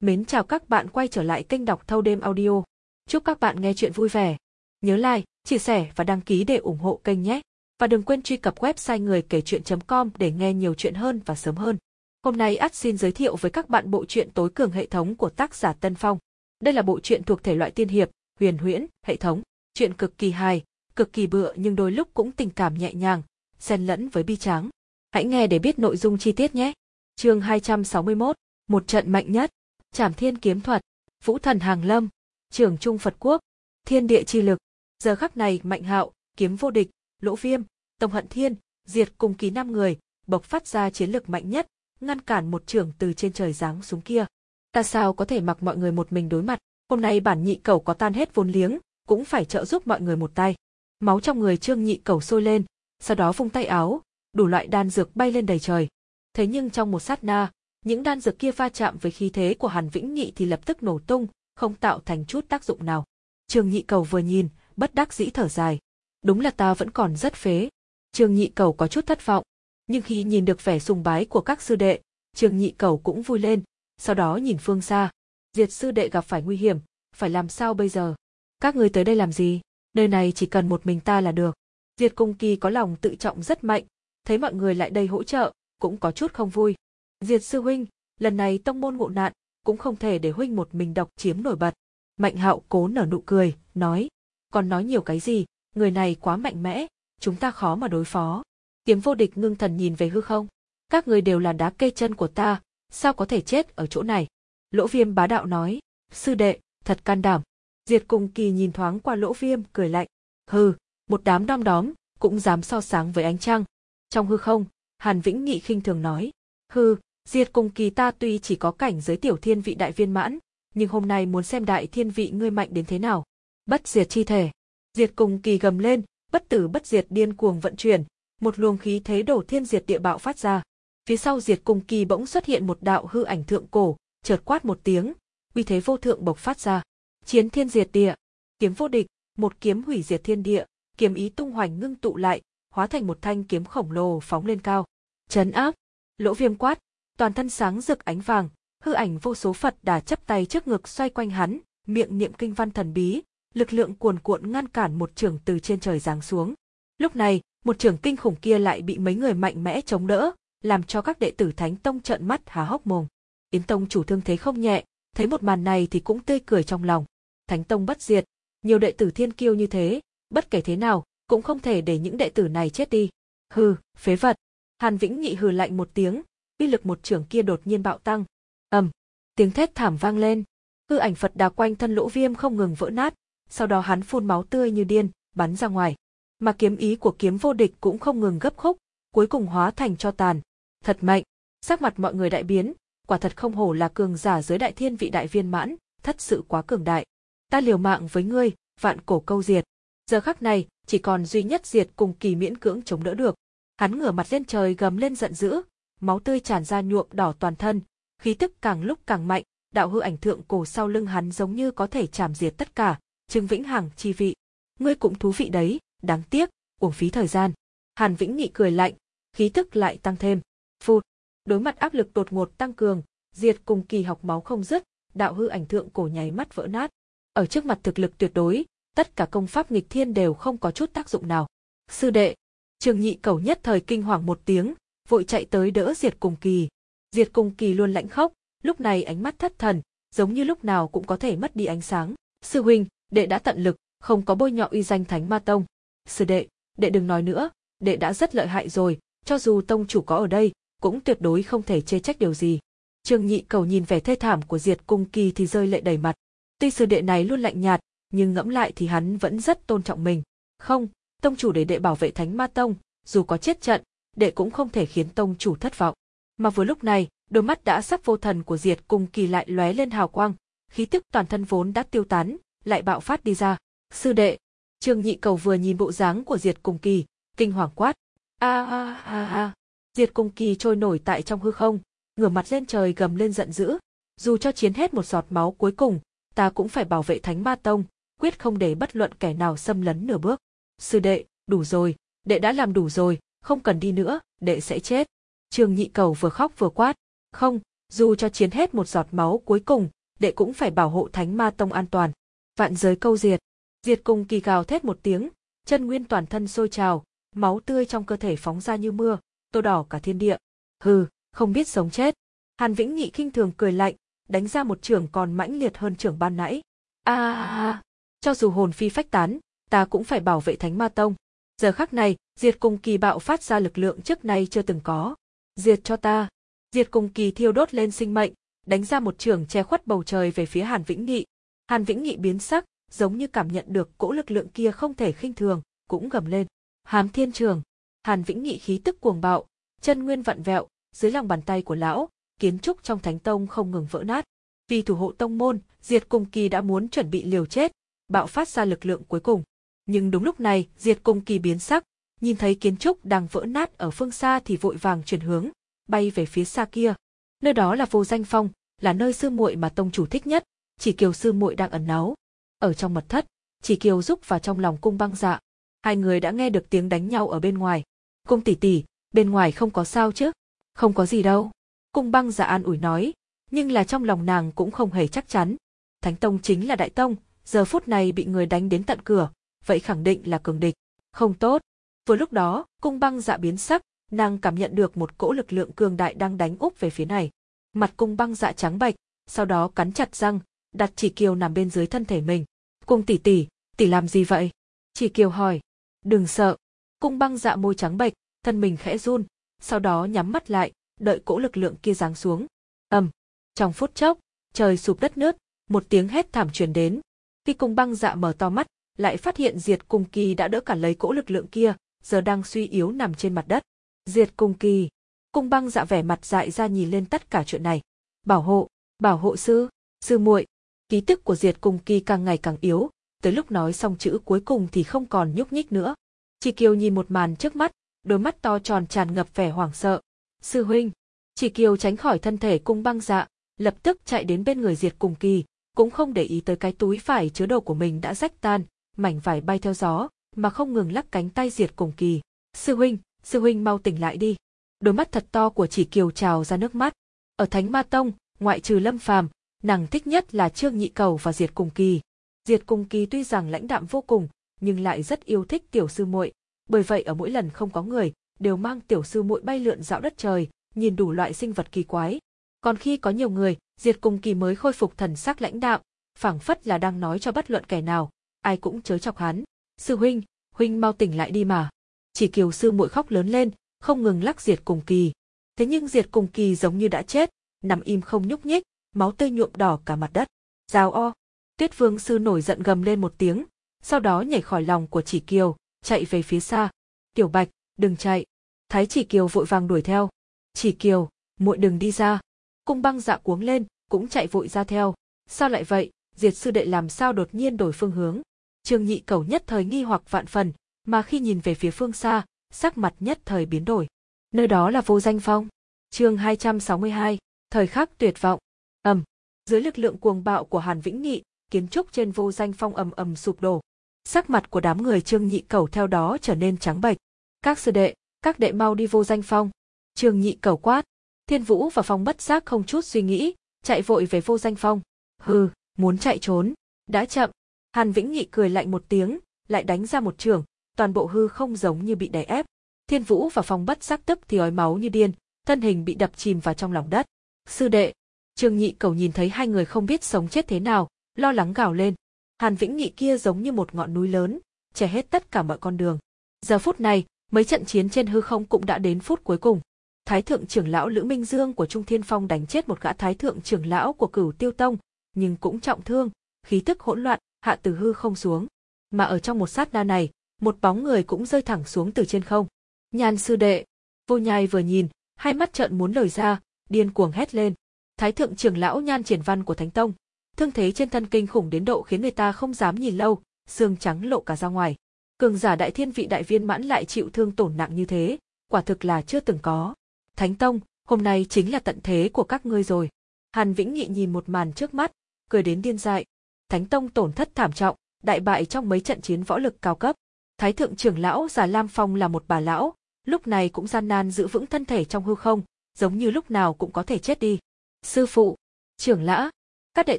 Mến chào các bạn quay trở lại kênh đọc thâu đêm audio. Chúc các bạn nghe chuyện vui vẻ. Nhớ like, chia sẻ và đăng ký để ủng hộ kênh nhé. Và đừng quên truy cập website người kể chuyện.com để nghe nhiều chuyện hơn và sớm hơn. Hôm nay Ad xin giới thiệu với các bạn bộ truyện tối cường hệ thống của tác giả Tân Phong. Đây là bộ truyện thuộc thể loại tiên hiệp, huyền huyễn, hệ thống. Chuyện cực kỳ hài, cực kỳ bựa nhưng đôi lúc cũng tình cảm nhẹ nhàng, xen lẫn với bi tráng. Hãy nghe để biết nội dung chi tiết nhé. Chương 261, một trận mạnh nhất. Trảm Thiên kiếm thuật, Vũ Thần Hàng Lâm, Trường Trung Phật Quốc, Thiên Địa chi lực. Giờ khắc này Mạnh Hạo, kiếm vô địch, Lỗ Viêm, Tông Hận Thiên, diệt cùng ký năm người, bộc phát ra chiến lực mạnh nhất, ngăn cản một trường từ trên trời giáng xuống kia. Ta sao có thể mặc mọi người một mình đối mặt, hôm nay bản nhị cầu có tan hết vốn liếng, cũng phải trợ giúp mọi người một tay. Máu trong người Trương Nhị cầu sôi lên, sau đó vung tay áo, đủ loại đan dược bay lên đầy trời. Thế nhưng trong một sát na, những đan dược kia va chạm với khí thế của Hàn Vĩnh Nghị thì lập tức nổ tung, không tạo thành chút tác dụng nào. Trương Nhị Cầu vừa nhìn, bất đắc dĩ thở dài. Đúng là ta vẫn còn rất phế. Trương Nhị Cầu có chút thất vọng, nhưng khi nhìn được vẻ sùng bái của các sư đệ, Trương Nhị Cầu cũng vui lên, sau đó nhìn phương xa. Diệt sư đệ gặp phải nguy hiểm, phải làm sao bây giờ? Các người tới đây làm gì? Nơi này chỉ cần một mình ta là được. Diệt Cung Kỳ có lòng tự trọng rất mạnh, thấy mọi người lại đây hỗ trợ, cũng có chút không vui. Diệt sư huynh, lần này tông môn ngộ nạn, cũng không thể để huynh một mình độc chiếm nổi bật. Mạnh hạo cố nở nụ cười, nói, còn nói nhiều cái gì, người này quá mạnh mẽ, chúng ta khó mà đối phó. Kiếm vô địch ngưng thần nhìn về hư không. Các người đều là đá cây chân của ta, sao có thể chết ở chỗ này? Lỗ viêm bá đạo nói, sư đệ, thật can đảm. Diệt cùng kỳ nhìn thoáng qua lỗ viêm, cười lạnh. Hừ, một đám đom đóm, cũng dám so sáng với ánh trăng. Trong hư không, Hàn Vĩnh Nghị khinh thường nói. Hừ, Diệt cùng kỳ ta tuy chỉ có cảnh giới tiểu thiên vị đại viên mãn, nhưng hôm nay muốn xem đại thiên vị ngươi mạnh đến thế nào. Bất diệt chi thể. Diệt cùng kỳ gầm lên, bất tử bất diệt điên cuồng vận chuyển, một luồng khí thế đổ thiên diệt địa bạo phát ra. Phía sau diệt cùng kỳ bỗng xuất hiện một đạo hư ảnh thượng cổ, chợt quát một tiếng, uy thế vô thượng bộc phát ra. Chiến thiên diệt địa, kiếm vô địch, một kiếm hủy diệt thiên địa, kiếm ý tung hoành ngưng tụ lại, hóa thành một thanh kiếm khổng lồ phóng lên cao. Chấn áp, lỗ viêm quát, toàn thân sáng rực ánh vàng, hư ảnh vô số Phật đà chấp tay trước ngực xoay quanh hắn, miệng niệm kinh văn thần bí, lực lượng cuồn cuộn ngăn cản một trường từ trên trời giáng xuống. Lúc này, một trường kinh khủng kia lại bị mấy người mạnh mẽ chống đỡ, làm cho các đệ tử Thánh Tông trợn mắt há hốc mồm. Yến Tông chủ thương thế không nhẹ, thấy một màn này thì cũng tươi cười trong lòng. Thánh Tông bất diệt, nhiều đệ tử thiên kiêu như thế, bất kể thế nào, cũng không thể để những đệ tử này chết đi. Hừ, phế vật. Hàn Vĩnh Nghị hừ lạnh một tiếng, uy lực một trưởng kia đột nhiên bạo tăng. ầm, tiếng thét thảm vang lên. Hư ảnh Phật đà quanh thân lỗ viêm không ngừng vỡ nát, sau đó hắn phun máu tươi như điên, bắn ra ngoài. Mà kiếm ý của kiếm vô địch cũng không ngừng gấp khúc, cuối cùng hóa thành cho tàn. Thật mạnh, sắc mặt mọi người đại biến, quả thật không hổ là cường giả dưới đại thiên vị đại viên mãn, thật sự quá cường đại. Ta liều mạng với ngươi, vạn cổ câu diệt. Giờ khắc này, chỉ còn duy nhất diệt cùng kỳ miễn cưỡng chống đỡ được. Hắn ngửa mặt lên trời gầm lên giận dữ, máu tươi tràn ra nhuộm đỏ toàn thân, khí tức càng lúc càng mạnh, đạo hư ảnh thượng cổ sau lưng hắn giống như có thể chảm diệt tất cả, Trương Vĩnh Hằng chi vị. Ngươi cũng thú vị đấy, đáng tiếc, uổng phí thời gian. Hàn Vĩnh Nghị cười lạnh, khí tức lại tăng thêm. Phụt, đối mặt áp lực đột ngột tăng cường, diệt cùng kỳ học máu không dứt, đạo hư ảnh thượng cổ nháy mắt vỡ nát. Ở trước mặt thực lực tuyệt đối, tất cả công pháp nghịch thiên đều không có chút tác dụng nào. Sư đệ, Trường Nhị Cầu nhất thời kinh hoàng một tiếng, vội chạy tới đỡ Diệt Cùng Kỳ. Diệt Cùng Kỳ luôn lạnh khóc lúc này ánh mắt thất thần, giống như lúc nào cũng có thể mất đi ánh sáng. Sư huynh, đệ đã tận lực, không có bôi nhọ uy danh Thánh Ma Tông. Sư đệ, đệ đừng nói nữa, đệ đã rất lợi hại rồi, cho dù tông chủ có ở đây, cũng tuyệt đối không thể chê trách điều gì. Trương Nhị Cầu nhìn vẻ thê thảm của Diệt Cung Kỳ thì rơi lệ đầy mặt. Tuy sư đệ này luôn lạnh nhạt, nhưng ngẫm lại thì hắn vẫn rất tôn trọng mình. Không, tông chủ để đệ bảo vệ Thánh Ma Tông, dù có chết trận, đệ cũng không thể khiến tông chủ thất vọng. Mà vừa lúc này, đôi mắt đã sắp vô thần của Diệt Cung Kỳ lại lóe lên hào quang, khí tức toàn thân vốn đã tiêu tán, lại bạo phát đi ra. Sư đệ, Trương Nhị Cầu vừa nhìn bộ dáng của Diệt Cung Kỳ, kinh hoàng quát: "A a a a!" Diệt Cung Kỳ trôi nổi tại trong hư không, ngửa mặt lên trời gầm lên giận dữ, dù cho chiến hết một giọt máu cuối cùng, ta cũng phải bảo vệ Thánh Ma Tông, quyết không để bất luận kẻ nào xâm lấn nửa bước. Sư đệ, đủ rồi, đệ đã làm đủ rồi, không cần đi nữa, đệ sẽ chết. Trương Nhị Cầu vừa khóc vừa quát. Không, Dù cho chiến hết một giọt máu cuối cùng, đệ cũng phải bảo hộ Thánh Ma Tông an toàn. Vạn giới câu diệt. Diệt cùng kỳ gào thét một tiếng, chân nguyên toàn thân sôi trào, máu tươi trong cơ thể phóng ra như mưa, tô đỏ cả thiên địa. Hừ, không biết sống chết. Hàn Vĩnh Nghị khinh thường cười lạnh, đánh ra một trường còn mãnh liệt hơn trường ban nãy. A, à, cho dù hồn phi phách tán, ta cũng phải bảo vệ Thánh Ma Tông. Giờ khắc này, Diệt cùng kỳ bạo phát ra lực lượng trước nay chưa từng có. Diệt cho ta. Diệt cùng kỳ thiêu đốt lên sinh mệnh, đánh ra một trường che khuất bầu trời về phía Hàn Vĩnh Nghị. Hàn Vĩnh Nghị biến sắc, giống như cảm nhận được cỗ lực lượng kia không thể khinh thường, cũng gầm lên. Hám thiên trường. Hàn Vĩnh Nghị khí tức cuồng bạo, chân nguyên vặn vẹo, dưới lòng bàn tay của lão, kiến trúc trong thánh tông không ngừng vỡ nát. Vì thủ hộ tông môn, Diệt cùng Kỳ đã muốn chuẩn bị liều chết, bạo phát ra lực lượng cuối cùng. Nhưng đúng lúc này, Diệt cùng Kỳ biến sắc, nhìn thấy kiến trúc đang vỡ nát ở phương xa thì vội vàng chuyển hướng, bay về phía xa kia. Nơi đó là Vô Danh Phong, là nơi sư muội mà tông chủ thích nhất, chỉ Kiều sư muội đang ẩn náu. Ở trong mật thất, chỉ Kiều giúp vào trong lòng cung băng dạ. Hai người đã nghe được tiếng đánh nhau ở bên ngoài. Cung tỷ tỷ, bên ngoài không có sao chứ? Không có gì đâu. Cung băng dạ an ủi nói, nhưng là trong lòng nàng cũng không hề chắc chắn. Thánh Tông chính là Đại Tông, giờ phút này bị người đánh đến tận cửa, vậy khẳng định là cường địch. Không tốt. Vừa lúc đó, cung băng dạ biến sắc, nàng cảm nhận được một cỗ lực lượng cường đại đang đánh úp về phía này. Mặt cung băng dạ trắng bệch, sau đó cắn chặt răng, đặt chỉ kiều nằm bên dưới thân thể mình. Cung tỷ tỷ, tỷ làm gì vậy? Chỉ kiều hỏi. Đừng sợ. Cung băng dạ môi trắng bệch, thân mình khẽ run, sau đó nhắm mắt lại, đợi cỗ lực lượng kia giáng xuống. ầm, trong phút chốc, trời sụp đất nứt, một tiếng hét thảm truyền đến. Khi cung băng dạ mở to mắt, lại phát hiện Diệt Cung Kỳ đã đỡ cả lấy cỗ lực lượng kia, giờ đang suy yếu nằm trên mặt đất. Diệt Cung Kỳ. Cung băng dạ vẻ mặt dại ra nhìn lên tất cả chuyện này. Bảo hộ, bảo hộ sư, sư muội. Ký tức của Diệt Cung Kỳ càng ngày càng yếu, tới lúc nói xong chữ cuối cùng thì không còn nhúc nhích nữa. Chỉ Kiều nhìn một màn trước mắt, đôi mắt to tròn tràn ngập vẻ hoảng sợ. Sư huynh, chỉ Kiều tránh khỏi thân thể cung băng dạ, lập tức chạy đến bên người diệt cùng kỳ, cũng không để ý tới cái túi vải chứa đồ của mình đã rách tan, mảnh vải bay theo gió, mà không ngừng lắc cánh tay diệt cùng kỳ. Sư huynh, sư huynh mau tỉnh lại đi. Đôi mắt thật to của chỉ Kiều trào ra nước mắt. Ở Thánh Ma Tông, ngoại trừ Lâm Phàm, nàng thích nhất là Trương Nhị Cầu và Diệt Cùng Kỳ. Diệt Cùng Kỳ tuy rằng lãnh đạm vô cùng, nhưng lại rất yêu thích tiểu sư muội, bởi vậy ở mỗi lần không có người, đều mang tiểu sư muội bay lượn dạo đất trời, nhìn đủ loại sinh vật kỳ quái. Còn khi có nhiều người, Diệt Cùng Kỳ mới khôi phục thần sắc lãnh đạm, phảng phất là đang nói cho bất luận kẻ nào, ai cũng chớ chọc hắn. Sư huynh, huynh mau tỉnh lại đi mà. Chỉ kiều sư muội khóc lớn lên, không ngừng lắc Diệt Cùng Kỳ. Thế nhưng Diệt Cùng Kỳ giống như đã chết, nằm im không nhúc nhích, máu tươi nhuộm đỏ cả mặt đất. rào o. Tuyết Vương sư nổi giận gầm lên một tiếng, sau đó nhảy khỏi lòng của Chỉ Kiều, chạy về phía xa. Tiểu Bạch, đừng chạy. Thái Chỉ Kiều vội vàng đuổi theo. Chỉ Kiều, muội đừng đi ra. Cung băng dạ cuống lên, cũng chạy vội ra theo. Sao lại vậy, diệt sư đệ làm sao đột nhiên đổi phương hướng. Trương nhị Cẩu nhất thời nghi hoặc vạn phần, mà khi nhìn về phía phương xa, sắc mặt nhất thời biến đổi. Nơi đó là vô danh phong. chương 262, thời khắc tuyệt vọng. ầm, dưới lực lượng cuồng bạo của Hàn Vĩnh Nghị, kiến trúc trên vô danh phong ầm ầm sụp đổ. Sắc mặt của đám người Trương Nhị Cẩu theo đó trở nên trắng bệch. Các sư đệ, các đệ mau đi vô danh phong. Trương Nhị Cẩu quát. Thiên Vũ và Phong bất giác không chút suy nghĩ, chạy vội về vô danh phong. Hừ, muốn chạy trốn, đã chậm. Hàn Vĩnh Nghị cười lạnh một tiếng, lại đánh ra một trường, toàn bộ hư không giống như bị đè ép. Thiên Vũ và Phong bất giác tức thì ói máu như điên, thân hình bị đập chìm vào trong lòng đất. Sư đệ, Trương Nhị Cầu nhìn thấy hai người không biết sống chết thế nào, lo lắng gào lên. Hàn Vĩnh Nghị kia giống như một ngọn núi lớn, che hết tất cả mọi con đường. Giờ phút này, mấy trận chiến trên hư không cũng đã đến phút cuối cùng. Thái thượng trưởng lão Lữ Minh Dương của Trung Thiên Phong đánh chết một gã thái thượng trưởng lão của Cửu Tiêu Tông, nhưng cũng trọng thương, khí tức hỗn loạn, hạ từ hư không xuống. Mà ở trong một sát na này, một bóng người cũng rơi thẳng xuống từ trên không. Nhan sư đệ, vô nhai vừa nhìn, hai mắt trợn muốn lời ra, điên cuồng hét lên. Thái thượng trưởng lão Nhan Triển Văn của Thánh Tông, thương thế trên thân kinh khủng đến độ khiến người ta không dám nhìn lâu, xương trắng lộ cả ra ngoài. Cường giả đại thiên vị đại viên mãn lại chịu thương tổn nặng như thế, quả thực là chưa từng có. Thánh Tông, hôm nay chính là tận thế của các ngươi rồi. Hàn Vĩnh Nghị nhìn một màn trước mắt, cười đến điên dại. Thánh Tông tổn thất thảm trọng, đại bại trong mấy trận chiến võ lực cao cấp. Thái thượng trưởng lão Già Lam Phong là một bà lão, lúc này cũng gian nan giữ vững thân thể trong hư không, giống như lúc nào cũng có thể chết đi. Sư phụ, trưởng lão các đệ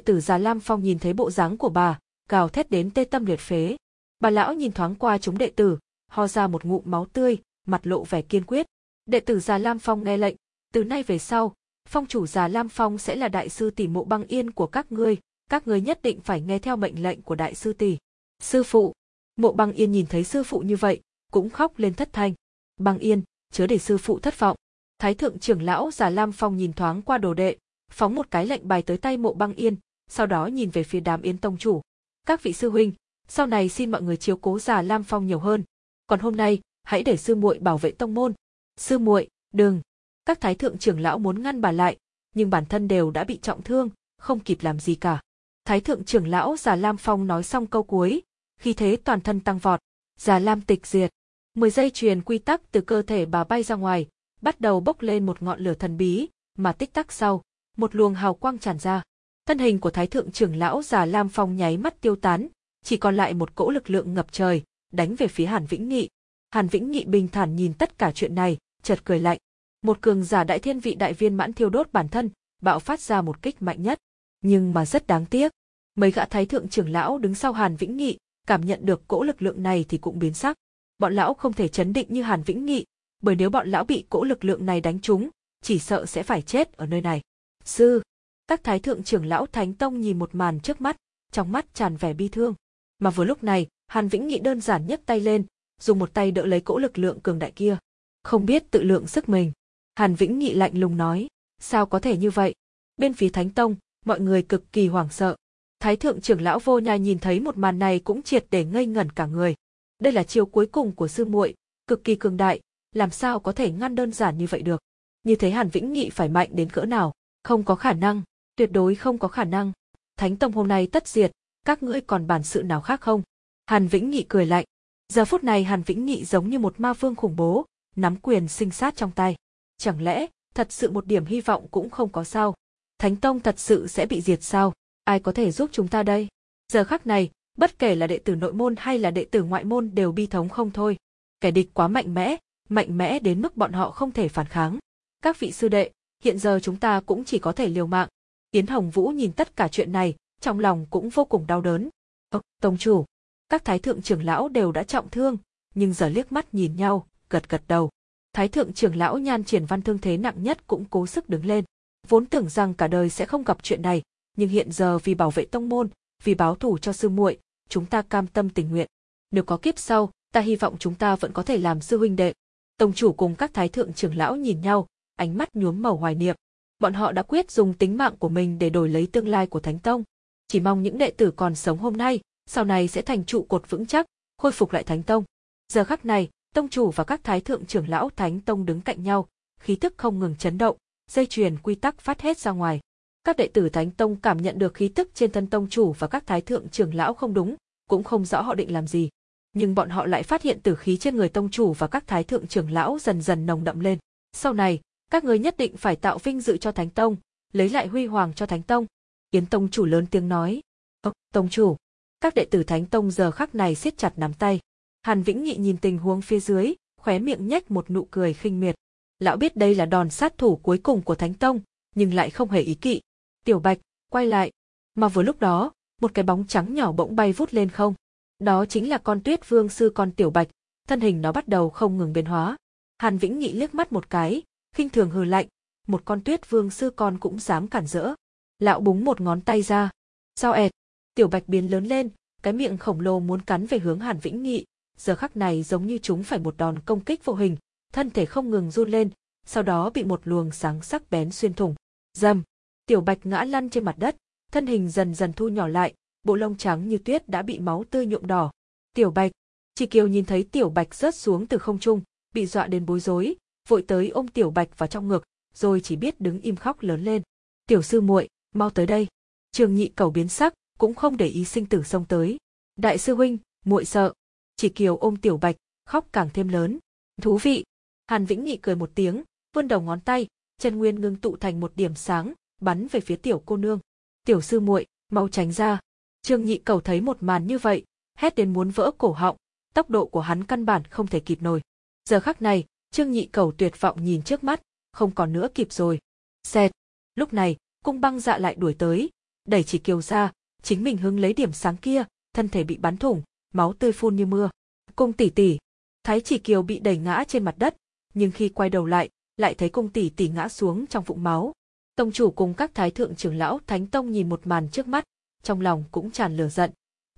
tử già Lam Phong nhìn thấy bộ dáng của bà, gào thét đến tê tâm liệt phế. Bà lão nhìn thoáng qua chúng đệ tử, ho ra một ngụm máu tươi, mặt lộ vẻ kiên quyết. Đệ tử già Lam Phong nghe lệnh, từ nay về sau, phong chủ già Lam Phong sẽ là đại sư tỷ mộ băng yên của các ngươi, các người nhất định phải nghe theo mệnh lệnh của đại sư tỷ. Sư phụ, mộ băng yên nhìn thấy sư phụ như vậy, cũng khóc lên thất thanh. Băng yên, chớ để sư phụ thất vọng. Thái thượng trưởng lão già Lam Phong nhìn thoáng qua đồ đệ, phóng một cái lệnh bài tới tay mộ băng yên, sau đó nhìn về phía đám yên tông chủ. Các vị sư huynh, sau này xin mọi người chiếu cố già Lam Phong nhiều hơn. Còn hôm nay, hãy để sư muội bảo vệ tông môn. Sư muội, đừng. Các thái thượng trưởng lão muốn ngăn bà lại, nhưng bản thân đều đã bị trọng thương, không kịp làm gì cả. Thái thượng trưởng lão già Lam Phong nói xong câu cuối, khi thế toàn thân tăng vọt, già Lam tịch diệt. Mười giây truyền quy tắc từ cơ thể bà bay ra ngoài, bắt đầu bốc lên một ngọn lửa thần bí, mà tích tắc sau, một luồng hào quang tràn ra. Thân hình của Thái thượng trưởng lão già Lam Phong nháy mắt tiêu tán, chỉ còn lại một cỗ lực lượng ngập trời, đánh về phía Hàn Vĩnh Nghị. Hàn Vĩnh Nghị bình thản nhìn tất cả chuyện này, chợt cười lạnh. Một cường giả đại thiên vị đại viên mãn thiêu đốt bản thân, bạo phát ra một kích mạnh nhất. Nhưng mà rất đáng tiếc. Mấy gã thái thượng trưởng lão đứng sau Hàn Vĩnh Nghị, cảm nhận được cỗ lực lượng này thì cũng biến sắc. Bọn lão không thể chấn định như Hàn Vĩnh Nghị, bởi nếu bọn lão bị cỗ lực lượng này đánh trúng, chỉ sợ sẽ phải chết ở nơi này. Sư, các thái thượng trưởng lão Thánh Tông nhìn một màn trước mắt, trong mắt tràn vẻ bi thương. Mà vừa lúc này, Hàn Vĩnh Nghị đơn giản nhấc tay lên, dùng một tay đỡ lấy cỗ lực lượng cường đại kia. Không biết tự lượng sức mình. Hàn Vĩnh Nghị lạnh lùng nói, sao có thể như vậy? Bên phía Thánh Tông, mọi người cực kỳ hoảng sợ. Thái thượng trưởng lão vô nhai nhìn thấy một màn này cũng triệt để ngây ngẩn cả người. Đây là chiêu cuối cùng của sư muội, cực kỳ cường đại, làm sao có thể ngăn đơn giản như vậy được. Như thế Hàn Vĩnh Nghị phải mạnh đến cỡ nào, không có khả năng, tuyệt đối không có khả năng. Thánh Tông hôm nay tất diệt, các ngươi còn bản sự nào khác không? Hàn Vĩnh Nghị cười lạnh. Giờ phút này Hàn Vĩnh Nghị giống như một ma vương khủng bố, nắm quyền sinh sát trong tay. Chẳng lẽ, thật sự một điểm hy vọng cũng không có sao? Thánh Tông thật sự sẽ bị diệt sao? Ai có thể giúp chúng ta đây? Giờ khắc này, bất kể là đệ tử nội môn hay là đệ tử ngoại môn đều bi thống không thôi. Kẻ địch quá mạnh mẽ, mạnh mẽ đến mức bọn họ không thể phản kháng. Các vị sư đệ, hiện giờ chúng ta cũng chỉ có thể liều mạng. Yến Hồng Vũ nhìn tất cả chuyện này, trong lòng cũng vô cùng đau đớn. Ơ, Tông chủ, các thái thượng trưởng lão đều đã trọng thương, nhưng giờ liếc mắt nhìn nhau, gật gật đầu. Thái thượng trưởng lão nhan triển văn thương thế nặng nhất cũng cố sức đứng lên. Vốn tưởng rằng cả đời sẽ không gặp chuyện này, nhưng hiện giờ vì bảo vệ tông môn, vì báo thù cho sư muội, chúng ta cam tâm tình nguyện. Nếu có kiếp sau, ta hy vọng chúng ta vẫn có thể làm sư huynh đệ. Tông chủ cùng các thái thượng trưởng lão nhìn nhau, ánh mắt nhuốm màu hoài niệm. Bọn họ đã quyết dùng tính mạng của mình để đổi lấy tương lai của Thánh Tông. Chỉ mong những đệ tử còn sống hôm nay, sau này sẽ thành trụ cột vững chắc, khôi phục lại Thánh Tông. Giờ khắc này, tông chủ và các thái thượng trưởng lão Thánh Tông đứng cạnh nhau, khí tức không ngừng chấn động, dây chuyền quy tắc phát hết ra ngoài. Các đệ tử Thánh Tông cảm nhận được khí tức trên thân tông chủ và các thái thượng trưởng lão không đúng, cũng không rõ họ định làm gì. Nhưng bọn họ lại phát hiện tử khí trên người tông chủ và các thái thượng trưởng lão dần dần nồng đậm lên. Sau này, các người nhất định phải tạo vinh dự cho Thánh Tông, lấy lại huy hoàng cho Thánh Tông. Yến Tông chủ lớn tiếng nói. Ơ, Tông chủ. Các đệ tử Thánh Tông giờ khắc này siết chặt nắm tay. Hàn Vĩnh Nghị nhìn tình huống phía dưới, khóe miệng nhếch một nụ cười khinh miệt. Lão biết đây là đòn sát thủ cuối cùng của Thánh Tông, nhưng lại không hề ý kỵ. Tiểu Bạch, quay lại. Mà vừa lúc đó, một cái bóng trắng nhỏ bỗng bay vút lên không. Đó chính là con tuyết vương sư con Tiểu Bạch, thân hình nó bắt đầu không ngừng biến hóa. Hàn Vĩnh Nghị liếc mắt một cái, khinh thường hừ lạnh, một con tuyết vương sư con cũng dám cản rỡ. Lão búng một ngón tay ra. Sao ẹt? Tiểu Bạch biến lớn lên, cái miệng khổng lồ muốn cắn về hướng Hàn Vĩnh Nghị, giờ khắc này giống như chúng phải một đòn công kích vô hình, thân thể không ngừng run lên, sau đó bị một luồng sáng sắc bén xuyên thủng. Dầm! Tiểu Bạch ngã lăn trên mặt đất, thân hình dần dần thu nhỏ lại, bộ lông trắng như tuyết đã bị máu tươi nhuộm đỏ. Tiểu Bạch! Chị Kiều nhìn thấy Tiểu Bạch rớt xuống từ không trung, bị dọa đến bối rối, vội tới ôm Tiểu Bạch vào trong ngực, rồi chỉ biết đứng im khóc lớn lên. Tiểu sư muội, mau tới đây. Trường nhị cầu biến sắc, cũng không để ý sinh tử xông tới. Đại sư huynh, muội sợ. Chỉ Kiều ôm Tiểu Bạch, khóc càng thêm lớn. Thú vị. Hàn Vĩnh Nghị cười một tiếng, vươn đầu ngón tay, chân nguyên ngưng tụ thành một điểm sáng, bắn về phía tiểu cô nương. Tiểu sư muội, mau tránh ra. Trương Nhị Cầu thấy một màn như vậy, hét đến muốn vỡ cổ họng, tốc độ của hắn căn bản không thể kịp nổi. Giờ khắc này, Trương Nhị Cầu tuyệt vọng nhìn trước mắt, không còn nữa kịp rồi. Xẹt. Lúc này, cung băng dạ lại đuổi tới, đẩy chỉ kiều ra, chính mình hứng lấy điểm sáng kia, thân thể bị bắn thủng, máu tươi phun như mưa. Cung tỷ tỷ, Thái chỉ kiều bị đẩy ngã trên mặt đất, nhưng khi quay đầu lại, lại thấy cung tỷ tỷ ngã xuống trong vũng máu. Tông chủ cùng các thái thượng trưởng lão thánh tông nhìn một màn trước mắt, trong lòng cũng tràn lửa giận.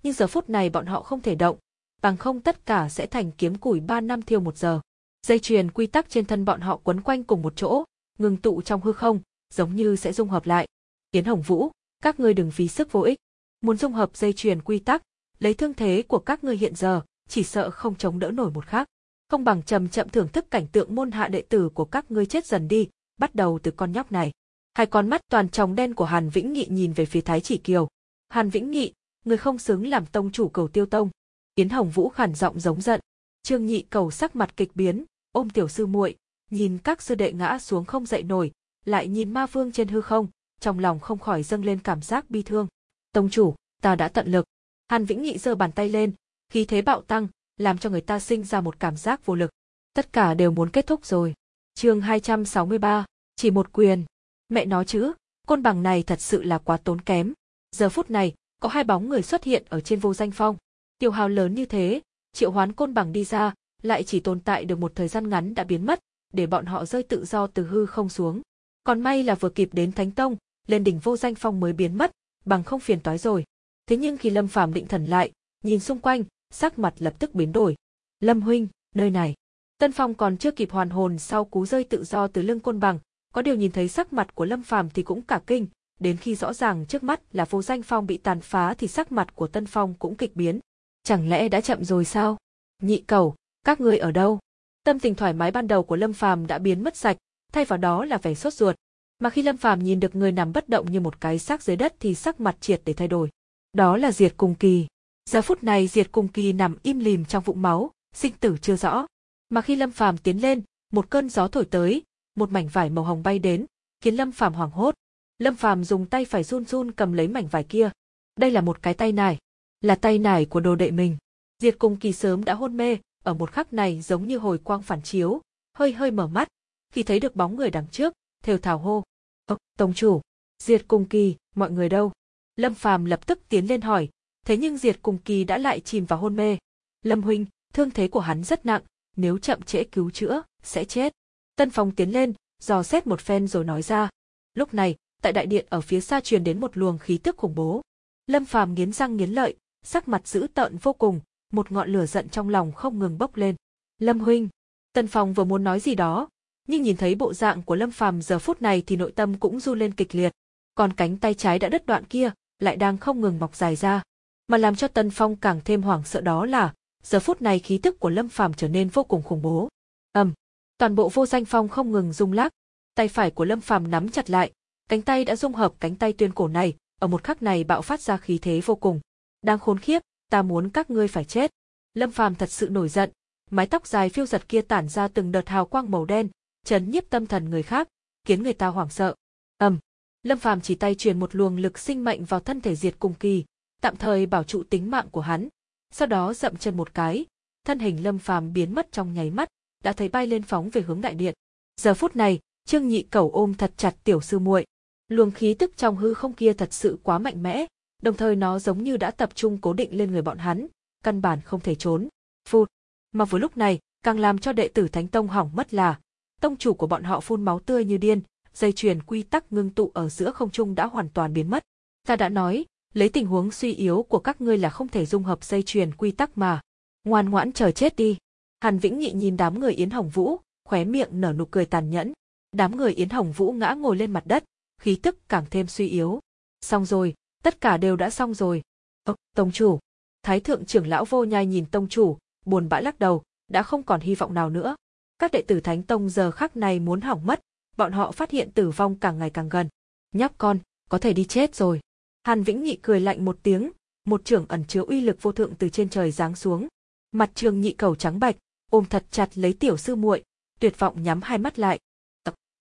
Nhưng giờ phút này bọn họ không thể động, bằng không tất cả sẽ thành kiếm củi ba năm thiêu một giờ. Dây chuyền quy tắc trên thân bọn họ quấn quanh cùng một chỗ, ngừng tụ trong hư không, giống như sẽ dung hợp lại. Yến Hồng Vũ, các ngươi đừng phí sức vô ích. Muốn dung hợp dây chuyền quy tắc, lấy thương thế của các ngươi hiện giờ, chỉ sợ không chống đỡ nổi một khắc. Không bằng chậm chậm thưởng thức cảnh tượng môn hạ đệ tử của các ngươi chết dần đi, bắt đầu từ con nhóc này. Hai con mắt toàn tròng đen của Hàn Vĩnh Nghị nhìn về phía Thái Chỉ Kiều. Hàn Vĩnh Nghị, người không xứng làm tông chủ cầu tiêu tông. Yến Hồng Vũ khản giọng giống giận. Trương Nhị cầu sắc mặt kịch biến, ôm tiểu sư muội, nhìn các sư đệ ngã xuống không dậy nổi, lại nhìn ma vương trên hư không, trong lòng không khỏi dâng lên cảm giác bi thương. Tông chủ, ta đã tận lực. Hàn Vĩnh Nghị giơ bàn tay lên, khí thế bạo tăng, làm cho người ta sinh ra một cảm giác vô lực. Tất cả đều muốn kết thúc rồi. chương 263, chỉ một quyền. Mẹ nói chứ, côn bằng này thật sự là quá tốn kém. Giờ phút này, có hai bóng người xuất hiện ở trên vô danh phong. Tiêu hào lớn như thế, triệu hoán côn bằng đi ra, lại chỉ tồn tại được một thời gian ngắn đã biến mất, để bọn họ rơi tự do từ hư không xuống. Còn may là vừa kịp đến Thánh Tông, lên đỉnh vô danh phong mới biến mất, bằng không phiền toái rồi. Thế nhưng khi Lâm Phàm định thần lại, nhìn xung quanh, sắc mặt lập tức biến đổi. Lâm huynh, nơi này. Tân Phong còn chưa kịp hoàn hồn sau cú rơi tự do từ lưng côn bằng, có điều nhìn thấy sắc mặt của Lâm Phàm thì cũng cả kinh, đến khi rõ ràng trước mắt là vô danh phong bị tàn phá thì sắc mặt của Tân Phong cũng kịch biến. Chẳng lẽ đã chậm rồi sao? Nhị cầu, các ngươi ở đâu? Tâm tình thoải mái ban đầu của Lâm Phàm đã biến mất sạch, thay vào đó là vẻ sốt ruột. Mà khi Lâm Phàm nhìn được người nằm bất động như một cái xác dưới đất thì sắc mặt triệt để thay đổi. Đó là Diệt Cùng Kỳ. Giờ phút này Diệt Cùng Kỳ nằm im lìm trong vũng máu, sinh tử chưa rõ. Mà khi Lâm Phàm tiến lên, một cơn gió thổi tới, một mảnh vải màu hồng bay đến, khiến Lâm Phàm hoảng hốt. Lâm Phàm dùng tay phải run run cầm lấy mảnh vải kia. Đây là một cái tay nải, là tay nải của đồ đệ mình. Diệt Cùng Kỳ sớm đã hôn mê, ở một khắc này giống như hồi quang phản chiếu, hơi hơi mở mắt, khi thấy được bóng người đằng trước, thều thào hô. Ơ, Tông chủ, Diệt Cùng Kỳ, mọi người đâu? Lâm Phàm lập tức tiến lên hỏi, thế nhưng Diệt Cùng Kỳ đã lại chìm vào hôn mê. Lâm huynh, thương thế của hắn rất nặng, nếu chậm trễ cứu chữa, sẽ chết. Tân Phong tiến lên, dò xét một phen rồi nói ra. Lúc này, tại đại điện ở phía xa truyền đến một luồng khí tức khủng bố. Lâm Phàm nghiến răng nghiến lợi, sắc mặt dữ tợn vô cùng, một ngọn lửa giận trong lòng không ngừng bốc lên. Lâm huynh, Tân Phong vừa muốn nói gì đó, nhưng nhìn thấy bộ dạng của Lâm Phàm giờ phút này thì nội tâm cũng du lên kịch liệt. Còn cánh tay trái đã đứt đoạn kia, lại đang không ngừng mọc dài ra. Mà làm cho Tân Phong càng thêm hoảng sợ đó là, giờ phút này khí tức của Lâm Phàm trở nên vô cùng khủng bố. Ầm, toàn bộ vô danh phong không ngừng rung lắc, tay phải của Lâm Phàm nắm chặt lại, cánh tay đã dung hợp cánh tay tuyên cổ này, ở một khắc này bạo phát ra khí thế vô cùng. Đang khốn khiếp, ta muốn các ngươi phải chết. Lâm Phàm thật sự nổi giận, mái tóc dài phiêu giật kia tản ra từng đợt hào quang màu đen, chấn nhiếp tâm thần người khác, khiến người ta hoảng sợ. Ầm, Lâm Phàm chỉ tay truyền một luồng lực sinh mệnh vào thân thể diệt cùng kỳ, tạm thời bảo trụ tính mạng của hắn. Sau đó dậm chân một cái, thân hình Lâm Phàm biến mất trong nháy mắt, đã thấy bay lên phóng về hướng đại điện. Giờ phút này, Trương Nhị Cẩu ôm thật chặt tiểu sư muội. Luồng khí tức trong hư không kia thật sự quá mạnh mẽ, đồng thời nó giống như đã tập trung cố định lên người bọn hắn, căn bản không thể trốn. Phụt. Mà vừa lúc này, càng làm cho đệ tử Thánh Tông hỏng mất là, tông chủ của bọn họ phun máu tươi như điên, dây chuyền quy tắc ngưng tụ ở giữa không trung đã hoàn toàn biến mất. Ta đã nói, lấy tình huống suy yếu của các ngươi là không thể dung hợp dây chuyền quy tắc mà. Ngoan ngoãn chờ chết đi. Hàn Vĩnh Nghị nhìn đám người Yến Hồng Vũ, khóe miệng nở nụ cười tàn nhẫn. Đám người Yến Hồng Vũ ngã ngồi lên mặt đất, khí tức càng thêm suy yếu. Xong rồi, tất cả đều đã xong rồi. Ơ, tông chủ. Thái thượng trưởng lão vô nhai nhìn tông chủ, buồn bã lắc đầu, đã không còn hy vọng nào nữa. Các đệ tử Thánh Tông giờ khắc này muốn hỏng mất, bọn họ phát hiện tử vong càng ngày càng gần. Nhóc con, có thể đi chết rồi. Hàn Vĩnh Nhị cười lạnh một tiếng, một trưởng ẩn chứa uy lực vô thượng từ trên trời giáng xuống. Mặt trường nhị cầu trắng bạch, ôm thật chặt lấy tiểu sư muội, tuyệt vọng nhắm hai mắt lại.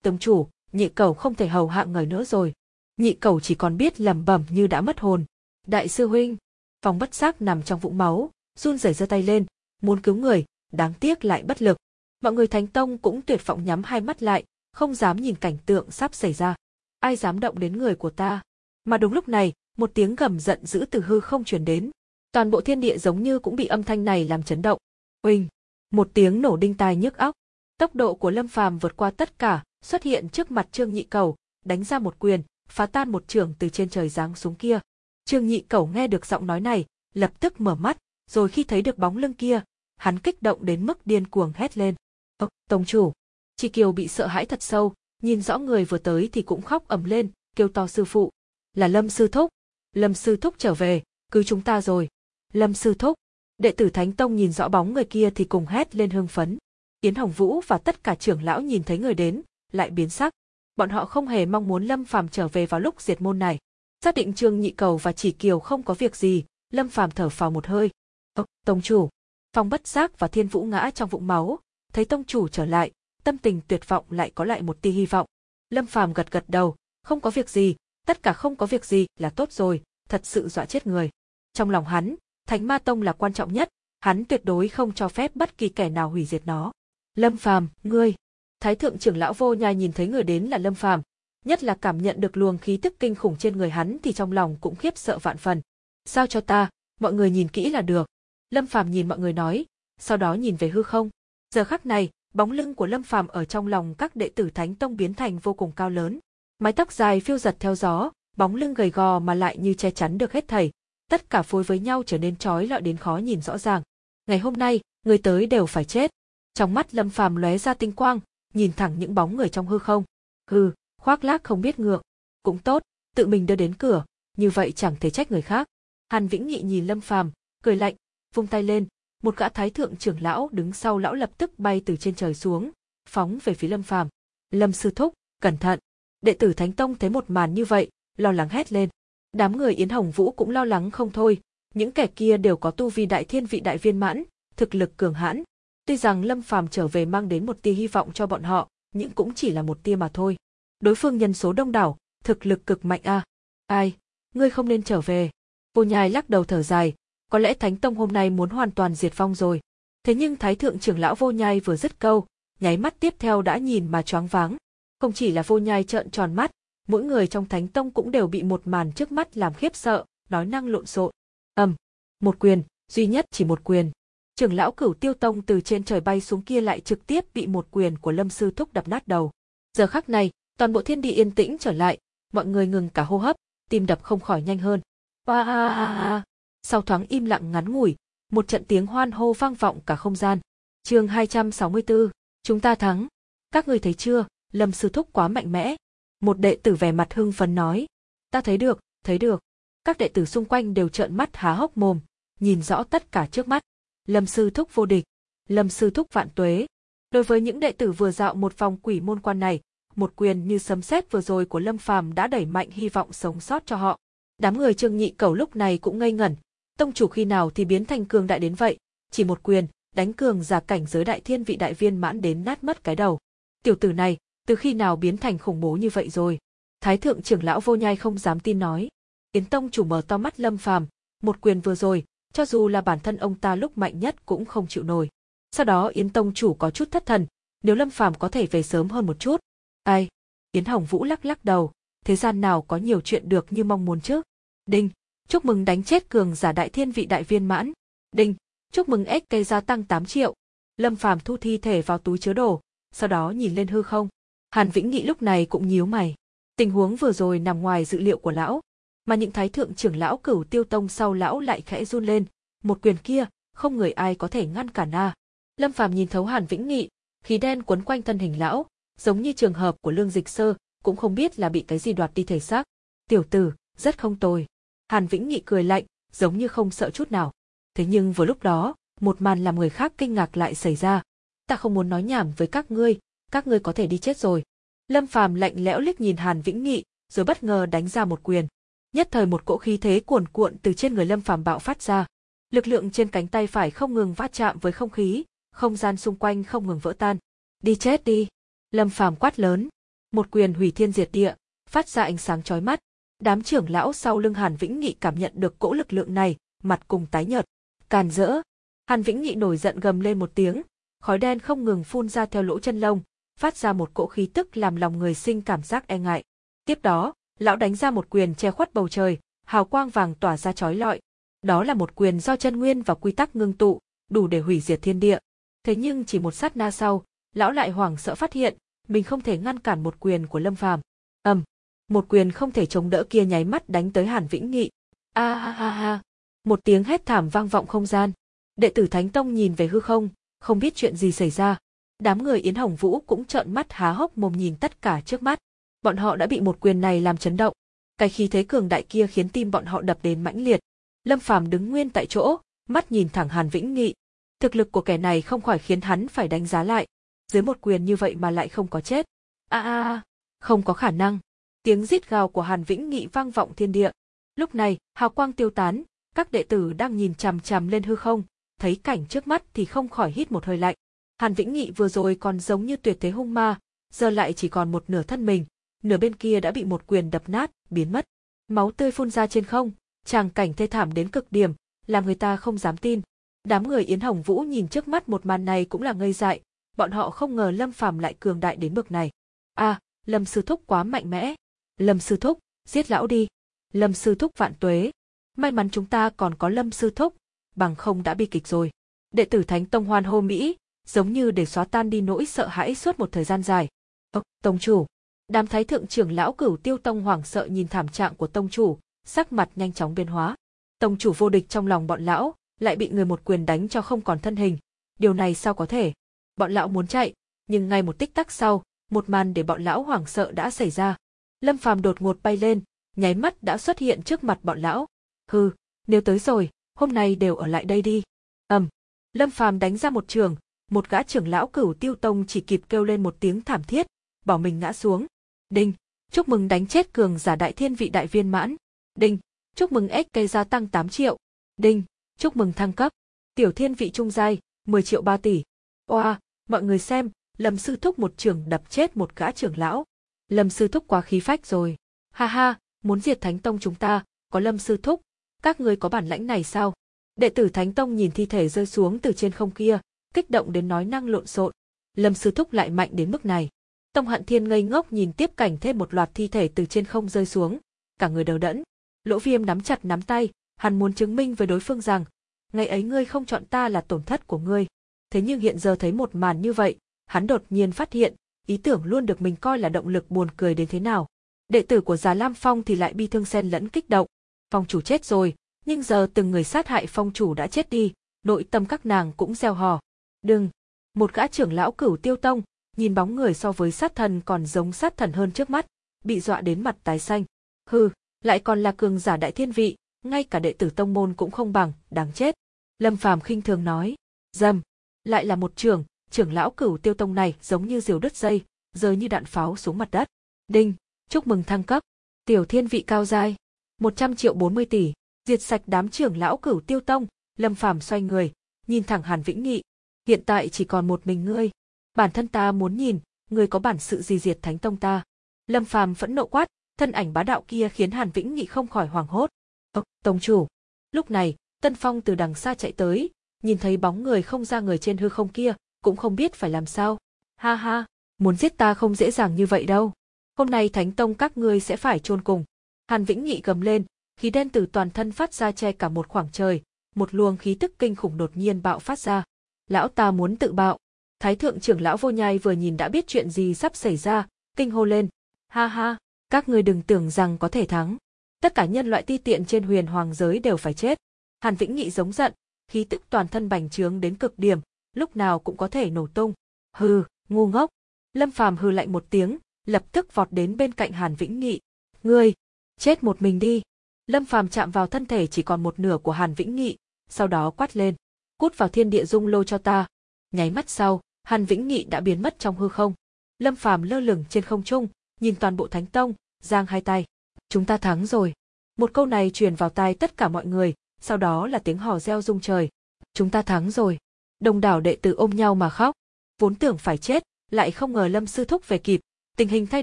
Tống chủ, nhị cầu không thể hầu hạ người nữa rồi. Nhị cầu chỉ còn biết lẩm bẩm như đã mất hồn. Đại sư huynh, phòng bất xác nằm trong vũng máu, run rẩy giơ tay lên, muốn cứu người, đáng tiếc lại bất lực. Mọi người thánh tông cũng tuyệt vọng nhắm hai mắt lại, không dám nhìn cảnh tượng sắp xảy ra. ai dám động đến người của ta. Mà đúng lúc này, một tiếng gầm giận dữ từ hư không truyền đến. Toàn bộ thiên địa giống như cũng bị âm thanh này làm chấn động. Oanh! Một tiếng nổ đinh tai nhức óc. Tốc độ của Lâm Phàm vượt qua tất cả, xuất hiện trước mặt Trương Nhị Cầu, đánh ra một quyền, phá tan một trường từ trên trời giáng xuống kia. Trương Nhị Cầu nghe được giọng nói này, lập tức mở mắt, rồi khi thấy được bóng lưng kia, hắn kích động đến mức điên cuồng hét lên. Ơ, Tông chủ! Chi Kiều bị sợ hãi thật sâu, nhìn rõ người vừa tới thì cũng khóc ầm lên, kêu to sư phụ. Là Lâm Sư Thúc. Lâm Sư Thúc trở về, cứu chúng ta rồi. Lâm Sư Thúc. Đệ tử Thánh Tông nhìn rõ bóng người kia thì cùng hét lên hưng phấn. Yến Hồng Vũ và tất cả trưởng lão nhìn thấy người đến, lại biến sắc. Bọn họ không hề mong muốn Lâm Phàm trở về vào lúc diệt môn này. Xác định Trương Nhị Cầu và Chỉ Kiều không có việc gì, Lâm Phàm thở phào một hơi. Ơ, tông chủ. Phong bất giác và Thiên Vũ ngã trong vũng máu, thấy tông chủ trở lại, tâm tình tuyệt vọng lại có lại một tia hy vọng. Lâm Phàm gật gật đầu, không có việc gì, tất cả không có việc gì là tốt rồi, thật sự dọa chết người. Trong lòng hắn, Thánh Ma Tông là quan trọng nhất, hắn tuyệt đối không cho phép bất kỳ kẻ nào hủy diệt nó. Lâm Phàm, ngươi. Thái thượng trưởng lão Vô Nhai nhìn thấy người đến là Lâm Phàm, nhất là cảm nhận được luồng khí tức kinh khủng trên người hắn thì trong lòng cũng khiếp sợ vạn phần. Sao cho ta, mọi người nhìn kỹ là được. Lâm Phàm nhìn mọi người nói, sau đó nhìn về hư không. Giờ khắc này, bóng lưng của Lâm Phàm ở trong lòng các đệ tử Thánh Tông biến thành vô cùng cao lớn. Mái tóc dài phiêu giật theo gió, bóng lưng gầy gò mà lại như che chắn được hết thảy, tất cả phối với nhau trở nên trói lọi đến khó nhìn rõ ràng. Ngày hôm nay, người tới đều phải chết. Trong mắt Lâm Phàm lóe ra tinh quang, nhìn thẳng những bóng người trong hư không. Hừ, khoác lác không biết ngượng. Cũng tốt, tự mình đưa đến cửa, như vậy chẳng thể trách người khác. Hàn Vĩnh Nghị nhìn Lâm Phàm, cười lạnh, vung tay lên, một gã thái thượng trưởng lão đứng sau lão lập tức bay từ trên trời xuống, phóng về phía Lâm Phàm. Lâm sư thúc, cẩn thận. Đệ tử Thánh Tông thấy một màn như vậy, lo lắng hét lên. Đám người Yến Hồng Vũ cũng lo lắng không thôi, những kẻ kia đều có tu vi đại thiên vị đại viên mãn, thực lực cường hãn. Tuy rằng Lâm Phàm trở về mang đến một tia hy vọng cho bọn họ, nhưng cũng chỉ là một tia mà thôi. Đối phương nhân số đông đảo, thực lực cực mạnh a. Ai, ngươi không nên trở về. Vô Nhai lắc đầu thở dài, có lẽ Thánh Tông hôm nay muốn hoàn toàn diệt vong rồi. Thế nhưng Thái thượng trưởng lão Vô Nhai vừa dứt câu, nháy mắt tiếp theo đã nhìn mà choáng váng. Không chỉ là Vô Nhai trợn tròn mắt, mỗi người trong Thánh Tông cũng đều bị một màn trước mắt làm khiếp sợ, nói năng lộn xộn. Ầm, một quyền, duy nhất chỉ một quyền. Trưởng lão Cửu Tiêu Tông từ trên trời bay xuống kia lại trực tiếp bị một quyền của Lâm sư thúc đập nát đầu. Giờ khắc này, toàn bộ thiên địa yên tĩnh trở lại, mọi người ngừng cả hô hấp, tim đập không khỏi nhanh hơn. Ba a a a. Sau thoáng im lặng ngắn ngủi, một trận tiếng hoan hô vang vọng cả không gian. Chương 264, chúng ta thắng. Các người thấy chưa, Lâm sư thúc quá mạnh mẽ, một đệ tử vẻ mặt hưng phấn nói. Ta thấy được, thấy được. Các đệ tử xung quanh đều trợn mắt há hốc mồm, nhìn rõ tất cả trước mắt. Lâm sư thúc vô địch, lâm sư thúc vạn tuế. Đối với những đệ tử vừa dạo một vòng quỷ môn quan này, một quyền như sấm sét vừa rồi của Lâm Phàm đã đẩy mạnh hy vọng sống sót cho họ. Đám người Trương Nhị Cẩu lúc này cũng ngây ngẩn, tông chủ khi nào thì biến thành cường đại đến vậy, chỉ một quyền, đánh cường giả cảnh giới đại thiên vị đại viên mãn đến nát mất cái đầu. Tiểu tử này, từ khi nào biến thành khủng bố như vậy rồi? Thái thượng trưởng lão vô nhai không dám tin nói. Yến Tông chủ mở to mắt lâm phàm, một quyền vừa rồi, cho dù là bản thân ông ta lúc mạnh nhất cũng không chịu nổi. Sau đó Yến Tông chủ có chút thất thần, nếu lâm phàm có thể về sớm hơn một chút. Ai? Yến Hồng Vũ lắc lắc đầu, thế gian nào có nhiều chuyện được như mong muốn chứ? Đinh, chúc mừng đánh chết cường giả đại thiên vị đại viên mãn. Đinh, chúc mừng SK gia tăng 8 triệu. Lâm Phàm thu thi thể vào túi chứa đồ, sau đó nhìn lên hư không. Hàn Vĩnh Nghị lúc này cũng nhíu mày. Tình huống vừa rồi nằm ngoài dự liệu của lão, mà những thái thượng trưởng lão cửu tiêu tông sau lão lại khẽ run lên, một quyền kia, không người ai có thể ngăn cản a. Lâm Phàm nhìn thấu Hàn Vĩnh Nghị, khí đen quấn quanh thân hình lão, giống như trường hợp của Lương Dịch Sơ, cũng không biết là bị cái gì đoạt đi thể xác. Tiểu tử, rất không tồi. Hàn Vĩnh Nghị cười lạnh, giống như không sợ chút nào. Thế nhưng vừa lúc đó, một màn làm người khác kinh ngạc lại xảy ra. Ta không muốn nói nhảm với các ngươi, các ngươi có thể đi chết rồi. Lâm Phàm lạnh lẽo liếc nhìn Hàn Vĩnh Nghị, rồi bất ngờ đánh ra một quyền. Nhất thời một cỗ khí thế cuồn cuộn từ trên người Lâm Phàm bạo phát ra. Lực lượng trên cánh tay phải không ngừng va chạm với không khí, không gian xung quanh không ngừng vỡ tan. Đi chết đi. Lâm Phàm quát lớn. Một quyền hủy thiên diệt địa, phát ra ánh sáng chói mắt. Đám trưởng lão sau lưng Hàn Vĩnh Nghị cảm nhận được cỗ lực lượng này, mặt cùng tái nhợt. Càn rỡ. Hàn Vĩnh Nghị nổi giận gầm lên một tiếng, khói đen không ngừng phun ra theo lỗ chân lông, phát ra một cỗ khí tức làm lòng người sinh cảm giác e ngại. Tiếp đó, lão đánh ra một quyền che khuất bầu trời, hào quang vàng tỏa ra chói lọi. Đó là một quyền do chân nguyên và quy tắc ngưng tụ, đủ để hủy diệt thiên địa. Thế nhưng chỉ một sát na sau, lão lại hoảng sợ phát hiện, mình không thể ngăn cản một quyền của Lâm Phàm. Ầm, một quyền không thể chống đỡ kia nháy mắt đánh tới Hàn Vĩnh Nghị. A ha ha ha. Một tiếng hét thảm vang vọng không gian. Đệ tử Thánh Tông nhìn về hư không, không biết chuyện gì xảy ra. Đám người Yến Hồng Vũ cũng trợn mắt há hốc mồm nhìn tất cả trước mắt. Bọn họ đã bị một quyền này làm chấn động. Cái khí thế cường đại kia khiến tim bọn họ đập đến mãnh liệt. Lâm Phàm đứng nguyên tại chỗ, mắt nhìn thẳng Hàn Vĩnh Nghị. Thực lực của kẻ này không khỏi khiến hắn phải đánh giá lại. Dưới một quyền như vậy mà lại không có chết. A a a, không có khả năng. Tiếng rít gào của Hàn Vĩnh Nghị vang vọng thiên địa. Lúc này, hào quang tiêu tán, các đệ tử đang nhìn chằm chằm lên hư không, thấy cảnh trước mắt thì không khỏi hít một hơi lạnh. Hàn Vĩnh Nghị vừa rồi còn giống như tuyệt thế hung ma, giờ lại chỉ còn một nửa thân mình, nửa bên kia đã bị một quyền đập nát, biến mất. Máu tươi phun ra trên không, tràng cảnh thê thảm đến cực điểm, làm người ta không dám tin. Đám người Yến Hồng Vũ nhìn trước mắt một màn này cũng là ngây dại, bọn họ không ngờ Lâm Phàm lại cường đại đến bậc này. A, à, Lâm sư thúc quá mạnh mẽ. Lâm sư thúc, giết lão đi. Lâm sư thúc vạn tuế. May mắn chúng ta còn có Lâm sư thúc, bằng không đã bi kịch rồi. Đệ tử Thánh Tông hoan hô Mỹ, giống như để xóa tan đi nỗi sợ hãi suốt một thời gian dài. Ơ, tông chủ. Đám thái thượng trưởng lão cửu tiêu tông hoảng sợ nhìn thảm trạng của tông chủ, sắc mặt nhanh chóng biến hóa. Tông chủ vô địch trong lòng bọn lão, lại bị người một quyền đánh cho không còn thân hình. Điều này sao có thể? Bọn lão muốn chạy, nhưng ngay một tích tắc sau, một màn để bọn lão hoảng sợ đã xảy ra. Lâm Phàm đột ngột bay lên, nháy mắt đã xuất hiện trước mặt bọn lão. Hừ, nếu tới rồi, hôm nay đều ở lại đây đi. Ầm. Lâm Phàm đánh ra một trường, một gã trưởng lão cửu tiêu tông chỉ kịp kêu lên một tiếng thảm thiết, bỏ mình ngã xuống. Đinh, chúc mừng đánh chết cường giả đại thiên vị đại viên mãn. Đinh, chúc mừng XK gia tăng 8 triệu. Đinh, chúc mừng thăng cấp. Tiểu thiên vị trung giai, 10 triệu 3 tỷ. Oa, mọi người xem, Lâm sư thúc một trường đập chết một gã trưởng lão. Lâm sư thúc quá khí phách rồi. Ha ha, muốn diệt Thánh Tông chúng ta, có Lâm sư thúc, các ngươi có bản lãnh này sao? Đệ tử Thánh Tông nhìn thi thể rơi xuống từ trên không kia, kích động đến nói năng lộn xộn. Lâm sư thúc lại mạnh đến mức này. Tông Hận Thiên ngây ngốc nhìn tiếp cảnh thêm một loạt thi thể từ trên không rơi xuống, cả người đầu đẫn. Lỗ Viêm nắm chặt nắm tay, hắn muốn chứng minh với đối phương rằng, ngày ấy ngươi không chọn ta là tổn thất của ngươi. Thế nhưng hiện giờ thấy một màn như vậy, hắn đột nhiên phát hiện, ý tưởng luôn được mình coi là động lực buồn cười đến thế nào. Đệ tử của Già Lam Phong thì lại bi thương xen lẫn kích động. Phong chủ chết rồi, nhưng giờ từng người sát hại phong chủ đã chết đi, nội tâm các nàng cũng gieo hò. Đừng! Một gã trưởng lão cửu tiêu tông, nhìn bóng người so với sát thần còn giống sát thần hơn trước mắt, bị dọa đến mặt tái xanh. Hừ, lại còn là cường giả đại thiên vị, ngay cả đệ tử tông môn cũng không bằng, đáng chết. Lâm Phàm khinh thường nói, dầm, lại là một trưởng, trưởng lão cửu tiêu tông này giống như diều đứt dây, rơi như đạn pháo xuống mặt đất. Đinh, chúc mừng thăng cấp. Tiểu thiên vị cao giai, 100 triệu 40 tỷ, diệt sạch đám trưởng lão cửu tiêu tông, Lâm Phàm xoay người, nhìn thẳng Hàn Vĩnh Nghị. Hiện tại chỉ còn một mình ngươi. Bản thân ta muốn nhìn, ngươi có bản sự gì diệt thánh tông ta. Lâm Phàm phẫn nộ quát, thân ảnh bá đạo kia khiến Hàn Vĩnh Nghị không khỏi hoảng hốt. Ơ, tông chủ. Lúc này, Tân Phong từ đằng xa chạy tới, nhìn thấy bóng người không ra người trên hư không kia, cũng không biết phải làm sao. Ha ha, muốn giết ta không dễ dàng như vậy đâu. Hôm nay Thánh Tông các ngươi sẽ phải chôn cùng. Hàn Vĩnh Nghị gầm lên, khí đen từ toàn thân phát ra che cả một khoảng trời, một luồng khí tức kinh khủng đột nhiên bạo phát ra. Lão ta muốn tự bạo. Thái thượng trưởng lão vô nhai vừa nhìn đã biết chuyện gì sắp xảy ra, kinh hô lên. Ha ha, các ngươi đừng tưởng rằng có thể thắng. Tất cả nhân loại ti tiện trên huyền hoàng giới đều phải chết. Hàn Vĩnh Nghị giống giận, khí tức toàn thân bành trướng đến cực điểm, lúc nào cũng có thể nổ tung. Hừ, ngu ngốc. Lâm Phàm hừ lạnh một tiếng, lập tức vọt đến bên cạnh Hàn Vĩnh Nghị. Ngươi, chết một mình đi. Lâm Phàm chạm vào thân thể chỉ còn một nửa của Hàn Vĩnh Nghị, sau đó quát lên. Cút vào thiên địa dung lô cho ta. Nháy mắt sau, Hàn Vĩnh Nghị đã biến mất trong hư không. Lâm Phàm lơ lửng trên không trung, nhìn toàn bộ Thánh Tông, giang hai tay. Chúng ta thắng rồi. Một câu này truyền vào tai tất cả mọi người, sau đó là tiếng hò reo rung trời. Chúng ta thắng rồi. Đông đảo đệ tử ôm nhau mà khóc. Vốn tưởng phải chết, lại không ngờ Lâm Sư Thúc về kịp. Tình hình thay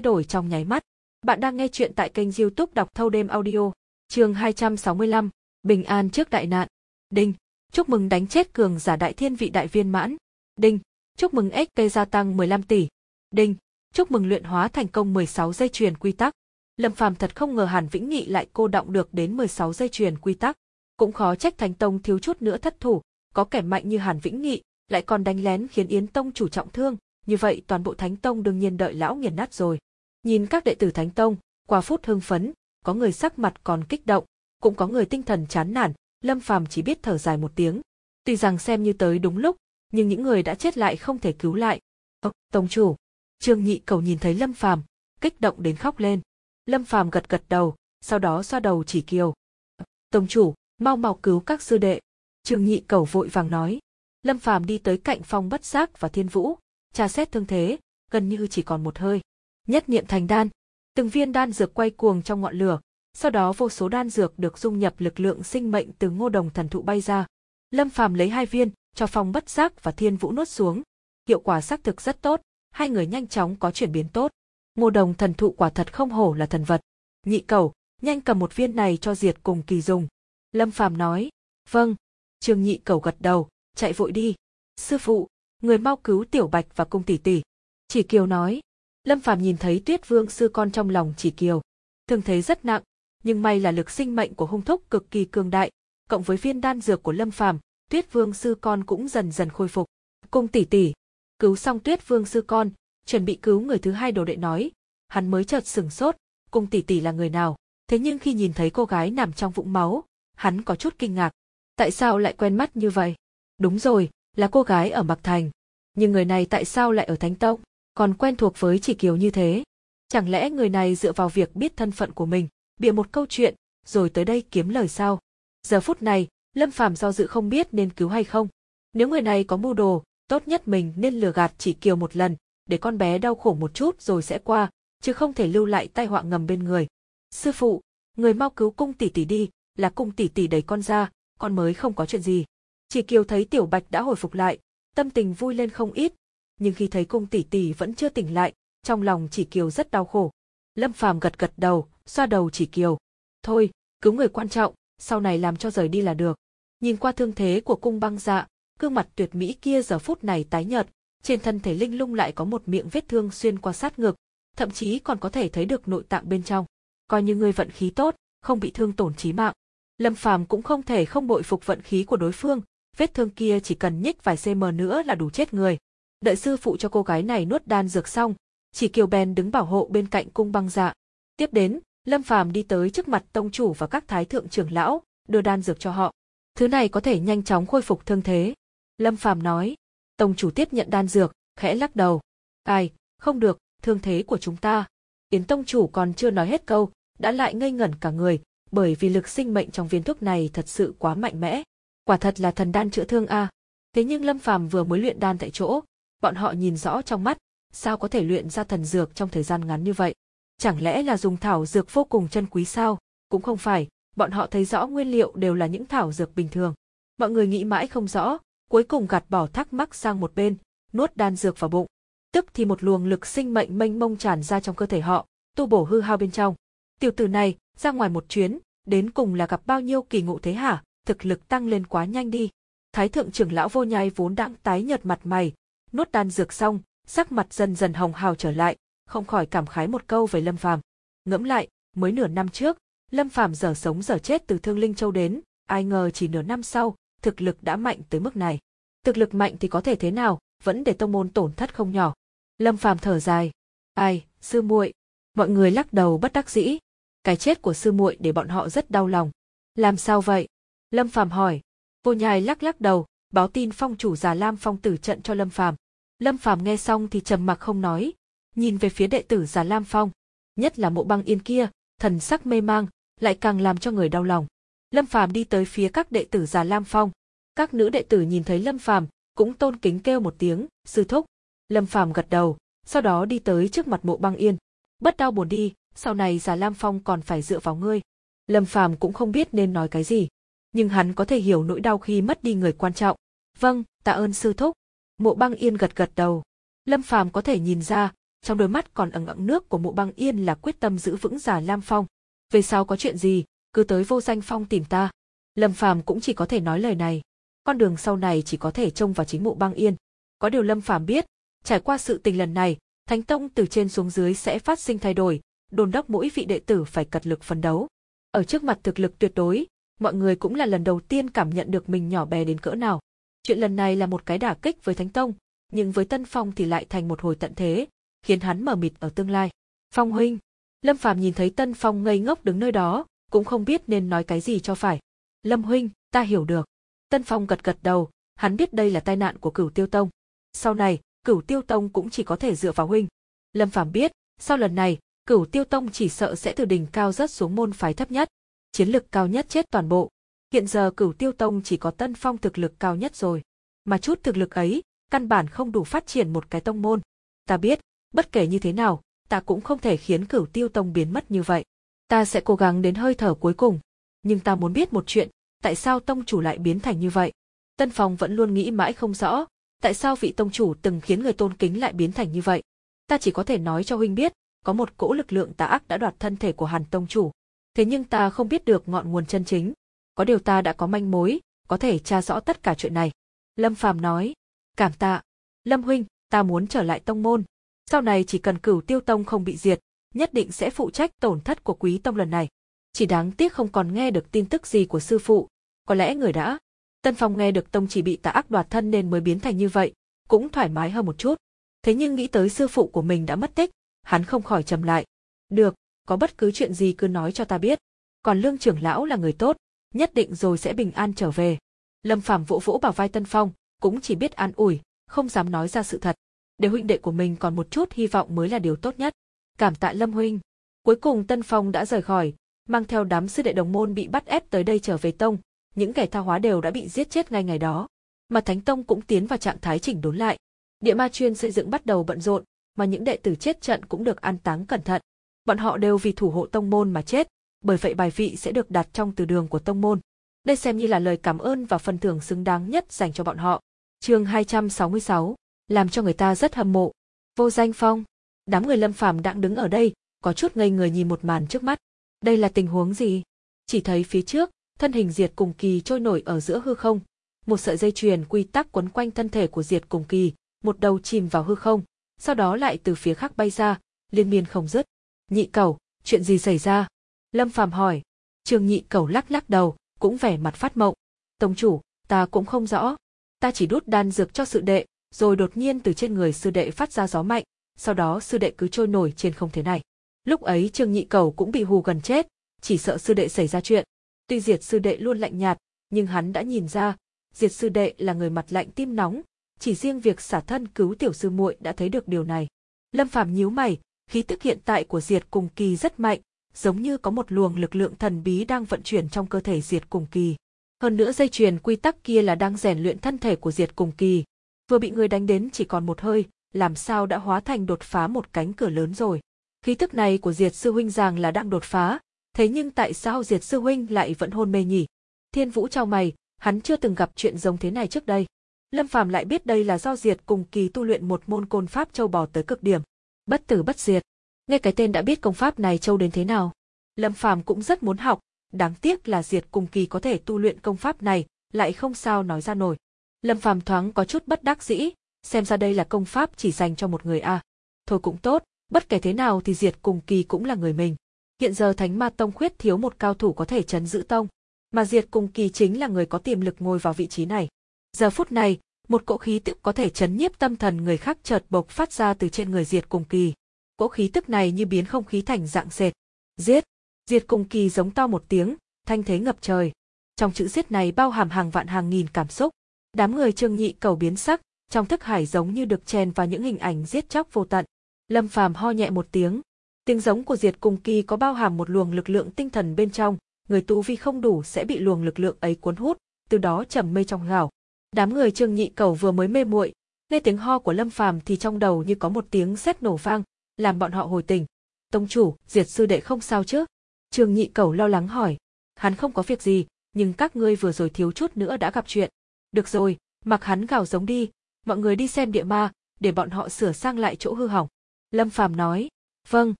đổi trong nháy mắt. Bạn đang nghe chuyện tại kênh youtube đọc thâu đêm audio. chương 265, Bình an trước đại nạn. Đinh, chúc mừng đánh chết cường giả đại thiên vị đại viên mãn. Đinh, chúc mừng XP gia tăng 15 tỷ. Đinh, chúc mừng luyện hóa thành công 16 dây chuyền quy tắc. Lâm Phàm thật không ngờ Hàn Vĩnh Nghị lại cô động được đến 16 dây chuyền quy tắc. Cũng khó trách Thánh Tông thiếu chút nữa thất thủ, có kẻ mạnh như Hàn Vĩnh Nghị, lại còn đánh lén khiến Yến Tông chủ trọng thương, như vậy toàn bộ Thánh Tông đương nhiên đợi lão nghiền nát rồi. Nhìn các đệ tử Thánh Tông, qua phút hưng phấn, có người sắc mặt còn kích động, cũng có người tinh thần chán nản, Lâm Phàm chỉ biết thở dài một tiếng. Tuy rằng xem như tới đúng lúc, nhưng những người đã chết lại không thể cứu lại. Ơ, tông chủ. Trương Nhị Cầu nhìn thấy Lâm Phàm, kích động đến khóc lên. Lâm Phàm gật gật đầu, sau đó xoa đầu chỉ kiều. Ờ, tông chủ, mau mau cứu các sư đệ. Trương Nhị Cầu vội vàng nói. Lâm Phàm đi tới cạnh Phong Bất Giác và Thiên Vũ, tra xét thương thế, gần như chỉ còn một hơi. Nhất niệm thành đan, từng viên đan dược quay cuồng trong ngọn lửa, sau đó vô số đan dược được dung nhập lực lượng sinh mệnh từ ngô đồng thần thụ bay ra. Lâm Phàm lấy hai viên, cho Phong Bất Giác và Thiên Vũ nuốt xuống. Hiệu quả xác thực rất tốt, hai người nhanh chóng có chuyển biến tốt. Ngô đồng thần thụ quả thật không hổ là thần vật. Nhị cầu, nhanh cầm một viên này cho diệt cùng kỳ dùng. Lâm Phàm nói, vâng. Trương nhị cầu gật đầu, chạy vội đi. Sư phụ, người mau cứu tiểu bạch và cung tỷ tỷ. Chỉ kiều nói. Lâm Phàm nhìn thấy tuyết vương sư con trong lòng chỉ kiều. thường thấy rất nặng, nhưng may là lực sinh mệnh của hung thúc cực kỳ cường đại, cộng với viên đan dược của Lâm Phàm, Tuyết Vương sư con cũng dần dần khôi phục. Cung tỷ tỷ, cứu xong Tuyết Vương sư con, chuẩn bị cứu người thứ hai đồ đệ nói, hắn mới chợt sừng sốt, cung tỷ tỷ là người nào? Thế nhưng khi nhìn thấy cô gái nằm trong vũng máu, hắn có chút kinh ngạc. Tại sao lại quen mắt như vậy? Đúng rồi, là cô gái ở Mạc Thành. Nhưng người này tại sao lại ở Thánh Tông, còn quen thuộc với chỉ kiều như thế? Chẳng lẽ người này dựa vào việc biết thân phận của mình, bịa một câu chuyện, rồi tới đây kiếm lời sao? Giờ phút này, Lâm Phàm do dự không biết nên cứu hay không. Nếu người này có mưu đồ, tốt nhất mình nên lừa gạt chỉ kiều một lần, để con bé đau khổ một chút rồi sẽ qua, chứ không thể lưu lại tai họa ngầm bên người. Sư phụ, người mau cứu cung tỷ tỷ đi, là cung tỷ tỷ đẩy con ra, con mới không có chuyện gì. Chỉ kiều thấy tiểu bạch đã hồi phục lại, tâm tình vui lên không ít, nhưng khi thấy cung tỷ tỷ vẫn chưa tỉnh lại, trong lòng chỉ kiều rất đau khổ. Lâm Phàm gật gật đầu, xoa đầu chỉ kiều. Thôi, cứu người quan trọng, sau này làm cho rời đi là được. Nhìn qua thương thế của cung băng dạ, gương mặt tuyệt mỹ kia giờ phút này tái nhợt, trên thân thể linh lung lại có một miệng vết thương xuyên qua sát ngực, thậm chí còn có thể thấy được nội tạng bên trong. Coi như người vận khí tốt, không bị thương tổn chí mạng. Lâm Phàm cũng không thể không bội phục vận khí của đối phương, vết thương kia chỉ cần nhích vài cm nữa là đủ chết người. Đợi sư phụ cho cô gái này nuốt đan dược xong, chỉ Kiều Ben đứng bảo hộ bên cạnh cung băng dạ. Tiếp đến, Lâm Phàm đi tới trước mặt tông chủ và các thái thượng trưởng lão, đưa đan dược cho họ. Thứ này có thể nhanh chóng khôi phục thương thế. Lâm Phàm nói. Tông chủ tiếp nhận đan dược, khẽ lắc đầu. Ai, không được, thương thế của chúng ta. Yến tông chủ còn chưa nói hết câu, đã lại ngây ngẩn cả người, bởi vì lực sinh mệnh trong viên thuốc này thật sự quá mạnh mẽ. Quả thật là thần đan chữa thương a. Thế nhưng Lâm Phàm vừa mới luyện đan tại chỗ, bọn họ nhìn rõ trong mắt, sao có thể luyện ra thần dược trong thời gian ngắn như vậy? Chẳng lẽ là dùng thảo dược vô cùng chân quý sao? Cũng không phải, bọn họ thấy rõ nguyên liệu đều là những thảo dược bình thường. Mọi người nghĩ mãi không rõ, cuối cùng gạt bỏ thắc mắc sang một bên, nuốt đan dược vào bụng. Tức thì một luồng lực sinh mệnh mênh mông tràn ra trong cơ thể họ, tu bổ hư hao bên trong. Tiểu tử này, ra ngoài một chuyến, đến cùng là gặp bao nhiêu kỳ ngộ thế hả, thực lực tăng lên quá nhanh đi. Thái thượng trưởng lão vô nhai vốn đang tái nhợt mặt mày, nuốt đan dược xong, sắc mặt dần dần hồng hào trở lại, không khỏi cảm khái một câu về Lâm Phàm. Ngẫm lại, mới nửa năm trước, Lâm Phàm giờ sống giờ chết từ Thương Linh Châu đến, ai ngờ chỉ nửa năm sau, thực lực đã mạnh tới mức này. Thực lực mạnh thì có thể thế nào, vẫn để tông môn tổn thất không nhỏ. Lâm Phàm thở dài, "Ai, sư muội." Mọi người lắc đầu bất đắc dĩ. Cái chết của sư muội để bọn họ rất đau lòng. "Làm sao vậy?" Lâm Phàm hỏi. Vô Nhai lắc lắc đầu, báo tin phong chủ già Lam Phong tử trận cho Lâm Phàm. Lâm Phàm nghe xong thì trầm mặc không nói, nhìn về phía đệ tử già Lam Phong, nhất là mộ băng yên kia, thần sắc mê mang, lại càng làm cho người đau lòng. Lâm Phàm đi tới phía các đệ tử già Lam Phong. Các nữ đệ tử nhìn thấy Lâm Phàm, cũng tôn kính kêu một tiếng, sư thúc. Lâm Phàm gật đầu, sau đó đi tới trước mặt mộ băng yên. Bất đau buồn đi, sau này già Lam Phong còn phải dựa vào ngươi. Lâm Phàm cũng không biết nên nói cái gì, nhưng hắn có thể hiểu nỗi đau khi mất đi người quan trọng. Vâng, tạ ơn sư thúc. Mộ băng yên gật gật đầu. Lâm Phàm có thể nhìn ra, trong đôi mắt còn ẩn ẩn nước của mộ băng yên là quyết tâm giữ vững giả Lam Phong. Về sau có chuyện gì, cứ tới vô danh phong tìm ta. Lâm Phàm cũng chỉ có thể nói lời này. Con đường sau này chỉ có thể trông vào chính mộ băng yên. Có điều Lâm Phàm biết, trải qua sự tình lần này, Thánh Tông từ trên xuống dưới sẽ phát sinh thay đổi, đôn đốc mỗi vị đệ tử phải cật lực phấn đấu. Ở trước mặt thực lực tuyệt đối, mọi người cũng là lần đầu tiên cảm nhận được mình nhỏ bé đến cỡ nào. Chuyện lần này là một cái đả kích với Thánh Tông, nhưng với Tân Phong thì lại thành một hồi tận thế, khiến hắn mở mịt ở tương lai. Phong huynh, Lâm Phàm nhìn thấy Tân Phong ngây ngốc đứng nơi đó, cũng không biết nên nói cái gì cho phải. Lâm huynh, ta hiểu được. Tân Phong gật gật đầu, hắn biết đây là tai nạn của Cửu Tiêu Tông. Sau này, Cửu Tiêu Tông cũng chỉ có thể dựa vào huynh. Lâm Phàm biết, sau lần này, Cửu Tiêu Tông chỉ sợ sẽ từ đỉnh cao rớt xuống môn phái thấp nhất, chiến lực cao nhất chết toàn bộ. Hiện giờ Cửu Tiêu Tông chỉ có Tân Phong thực lực cao nhất rồi, mà chút thực lực ấy, căn bản không đủ phát triển một cái tông môn. Ta biết, bất kể như thế nào, ta cũng không thể khiến Cửu Tiêu Tông biến mất như vậy. Ta sẽ cố gắng đến hơi thở cuối cùng, nhưng ta muốn biết một chuyện, tại sao tông chủ lại biến thành như vậy? Tân Phong vẫn luôn nghĩ mãi không rõ, tại sao vị tông chủ từng khiến người tôn kính lại biến thành như vậy. Ta chỉ có thể nói cho huynh biết, có một cỗ lực lượng tà ác đã đoạt thân thể của Hàn tông chủ. Thế nhưng ta không biết được ngọn nguồn chân chính. Có điều ta đã có manh mối, có thể tra rõ tất cả chuyện này. Lâm Phàm nói, cảm tạ. Lâm huynh, ta muốn trở lại tông môn. Sau này chỉ cần cửu tiêu tông không bị diệt, nhất định sẽ phụ trách tổn thất của quý tông lần này. Chỉ đáng tiếc không còn nghe được tin tức gì của sư phụ, có lẽ người đã. Tân Phong nghe được tông chỉ bị tà ác đoạt thân nên mới biến thành như vậy, cũng thoải mái hơn một chút. Thế nhưng nghĩ tới sư phụ của mình đã mất tích, hắn không khỏi trầm lại. Được, có bất cứ chuyện gì cứ nói cho ta biết. Còn lương trưởng lão là người tốt, nhất định rồi sẽ bình an trở về. Lâm Phàm vỗ vỗ bảo vai Tân Phong, cũng chỉ biết an ủi, không dám nói ra sự thật. Để huynh đệ của mình còn một chút hy vọng mới là điều tốt nhất. Cảm tạ Lâm huynh. Cuối cùng Tân Phong đã rời khỏi, mang theo đám sư đệ đồng môn bị bắt ép tới đây trở về tông, những kẻ tha hóa đều đã bị giết chết ngay ngày đó. Mà Thánh Tông cũng tiến vào trạng thái chỉnh đốn lại. Địa ma chuyên xây dựng bắt đầu bận rộn, mà những đệ tử chết trận cũng được an táng cẩn thận. Bọn họ đều vì thủ hộ tông môn mà chết, bởi vậy bài vị sẽ được đặt trong từ đường của tông môn. Đây xem như là lời cảm ơn và phần thưởng xứng đáng nhất dành cho bọn họ. Chương 266, làm cho người ta rất hâm mộ. Vô Danh Phong, đám người Lâm Phàm đang đứng ở đây, có chút ngây người nhìn một màn trước mắt. Đây là tình huống gì? Chỉ thấy phía trước, thân hình Diệt Cùng Kỳ trôi nổi ở giữa hư không, một sợi dây chuyền quy tắc quấn quanh thân thể của Diệt Cùng Kỳ, một đầu chìm vào hư không, sau đó lại từ phía khác bay ra, liên miên không dứt. Nhị Cẩu, chuyện gì xảy ra? Lâm Phàm hỏi. Trương Nhị Cẩu lắc lắc đầu, cũng vẻ mặt phát mộng. Tông chủ, ta cũng không rõ. Ta chỉ đút đan dược cho sự đệ, rồi đột nhiên từ trên người sư đệ phát ra gió mạnh, sau đó sư đệ cứ trôi nổi trên không thế này. Lúc ấy Trương Nhị cầu cũng bị hù gần chết, chỉ sợ sư đệ xảy ra chuyện. Tuy Diệt sư đệ luôn lạnh nhạt, nhưng hắn đã nhìn ra, Diệt sư đệ là người mặt lạnh tim nóng, chỉ riêng việc xả thân cứu tiểu sư muội đã thấy được điều này. Lâm Phàm nhíu mày, khí tức hiện tại của Diệt Cùng Kỳ rất mạnh, giống như có một luồng lực lượng thần bí đang vận chuyển trong cơ thể Diệt Cùng Kỳ. Hơn nữa dây chuyền quy tắc kia là đang rèn luyện thân thể của Diệt Cùng Kỳ, vừa bị người đánh đến chỉ còn một hơi, làm sao đã hóa thành đột phá một cánh cửa lớn rồi. Khí tức này của Diệt sư huynh rằng là đang đột phá, thế nhưng tại sao Diệt sư huynh lại vẫn hôn mê nhỉ? Thiên Vũ trao mày, hắn chưa từng gặp chuyện giống thế này trước đây. Lâm Phàm lại biết đây là do Diệt cùng kỳ tu luyện một môn côn pháp châu bò tới cực điểm, bất tử bất diệt. Nghe cái tên đã biết công pháp này châu đến thế nào. Lâm Phàm cũng rất muốn học, đáng tiếc là Diệt cùng kỳ có thể tu luyện công pháp này, lại không sao nói ra nổi. Lâm Phàm thoáng có chút bất đắc dĩ, xem ra đây là công pháp chỉ dành cho một người a. À. Thôi cũng tốt, bất kể thế nào thì Diệt cùng kỳ cũng là người mình. Hiện giờ Thánh Ma Tông khuyết thiếu một cao thủ có thể chấn giữ tông, mà Diệt cùng kỳ chính là người có tiềm lực ngồi vào vị trí này. Giờ phút này, một cỗ khí tức có thể chấn nhiếp tâm thần người khác chợt bộc phát ra từ trên người Diệt cùng kỳ. Cỗ khí tức này như biến không khí thành dạng sệt. Giết! Diệt cùng kỳ giống to một tiếng, thanh thế ngập trời. Trong chữ giết này bao hàm hàng vạn hàng nghìn cảm xúc. Đám người trương nhị cầu biến sắc, trong thức hải giống như được chèn vào những hình ảnh giết chóc vô tận. Lâm Phàm ho nhẹ một tiếng. Tiếng giống của Diệt Cùng Kỳ có bao hàm một luồng lực lượng tinh thần bên trong, người tu vi không đủ sẽ bị luồng lực lượng ấy cuốn hút, từ đó trầm mê trong gào. Đám người Trương Nhị Cầu vừa mới mê muội, nghe tiếng ho của Lâm Phàm thì trong đầu như có một tiếng sét nổ vang, làm bọn họ hồi tỉnh. Tông chủ, Diệt sư đệ không sao chứ? Trương Nhị Cầu lo lắng hỏi. Hắn không có việc gì, nhưng các ngươi vừa rồi thiếu chút nữa đã gặp chuyện. Được rồi, mặc hắn gào giống đi, mọi người đi xem địa ma, để bọn họ sửa sang lại chỗ hư hỏng. Lâm Phàm nói, vâng.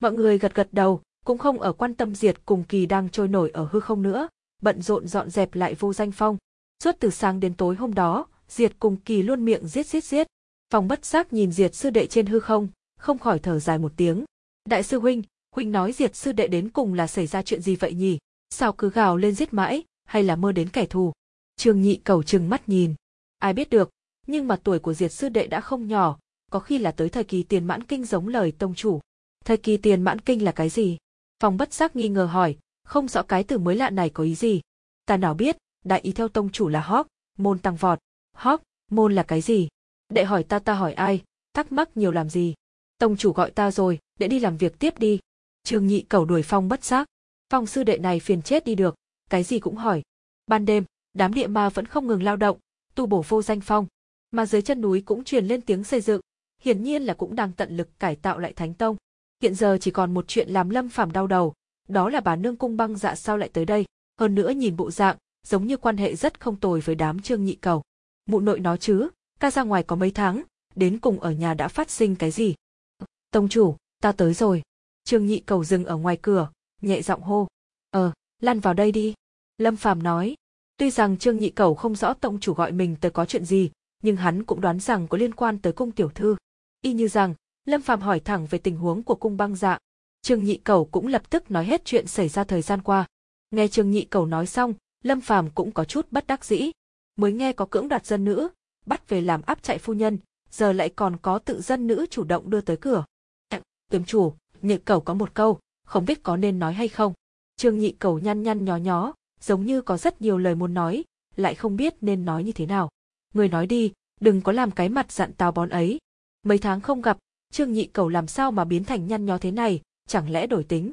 Mọi người gật gật đầu, cũng không ở quan tâm diệt cùng kỳ đang trôi nổi ở hư không nữa, bận rộn dọn dẹp lại vô danh phong. Suốt từ sáng đến tối hôm đó, diệt cùng kỳ luôn miệng giết giết giết. Phong bất giác nhìn diệt sư đệ trên hư không, không khỏi thở dài một tiếng. Đại sư huynh, Huynh nói diệt sư đệ đến cùng là xảy ra chuyện gì vậy nhỉ? Sao cứ gào lên giết mãi, hay là mơ đến kẻ thù? Trương Nhị cầu trừng mắt nhìn. Ai biết được, nhưng mà tuổi của diệt sư đệ đã không nhỏ, có khi là tới thời kỳ tiền mãn kinh giống lời tông chủ. Thời kỳ tiền mãn kinh là cái gì? Phong bất giác nghi ngờ hỏi, không rõ cái từ mới lạ này có ý gì. Ta nào biết, đại ý theo tông chủ là hóc, môn tăng vọt. Hóc, môn là cái gì? Đệ hỏi ta ta hỏi ai, thắc mắc nhiều làm gì? Tông chủ gọi ta rồi, đệ đi làm việc tiếp đi. Trương nhị cầu đuổi phong bất giác. Phong sư đệ này phiền chết đi được, cái gì cũng hỏi. Ban đêm, đám địa ma vẫn không ngừng lao động, tu bổ vô danh phong. Mà dưới chân núi cũng truyền lên tiếng xây dựng, hiển nhiên là cũng đang tận lực cải tạo lại thánh tông. Hiện giờ chỉ còn một chuyện làm lâm phàm đau đầu, đó là bà nương cung băng dạ sao lại tới đây, hơn nữa nhìn bộ dạng, giống như quan hệ rất không tồi với đám trương nhị cầu. Mụ nội nó chứ, ca ra ngoài có mấy tháng, đến cùng ở nhà đã phát sinh cái gì. Tông chủ, ta tới rồi. Trương nhị cầu dừng ở ngoài cửa, nhẹ giọng hô. Ờ, lăn vào đây đi. Lâm Phàm nói. Tuy rằng Trương nhị cầu không rõ tổng chủ gọi mình tới có chuyện gì, nhưng hắn cũng đoán rằng có liên quan tới cung tiểu thư. Y như rằng, Lâm Phàm hỏi thẳng về tình huống của cung băng dạ. Trương Nhị Cầu cũng lập tức nói hết chuyện xảy ra thời gian qua. Nghe Trương Nhị Cầu nói xong, Lâm Phàm cũng có chút bất đắc dĩ. Mới nghe có cưỡng đoạt dân nữ, bắt về làm áp chạy phu nhân, giờ lại còn có tự dân nữ chủ động đưa tới cửa. Tiếm chủ, Nhị Cầu có một câu, không biết có nên nói hay không. Trương Nhị Cầu nhăn nhăn nhó nhó, giống như có rất nhiều lời muốn nói, lại không biết nên nói như thế nào. Người nói đi, đừng có làm cái mặt dặn tào bón ấy. Mấy tháng không gặp, Trương Nhị Cầu làm sao mà biến thành nhăn nhó thế này, chẳng lẽ đổi tính?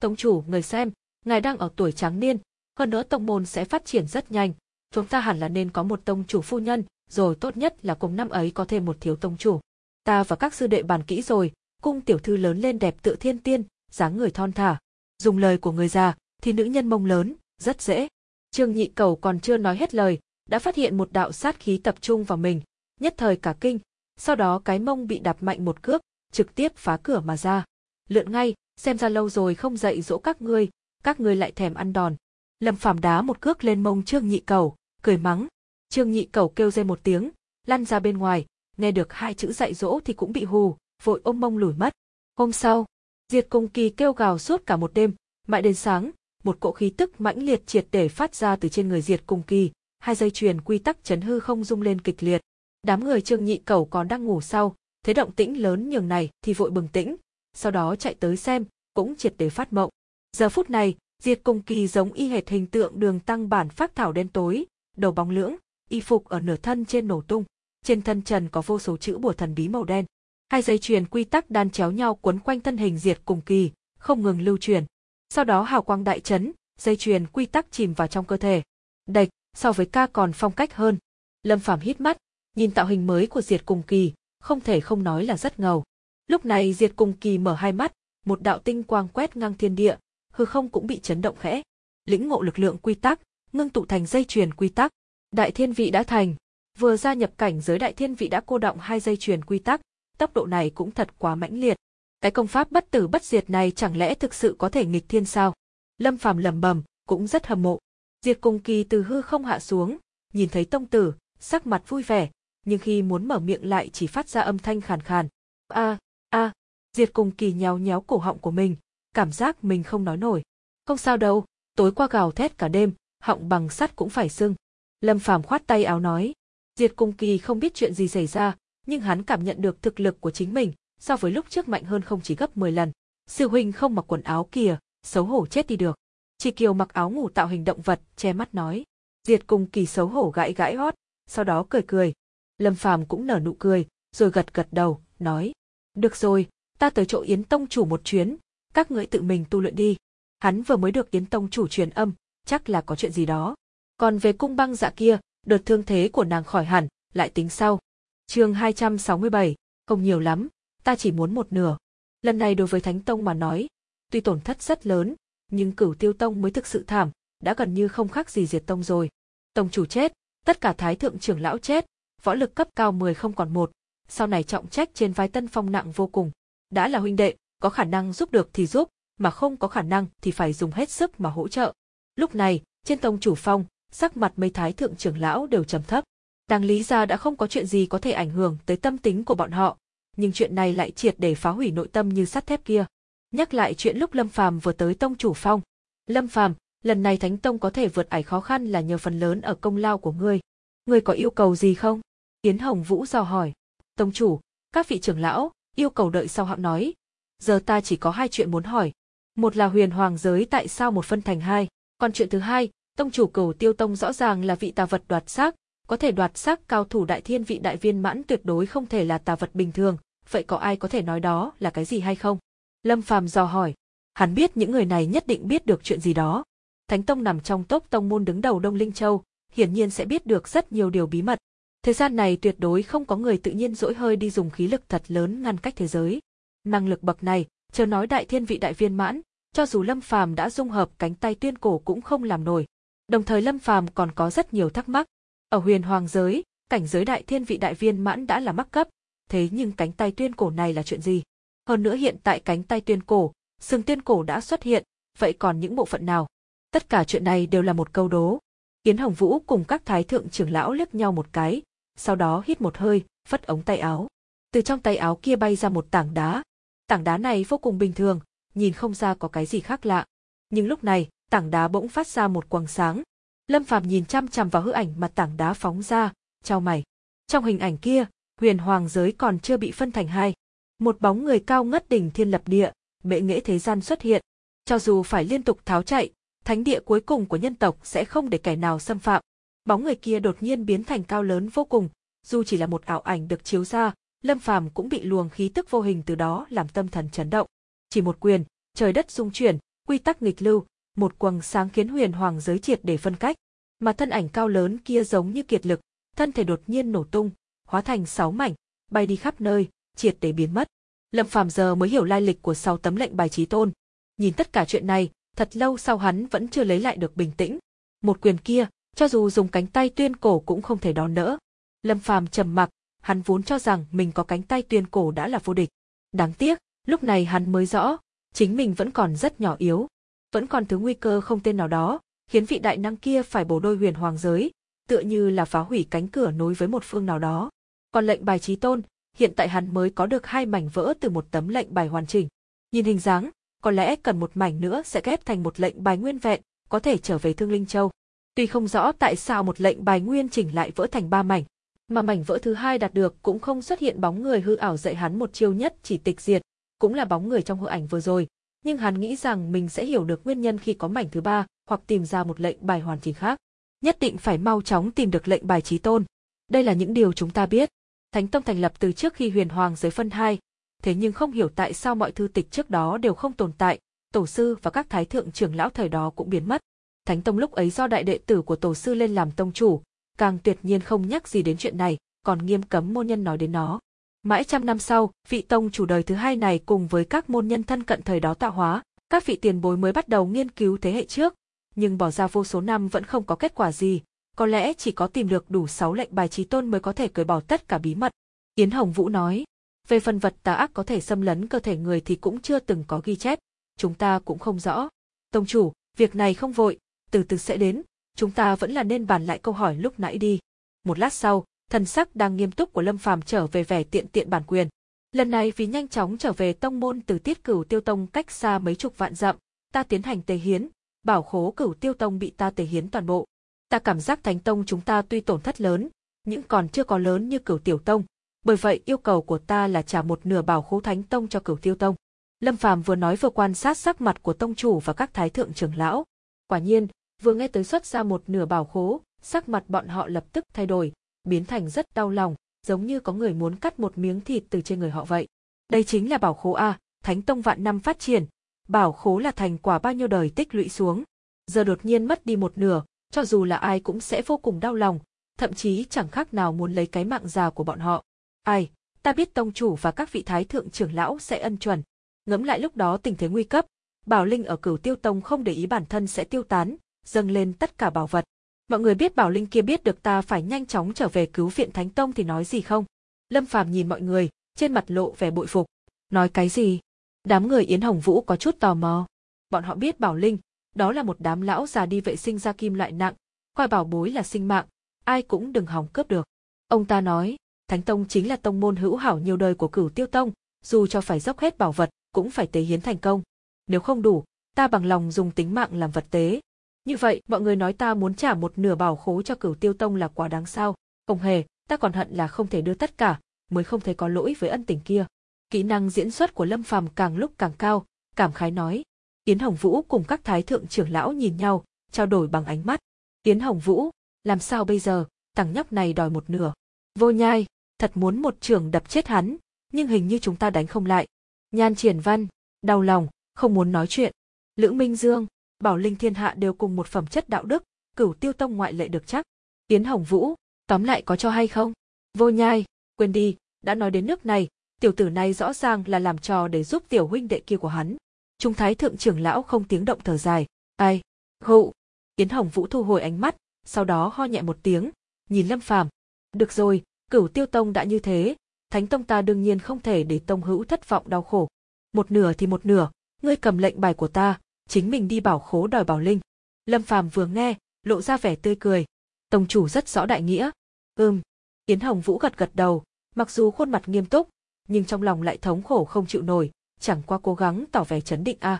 Tông chủ, người xem, ngài đang ở tuổi tráng niên, hơn nữa tông môn sẽ phát triển rất nhanh, chúng ta hẳn là nên có một tông chủ phu nhân, rồi tốt nhất là cùng năm ấy có thêm một thiếu tông chủ. Ta và các sư đệ bàn kỹ rồi, cung tiểu thư lớn lên đẹp tựa thiên tiên, dáng người thon thả. Dùng lời của người già, thì nữ nhân mông lớn, rất dễ. Trương Nhị Cầu còn chưa nói hết lời, đã phát hiện một đạo sát khí tập trung vào mình, nhất thời cả kinh, sau đó cái mông bị đạp mạnh một cước, trực tiếp phá cửa mà ra. Lượn ngay, xem ra lâu rồi không dạy dỗ các ngươi, các ngươi lại thèm ăn đòn. Lâm Phàm đá một cước lên mông Trương Nhị Cầu, cười mắng. Trương Nhị Cầu kêu lên một tiếng, lăn ra bên ngoài, nghe được hai chữ dạy dỗ thì cũng bị hù, vội ôm mông lùi mất. Hôm sau, Diệt Cung Kỳ kêu gào suốt cả một đêm, mãi đến sáng, một cỗ khí tức mãnh liệt triệt để phát ra từ trên người Diệt Cung Kỳ, hai dây chuyền quy tắc chấn hư không rung lên kịch liệt. Đám người Trương Nhị Cầu còn đang ngủ sau, thấy động tĩnh lớn nhường này thì vội bừng tĩnh, sau đó chạy tới xem, cũng triệt để phát mộng. Giờ phút này, Diệt Cung Kỳ giống y hệt hình tượng đường tăng bản phát thảo đen tối, đầu bóng lưỡng, y phục ở nửa thân trên nổ tung, trên thân trần có vô số chữ bùa thần bí màu đen. Hai dây chuyền quy tắc đan chéo nhau quấn quanh thân hình Diệt Cung Kỳ, không ngừng lưu truyền. Sau đó hào quang đại chấn, dây chuyền quy tắc chìm vào trong cơ thể. Đạch, so với ca còn phong cách hơn. Lâm Phàm hít mắt, nhìn tạo hình mới của Diệt cùng Kỳ, không thể không nói là rất ngầu. Lúc này Diệt cùng Kỳ mở hai mắt, một đạo tinh quang quét ngang thiên địa, hư không cũng bị chấn động khẽ. Lĩnh ngộ lực lượng quy tắc, ngưng tụ thành dây chuyền quy tắc. Đại thiên vị đã thành, vừa gia nhập cảnh giới đại thiên vị đã cô động hai dây chuyền quy tắc, tốc độ này cũng thật quá mãnh liệt. Cái công pháp bất tử bất diệt này chẳng lẽ thực sự có thể nghịch thiên sao? Lâm Phàm lẩm bẩm, cũng rất hâm mộ. Diệt Cung Kỳ từ hư không hạ xuống, nhìn thấy tông tử, sắc mặt vui vẻ, nhưng khi muốn mở miệng lại chỉ phát ra âm thanh khàn khàn. A, a, Diệt Cung Kỳ nhéo nhéo cổ họng của mình, cảm giác mình không nói nổi. Không sao đâu, tối qua gào thét cả đêm, họng bằng sắt cũng phải sưng. Lâm Phàm khoát tay áo nói. Diệt Cung Kỳ không biết chuyện gì xảy ra, nhưng hắn cảm nhận được thực lực của chính mình, so với lúc trước mạnh hơn không chỉ gấp 10 lần. Sư huynh không mặc quần áo kìa, xấu hổ chết đi được. Chỉ Kiều mặc áo ngủ tạo hình động vật, che mắt nói. Diệt cùng Kỳ xấu hổ gãi gãi hót, sau đó cười cười. Lâm Phàm cũng nở nụ cười, rồi gật gật đầu, nói. Được rồi, ta tới chỗ Yến Tông chủ một chuyến, các ngươi tự mình tu luyện đi. Hắn vừa mới được Yến Tông chủ truyền âm, chắc là có chuyện gì đó. Còn về cung băng dạ kia, đợt thương thế của nàng khỏi hẳn, lại tính sau. chương 267, không nhiều lắm, ta chỉ muốn một nửa. Lần này đối với Thánh Tông mà nói, tuy tổn thất rất lớn, nhưng cửu tiêu tông mới thực sự thảm, đã gần như không khác gì diệt tông rồi. Tông chủ chết, tất cả thái thượng trưởng lão chết, võ lực cấp cao 10 không còn một, sau này trọng trách trên vai tân phong nặng vô cùng. Đã là huynh đệ, có khả năng giúp được thì giúp, mà không có khả năng thì phải dùng hết sức mà hỗ trợ. Lúc này, trên tông chủ phong, sắc mặt mấy thái thượng trưởng lão đều trầm thấp. đáng lý ra đã không có chuyện gì có thể ảnh hưởng tới tâm tính của bọn họ, nhưng chuyện này lại triệt để phá hủy nội tâm như sắt thép kia. nhắc lại chuyện lúc Lâm Phàm vừa tới tông chủ phong. Lâm Phàm, lần này Thánh Tông có thể vượt ải khó khăn là nhờ phần lớn ở công lao của ngươi. Ngươi có yêu cầu gì không? Yến Hồng Vũ dò hỏi. Tông chủ, các vị trưởng lão, yêu cầu đợi sau hạng nói. Giờ ta chỉ có hai chuyện muốn hỏi. Một là huyền hoàng giới tại sao một phân thành hai, còn chuyện thứ hai, tông chủ cầu tiêu tông rõ ràng là vị tà vật đoạt xác, có thể đoạt xác cao thủ đại thiên vị đại viên mãn tuyệt đối không thể là tà vật bình thường, vậy có ai có thể nói đó là cái gì hay không? Lâm Phàm dò hỏi, hắn biết những người này nhất định biết được chuyện gì đó. Thánh Tông nằm trong tốc tông môn đứng đầu Đông Linh Châu, hiển nhiên sẽ biết được rất nhiều điều bí mật. Thế gian này tuyệt đối không có người tự nhiên dỗi hơi đi dùng khí lực thật lớn ngăn cách thế giới. Năng lực bậc này, chờ nói đại thiên vị đại viên mãn, cho dù Lâm Phàm đã dung hợp cánh tay tuyên cổ cũng không làm nổi. Đồng thời Lâm Phàm còn có rất nhiều thắc mắc. Ở huyền hoàng giới, cảnh giới đại thiên vị đại viên mãn đã là mắc cấp, thế nhưng cánh tay tuyên cổ này là chuyện gì? Hơn nữa hiện tại cánh tay tuyên cổ, sừng tuyên cổ đã xuất hiện, vậy còn những bộ phận nào? Tất cả chuyện này đều là một câu đố. Yến Hồng Vũ cùng các thái thượng trưởng lão liếc nhau một cái, sau đó hít một hơi, phất ống tay áo. Từ trong tay áo kia bay ra một tảng đá. Tảng đá này vô cùng bình thường, nhìn không ra có cái gì khác lạ. Nhưng lúc này, tảng đá bỗng phát ra một quầng sáng. Lâm Phàm nhìn chăm chăm vào hư ảnh mà tảng đá phóng ra, trao mày. Trong hình ảnh kia, huyền hoàng giới còn chưa bị phân thành hai. Một bóng người cao ngất đỉnh thiên lập địa, bệ nghệ thế gian xuất hiện. Cho dù phải liên tục tháo chạy, thánh địa cuối cùng của nhân tộc sẽ không để kẻ nào xâm phạm. Bóng người kia đột nhiên biến thành cao lớn vô cùng, dù chỉ là một ảo ảnh được chiếu ra, Lâm Phàm cũng bị luồng khí tức vô hình từ đó làm tâm thần chấn động. Chỉ một quyền, trời đất rung chuyển, quy tắc nghịch lưu, một quầng sáng khiến huyền hoàng giới triệt để phân cách, mà thân ảnh cao lớn kia giống như kiệt lực, thân thể đột nhiên nổ tung, hóa thành sáu mảnh, bay đi khắp nơi, triệt để biến mất. Lâm Phàm giờ mới hiểu lai lịch của sáu tấm lệnh bài trí tôn. Nhìn tất cả chuyện này, thật lâu sau hắn vẫn chưa lấy lại được bình tĩnh. Một quyền kia, cho dù dùng cánh tay tuyên cổ cũng không thể đón đỡ. Lâm Phàm trầm mặc, hắn vốn cho rằng mình có cánh tay tuyên cổ đã là vô địch. Đáng tiếc, lúc này hắn mới rõ, chính mình vẫn còn rất nhỏ yếu, vẫn còn thứ nguy cơ không tên nào đó, khiến vị đại năng kia phải bổ đôi huyền hoàng giới, tựa như là phá hủy cánh cửa nối với một phương nào đó. Còn lệnh bài trí tôn, hiện tại hắn mới có được hai mảnh vỡ từ một tấm lệnh bài hoàn chỉnh. Nhìn hình dáng, có lẽ cần một mảnh nữa sẽ ghép thành một lệnh bài nguyên vẹn, có thể trở về Thương Linh Châu. Tuy không rõ tại sao một lệnh bài nguyên chỉnh lại vỡ thành ba mảnh, mà mảnh vỡ thứ hai đạt được cũng không xuất hiện bóng người hư ảo dạy hắn một chiêu nhất chỉ tịch diệt, cũng là bóng người trong hư ảnh vừa rồi, nhưng hắn nghĩ rằng mình sẽ hiểu được nguyên nhân khi có mảnh thứ ba, hoặc tìm ra một lệnh bài hoàn chỉnh khác. Nhất định phải mau chóng tìm được lệnh bài trí tôn. Đây là những điều chúng ta biết. Thánh Tông thành lập từ trước khi huyền hoàng giới phân hai, thế nhưng không hiểu tại sao mọi thư tịch trước đó đều không tồn tại, tổ sư và các thái thượng trưởng lão thời đó cũng biến mất. Thánh Tông lúc ấy do đại đệ tử của tổ sư lên làm tông chủ, càng tuyệt nhiên không nhắc gì đến chuyện này, còn nghiêm cấm môn nhân nói đến nó. Mãi trăm năm sau, vị tông chủ đời thứ hai này cùng với các môn nhân thân cận thời đó tạo hóa, các vị tiền bối mới bắt đầu nghiên cứu thế hệ trước, nhưng bỏ ra vô số năm vẫn không có kết quả gì, có lẽ chỉ có tìm được đủ 6 lệnh bài trí tôn mới có thể cởi bỏ tất cả bí mật. Yến Hồng Vũ nói, về phần vật tà ác có thể xâm lấn cơ thể người thì cũng chưa từng có ghi chép, chúng ta cũng không rõ. Tông chủ, việc này không vội, từ từ sẽ đến, chúng ta vẫn là nên bàn lại câu hỏi lúc nãy đi. Một lát sau, thần sắc đang nghiêm túc của Lâm Phàm trở về vẻ tiện tiện bản quyền. Lần này vì nhanh chóng trở về tông môn từ tiết cửu tiêu tông cách xa mấy chục vạn dặm, ta tiến hành tề hiến, bảo khố cửu tiêu tông bị ta tề hiến toàn bộ. Ta cảm giác thánh tông chúng ta tuy tổn thất lớn, nhưng còn chưa có lớn như cửu tiểu tông, bởi vậy yêu cầu của ta là trả một nửa bảo khố thánh tông cho cửu tiêu tông. Lâm Phàm vừa nói vừa quan sát sắc mặt của tông chủ và các thái thượng trưởng lão. Quả nhiên, vừa nghe tới xuất ra một nửa bảo khố, sắc mặt bọn họ lập tức thay đổi, biến thành rất đau lòng, giống như có người muốn cắt một miếng thịt từ trên người họ vậy. Đây chính là bảo khố A, Thánh Tông vạn năm phát triển, bảo khố là thành quả bao nhiêu đời tích lũy xuống. Giờ đột nhiên mất đi một nửa, cho dù là ai cũng sẽ vô cùng đau lòng, thậm chí chẳng khác nào muốn lấy cái mạng già của bọn họ. Ai, ta biết tông chủ và các vị thái thượng trưởng lão sẽ ân chuẩn. Ngẫm lại lúc đó tình thế nguy cấp, Bảo Linh ở cửu tiêu tông không để ý bản thân sẽ tiêu tán, dâng lên tất cả bảo vật. Mọi người biết Bảo Linh kia biết được ta phải nhanh chóng trở về cứu viện Thánh Tông thì nói gì không? Lâm Phàm nhìn mọi người, trên mặt lộ vẻ bội phục. Nói cái gì? Đám người Yến Hồng Vũ có chút tò mò. Bọn họ biết Bảo Linh, đó là một đám lão già đi vệ sinh ra kim loại nặng, coi bảo bối là sinh mạng, ai cũng đừng hòng cướp được. Ông ta nói, Thánh Tông chính là tông môn hữu hảo nhiều đời của cửu tiêu tông, dù cho phải dốc hết bảo vật, cũng phải tế hiến thành công. Nếu không đủ, ta bằng lòng dùng tính mạng làm vật tế. Như vậy, mọi người nói ta muốn trả một nửa bảo khố cho cửu tiêu tông là quá đáng sao. Không hề, ta còn hận là không thể đưa tất cả, mới không thấy có lỗi với ân tình kia. Kỹ năng diễn xuất của Lâm Phàm càng lúc càng cao, cảm khái nói. Yến Hồng Vũ cùng các thái thượng trưởng lão nhìn nhau, trao đổi bằng ánh mắt. Yến Hồng Vũ, làm sao bây giờ, thằng nhóc này đòi một nửa. Vô nhai, thật muốn một trường đập chết hắn, nhưng hình như chúng ta đánh không lại. Nhan triển văn, đau lòng, không muốn nói chuyện. Lữ Minh Dương, Bảo Linh Thiên Hạ đều cùng một phẩm chất đạo đức, cửu tiêu tông ngoại lệ được chắc. Yến Hồng Vũ, tóm lại có cho hay không? Vô nhai, quên đi, đã nói đến nước này, tiểu tử này rõ ràng là làm trò để giúp tiểu huynh đệ kia của hắn. Trung thái thượng trưởng lão không tiếng động thở dài, ai, hụ. Yến Hồng Vũ thu hồi ánh mắt, sau đó ho nhẹ một tiếng, nhìn Lâm Phàm. Được rồi, cửu tiêu tông đã như thế, thánh tông ta đương nhiên không thể để tông hữu thất vọng đau khổ. Một nửa thì một nửa, ngươi cầm lệnh bài của ta, chính mình đi bảo khố đòi bảo linh. Lâm Phàm vừa nghe, lộ ra vẻ tươi cười. Tông chủ rất rõ đại nghĩa. Ừm. Yến Hồng Vũ gật gật đầu, mặc dù khuôn mặt nghiêm túc, nhưng trong lòng lại thống khổ không chịu nổi, chẳng qua cố gắng tỏ vẻ chấn định a. À.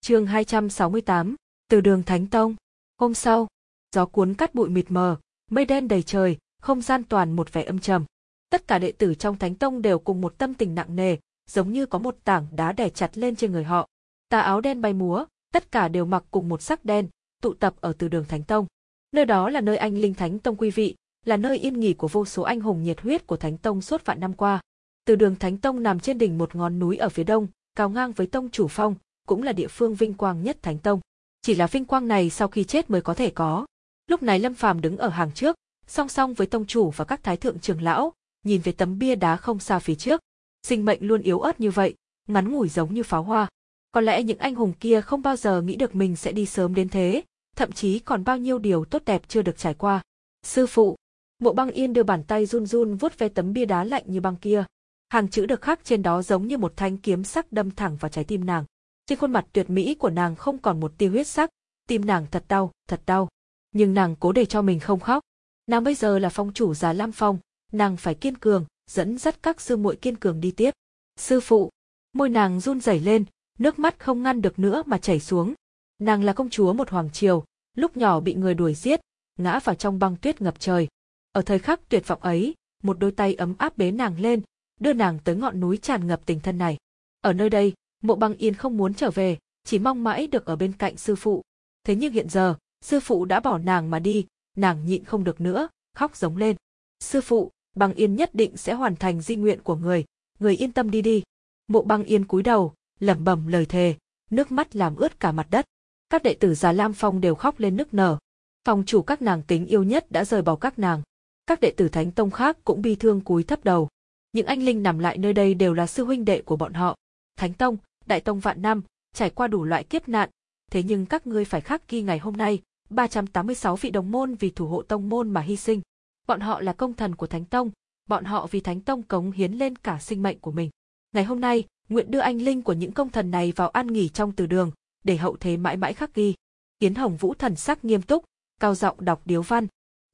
Chương 268, từ đường Thánh Tông. Hôm sau, gió cuốn cắt bụi mịt mờ, mây đen đầy trời, không gian toàn một vẻ âm trầm. Tất cả đệ tử trong Thánh Tông đều cùng một tâm tình nặng nề, giống như có một tảng đá đè chặt lên trên người họ. Tà áo đen bay múa, tất cả đều mặc cùng một sắc đen, tụ tập ở từ đường Thánh Tông. Nơi đó là nơi anh Linh Thánh Tông quy vị, là nơi yên nghỉ của vô số anh hùng nhiệt huyết của Thánh Tông suốt vạn năm qua. Từ đường Thánh Tông nằm trên đỉnh một ngọn núi ở phía đông, cao ngang với Tông Chủ Phong, cũng là địa phương vinh quang nhất Thánh Tông. Chỉ là vinh quang này sau khi chết mới có thể có. Lúc này Lâm Phàm đứng ở hàng trước, song song với Tông Chủ và các Thái Thượng trưởng lão, nhìn về tấm bia đá không xa phía trước. Sinh mệnh luôn yếu ớt như vậy, ngắn ngủi giống như pháo hoa. Có lẽ những anh hùng kia không bao giờ nghĩ được mình sẽ đi sớm đến thế, thậm chí còn bao nhiêu điều tốt đẹp chưa được trải qua. Sư phụ, Mộ Băng Yên đưa bàn tay run run vuốt ve tấm bia đá lạnh như băng kia. Hàng chữ được khắc trên đó giống như một thanh kiếm sắc đâm thẳng vào trái tim nàng. Trên khuôn mặt tuyệt mỹ của nàng không còn một tia huyết sắc, tim nàng thật đau, thật đau. Nhưng nàng cố để cho mình không khóc. Nàng bây giờ là phong chủ già Lam Phong, nàng phải kiên cường, dẫn dắt các sư muội kiên cường đi tiếp. Sư phụ, môi nàng run rẩy lên, nước mắt không ngăn được nữa mà chảy xuống. Nàng là công chúa một hoàng triều, lúc nhỏ bị người đuổi giết, ngã vào trong băng tuyết ngập trời. Ở thời khắc tuyệt vọng ấy, một đôi tay ấm áp bế nàng lên, đưa nàng tới ngọn núi tràn ngập tình thân này. Ở nơi đây, Mộ Băng Yên không muốn trở về, chỉ mong mãi được ở bên cạnh sư phụ. Thế nhưng hiện giờ, sư phụ đã bỏ nàng mà đi, nàng nhịn không được nữa, khóc giống lên. Sư phụ, Băng Yên nhất định sẽ hoàn thành di nguyện của người, người yên tâm đi đi. Mộ Băng Yên cúi đầu, lẩm bẩm lời thề, nước mắt làm ướt cả mặt đất. Các đệ tử già Lam Phong đều khóc lên nức nở. Phòng chủ các nàng kính yêu nhất đã rời bỏ các nàng. Các đệ tử Thánh Tông khác cũng bi thương cúi thấp đầu. Những anh linh nằm lại nơi đây đều là sư huynh đệ của bọn họ. Thánh Tông, Đại Tông vạn năm, trải qua đủ loại kiếp nạn, thế nhưng các ngươi phải khắc ghi ngày hôm nay, 386 vị đồng môn vì thủ hộ tông môn mà hy sinh. Bọn họ là công thần của Thánh Tông, bọn họ vì Thánh Tông cống hiến lên cả sinh mệnh của mình. Ngày hôm nay, nguyện đưa anh linh của những công thần này vào an nghỉ trong từ đường, để hậu thế mãi mãi khắc ghi. Yến Hồng Vũ thần sắc nghiêm túc, cao giọng đọc điếu văn.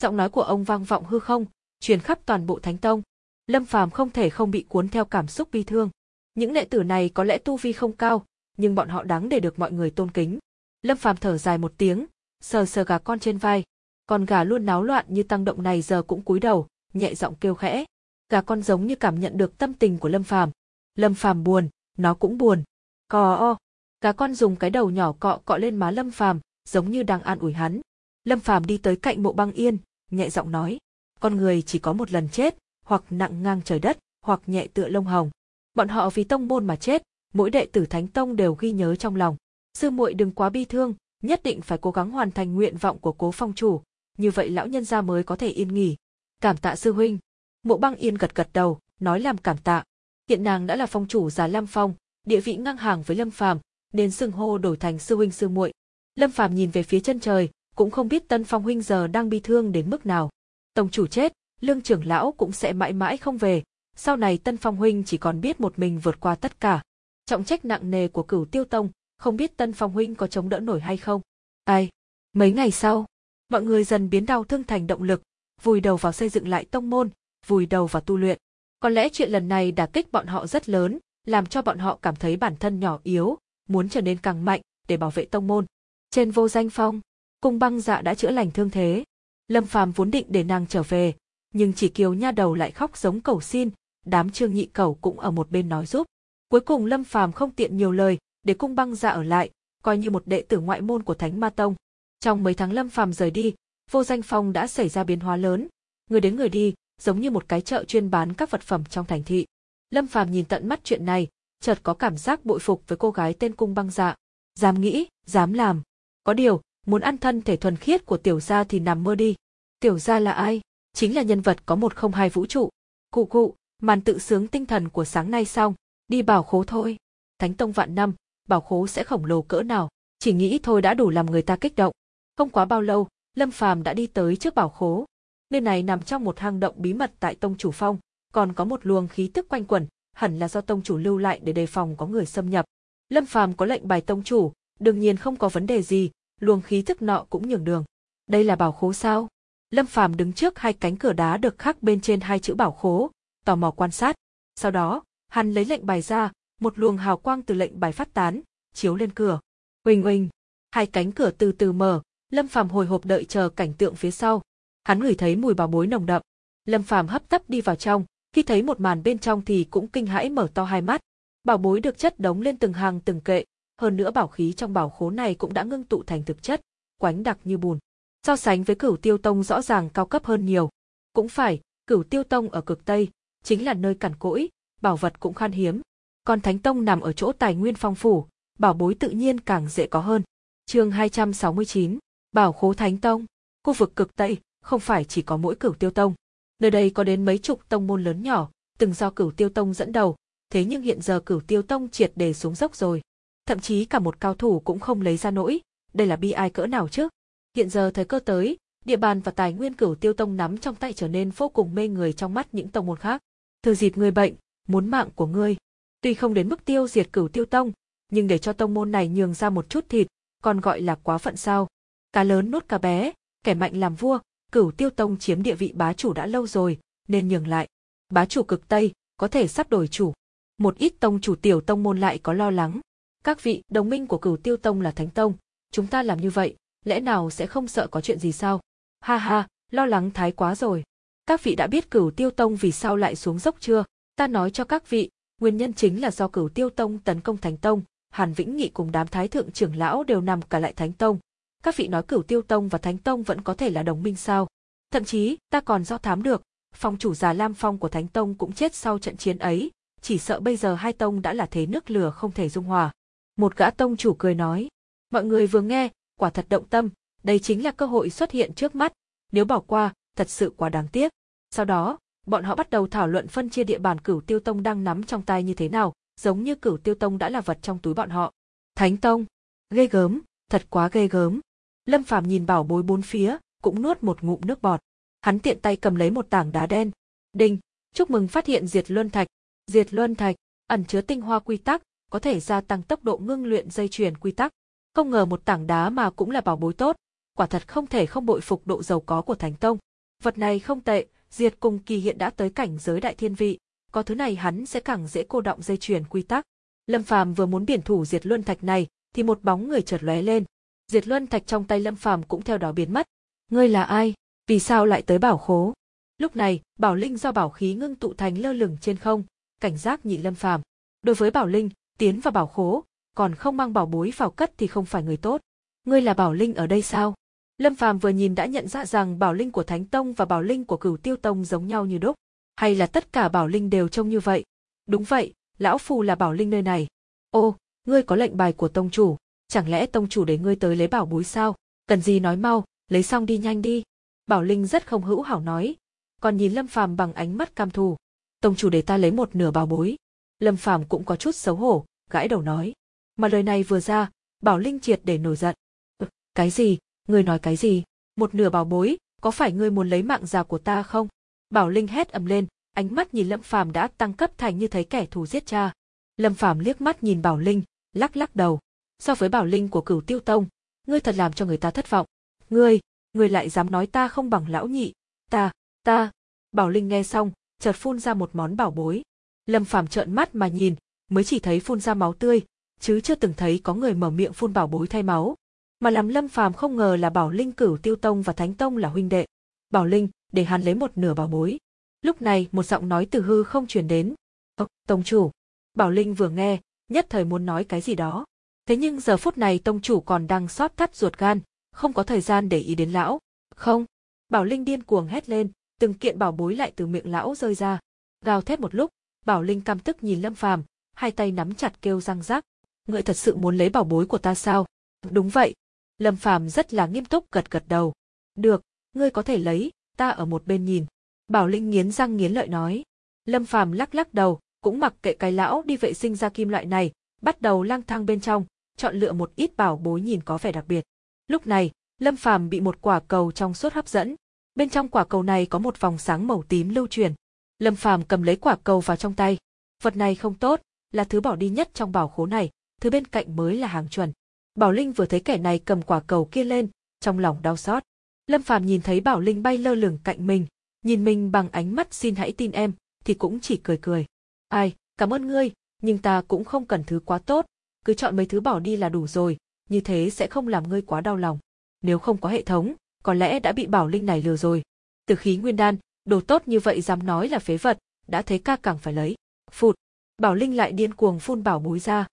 Giọng nói của ông vang vọng hư không, truyền khắp toàn bộ Thánh Tông. Lâm Phàm không thể không bị cuốn theo cảm xúc bi thương. Những đệ tử này có lẽ tu vi không cao, nhưng bọn họ đáng để được mọi người tôn kính. Lâm Phàm thở dài một tiếng, sờ sờ gà con trên vai. Con gà luôn náo loạn như tăng động này giờ cũng cúi đầu, nhẹ giọng kêu khẽ. Gà con giống như cảm nhận được tâm tình của Lâm Phàm. Lâm Phàm buồn, nó cũng buồn. Cò o. Gà con dùng cái đầu nhỏ cọ cọ lên má Lâm Phàm, giống như đang an ủi hắn. Lâm Phàm đi tới cạnh Mộ Băng Yên, nhẹ giọng nói: "Con người chỉ có một lần chết, hoặc nặng ngang trời đất, hoặc nhẹ tựa lông hồng. Bọn họ vì tông môn mà chết, mỗi đệ tử Thánh Tông đều ghi nhớ trong lòng. Sư muội đừng quá bi thương, nhất định phải cố gắng hoàn thành nguyện vọng của Cố Phong chủ, như vậy lão nhân gia mới có thể yên nghỉ. Cảm tạ sư huynh." Mộ Băng Yên gật gật đầu, nói làm cảm tạ. Hiện nàng đã là phong chủ già Lam Phong, địa vị ngang hàng với Lâm Phàm, nên xưng hô đổi thành sư huynh sư muội. Lâm Phàm nhìn về phía chân trời, cũng không biết Tân Phong huynh giờ đang bi thương đến mức nào. Tổng chủ chết, Lương trưởng lão cũng sẽ mãi mãi không về, sau này Tân Phong huynh chỉ còn biết một mình vượt qua tất cả. Trọng trách nặng nề của Cửu Tiêu Tông, không biết Tân Phong huynh có chống đỡ nổi hay không. Ai? Mấy ngày sau, mọi người dần biến đau thương thành động lực, vùi đầu vào xây dựng lại tông môn, vùi đầu vào tu luyện. Có lẽ chuyện lần này đã kích bọn họ rất lớn, làm cho bọn họ cảm thấy bản thân nhỏ yếu, muốn trở nên càng mạnh để bảo vệ tông môn. Trên vô danh phong, cung băng dạ đã chữa lành thương thế. Lâm Phàm vốn định để nàng trở về, nhưng chỉ kiều nha đầu lại khóc giống cầu xin, đám trương nhị cầu cũng ở một bên nói giúp. Cuối cùng Lâm Phàm không tiện nhiều lời, để cung băng dạ ở lại, coi như một đệ tử ngoại môn của Thánh Ma Tông. Trong mấy tháng Lâm Phàm rời đi, vô danh phong đã xảy ra biến hóa lớn, người đến người đi, giống như một cái chợ chuyên bán các vật phẩm trong thành thị. Lâm Phàm nhìn tận mắt chuyện này, chợt có cảm giác bội phục với cô gái tên cung băng dạ. Dám nghĩ, dám làm. Có điều, muốn ăn thân thể thuần khiết của tiểu gia thì nằm mơ đi. Tiểu gia là ai? Chính là nhân vật có một không hai vũ trụ. Cụ cụ, màn tự sướng tinh thần của sáng nay xong, đi bảo khố thôi. Thánh tông vạn năm, bảo khố sẽ khổng lồ cỡ nào, chỉ nghĩ thôi đã đủ làm người ta kích động. Không quá bao lâu, Lâm Phàm đã đi tới trước bảo khố. Nơi này nằm trong một hang động bí mật tại tông chủ phong, còn có một luồng khí tức quanh quẩn, hẳn là do tông chủ lưu lại để đề phòng có người xâm nhập. Lâm Phàm có lệnh bài tông chủ, đương nhiên không có vấn đề gì, luồng khí tức nọ cũng nhường đường. Đây là bảo khố sao? Lâm Phàm đứng trước hai cánh cửa đá được khắc bên trên hai chữ bảo khố, tò mò quan sát. Sau đó, hắn lấy lệnh bài ra, một luồng hào quang từ lệnh bài phát tán, chiếu lên cửa. Huỳnh huỳnh, hai cánh cửa từ từ mở, Lâm Phàm hồi hộp đợi chờ cảnh tượng phía sau. Hắn ngửi thấy mùi bảo bối nồng đậm. Lâm Phàm hấp tấp đi vào trong, khi thấy một màn bên trong thì cũng kinh hãi mở to hai mắt. Bảo bối được chất đống lên từng hàng từng kệ, hơn nữa bảo khí trong bảo khố này cũng đã ngưng tụ thành thực chất, quánh đặc như bùn. So sánh với Cửu Tiêu Tông rõ ràng cao cấp hơn nhiều. Cũng phải, Cửu Tiêu Tông ở cực Tây, chính là nơi cằn cỗi, bảo vật cũng khan hiếm. Còn Thánh Tông nằm ở chỗ tài nguyên phong phủ, bảo bối tự nhiên càng dễ có hơn. Chương 269, Bảo khố Thánh Tông, khu vực cực Tây, không phải chỉ có mỗi Cửu Tiêu Tông. Nơi đây có đến mấy chục tông môn lớn nhỏ, từng do Cửu Tiêu Tông dẫn đầu, thế nhưng hiện giờ Cửu Tiêu Tông triệt để xuống dốc rồi. Thậm chí cả một cao thủ cũng không lấy ra nổi, đây là bi ai cỡ nào chứ? Hiện giờ thời cơ tới, địa bàn và tài nguyên Cửu Tiêu Tông nắm trong tay trở nên vô cùng mê người trong mắt những tông môn khác. Thừa dịp người bệnh, muốn mạng của ngươi. Tuy không đến mức tiêu diệt Cửu Tiêu Tông, nhưng để cho tông môn này nhường ra một chút thịt, còn gọi là quá phận sao? Cá lớn nuốt cá bé, kẻ mạnh làm vua, Cửu Tiêu Tông chiếm địa vị bá chủ đã lâu rồi, nên nhường lại. Bá chủ cực Tây, có thể sắp đổi chủ. Một ít tông chủ tiểu tông môn lại có lo lắng. Các vị, đồng minh của Cửu Tiêu Tông là Thánh Tông, chúng ta làm như vậy, lẽ nào sẽ không sợ có chuyện gì sao? Ha ha, lo lắng thái quá rồi. Các vị đã biết Cửu Tiêu Tông vì sao lại xuống dốc chưa? Ta nói cho các vị, nguyên nhân chính là do Cửu Tiêu Tông tấn công Thánh Tông, Hàn Vĩnh Nghị cùng đám thái thượng trưởng lão đều nằm cả lại Thánh Tông, các vị nói Cửu Tiêu Tông và Thánh Tông vẫn có thể là đồng minh sao? Thậm chí, ta còn do thám được, phong chủ già Lam Phong của Thánh Tông cũng chết sau trận chiến ấy, chỉ sợ bây giờ hai tông đã là thế nước lửa không thể dung hòa. Một gã tông chủ cười nói, mọi người vừa nghe, quả thật động tâm, đây chính là cơ hội xuất hiện trước mắt, nếu bỏ qua, thật sự quá đáng tiếc. Sau đó, bọn họ bắt đầu thảo luận phân chia địa bàn Cửu Tiêu Tông đang nắm trong tay như thế nào, giống như Cửu Tiêu Tông đã là vật trong túi bọn họ. Thánh Tông, ghê gớm, thật quá ghê gớm. Lâm Phàm nhìn bảo bối bốn phía, cũng nuốt một ngụm nước bọt. Hắn tiện tay cầm lấy một tảng đá đen. Đinh, chúc mừng phát hiện diệt luân thạch. Diệt luân thạch, ẩn chứa tinh hoa quy tắc, có thể gia tăng tốc độ ngưng luyện dây chuyền quy tắc. Không ngờ một tảng đá mà cũng là bảo bối tốt, quả thật không thể không bội phục độ giàu có của Thánh Tông. Vật này không tệ, Diệt cùng kỳ hiện đã tới cảnh giới đại thiên vị, có thứ này hắn sẽ càng dễ cô động dây chuyền quy tắc. Lâm Phàm vừa muốn biển thủ Diệt Luân Thạch này, thì một bóng người chợt lóe lên, Diệt Luân Thạch trong tay Lâm Phàm cũng theo đó biến mất. Ngươi là ai? Vì sao lại tới bảo khố? Lúc này, bảo linh do bảo khí ngưng tụ thành lơ lửng trên không, cảnh giác nhị Lâm Phàm. Đối với bảo linh, tiến vào bảo khố, còn không mang bảo bối vào cất thì không phải người tốt. Ngươi là bảo linh ở đây sao? Lâm Phàm vừa nhìn đã nhận ra rằng bảo linh của Thánh Tông và bảo linh của Cửu Tiêu Tông giống nhau như đúc, hay là tất cả bảo linh đều trông như vậy? Đúng vậy, lão phù là bảo linh nơi này. Ô, ngươi có lệnh bài của tông chủ, chẳng lẽ tông chủ để ngươi tới lấy bảo bối sao? Cần gì nói mau, lấy xong đi nhanh đi. Bảo Linh rất không hữu hảo nói, còn nhìn Lâm Phàm bằng ánh mắt cam thù. Tông chủ để ta lấy một nửa bảo bối. Lâm Phàm cũng có chút xấu hổ, gãi đầu nói. Mà lời này vừa ra, Bảo Linh triệt để nổi giận. Ừ, cái gì? Ngươi nói cái gì? Một nửa bảo bối, có phải ngươi muốn lấy mạng già của ta không? Bảo Linh hét ầm lên, ánh mắt nhìn Lâm Phàm đã tăng cấp thành như thấy kẻ thù giết cha. Lâm Phàm liếc mắt nhìn Bảo Linh, lắc lắc đầu so với bảo linh của cửu tiêu tông, ngươi thật làm cho người ta thất vọng. Ngươi, ngươi lại dám nói ta không bằng lão nhị, ta, ta. Bảo linh nghe xong, chợt phun ra một món bảo bối. Lâm Phàm trợn mắt mà nhìn, mới chỉ thấy phun ra máu tươi, chứ chưa từng thấy có người mở miệng phun bảo bối thay máu. Mà làm Lâm Phàm không ngờ là Bảo Linh cửu Tiêu Tông và Thánh Tông là huynh đệ. Bảo Linh, để hắn lấy một nửa bảo bối. Lúc này một giọng nói từ hư không truyền đến. Ơ, Tông chủ. Bảo Linh vừa nghe, nhất thời muốn nói cái gì đó. Thế nhưng giờ phút này Tông chủ còn đang xót thắt ruột gan, không có thời gian để ý đến lão. Không. Bảo Linh điên cuồng hét lên, từng kiện bảo bối lại từ miệng lão rơi ra. Gào thét một lúc, Bảo Linh căm tức nhìn Lâm Phàm, hai tay nắm chặt kêu răng rắc. Ngươi thật sự muốn lấy bảo bối của ta sao? Đúng vậy. Lâm Phàm rất là nghiêm túc gật gật đầu. Được, ngươi có thể lấy, ta ở một bên nhìn. Bảo Linh nghiến răng nghiến lợi nói. Lâm Phàm lắc lắc đầu, cũng mặc kệ cái lão đi vệ sinh ra kim loại này, bắt đầu lang thang bên trong, chọn lựa một ít bảo bối nhìn có vẻ đặc biệt. Lúc này, Lâm Phàm bị một quả cầu trong suốt hấp dẫn. Bên trong quả cầu này có một vòng sáng màu tím lưu truyền. Lâm Phàm cầm lấy quả cầu vào trong tay. Vật này không tốt, là thứ bỏ đi nhất trong bảo khố này, thứ bên cạnh mới là hàng chuẩn. Bảo Linh vừa thấy kẻ này cầm quả cầu kia lên, trong lòng đau xót. Lâm Phàm nhìn thấy Bảo Linh bay lơ lửng cạnh mình, nhìn mình bằng ánh mắt xin hãy tin em, thì cũng chỉ cười cười. Ai, cảm ơn ngươi, nhưng ta cũng không cần thứ quá tốt, cứ chọn mấy thứ bỏ đi là đủ rồi, như thế sẽ không làm ngươi quá đau lòng. Nếu không có hệ thống, có lẽ đã bị Bảo Linh này lừa rồi. Từ khí nguyên đan, đồ tốt như vậy dám nói là phế vật, đã thấy ca càng phải lấy. Phụt, Bảo Linh lại điên cuồng phun bảo bối ra.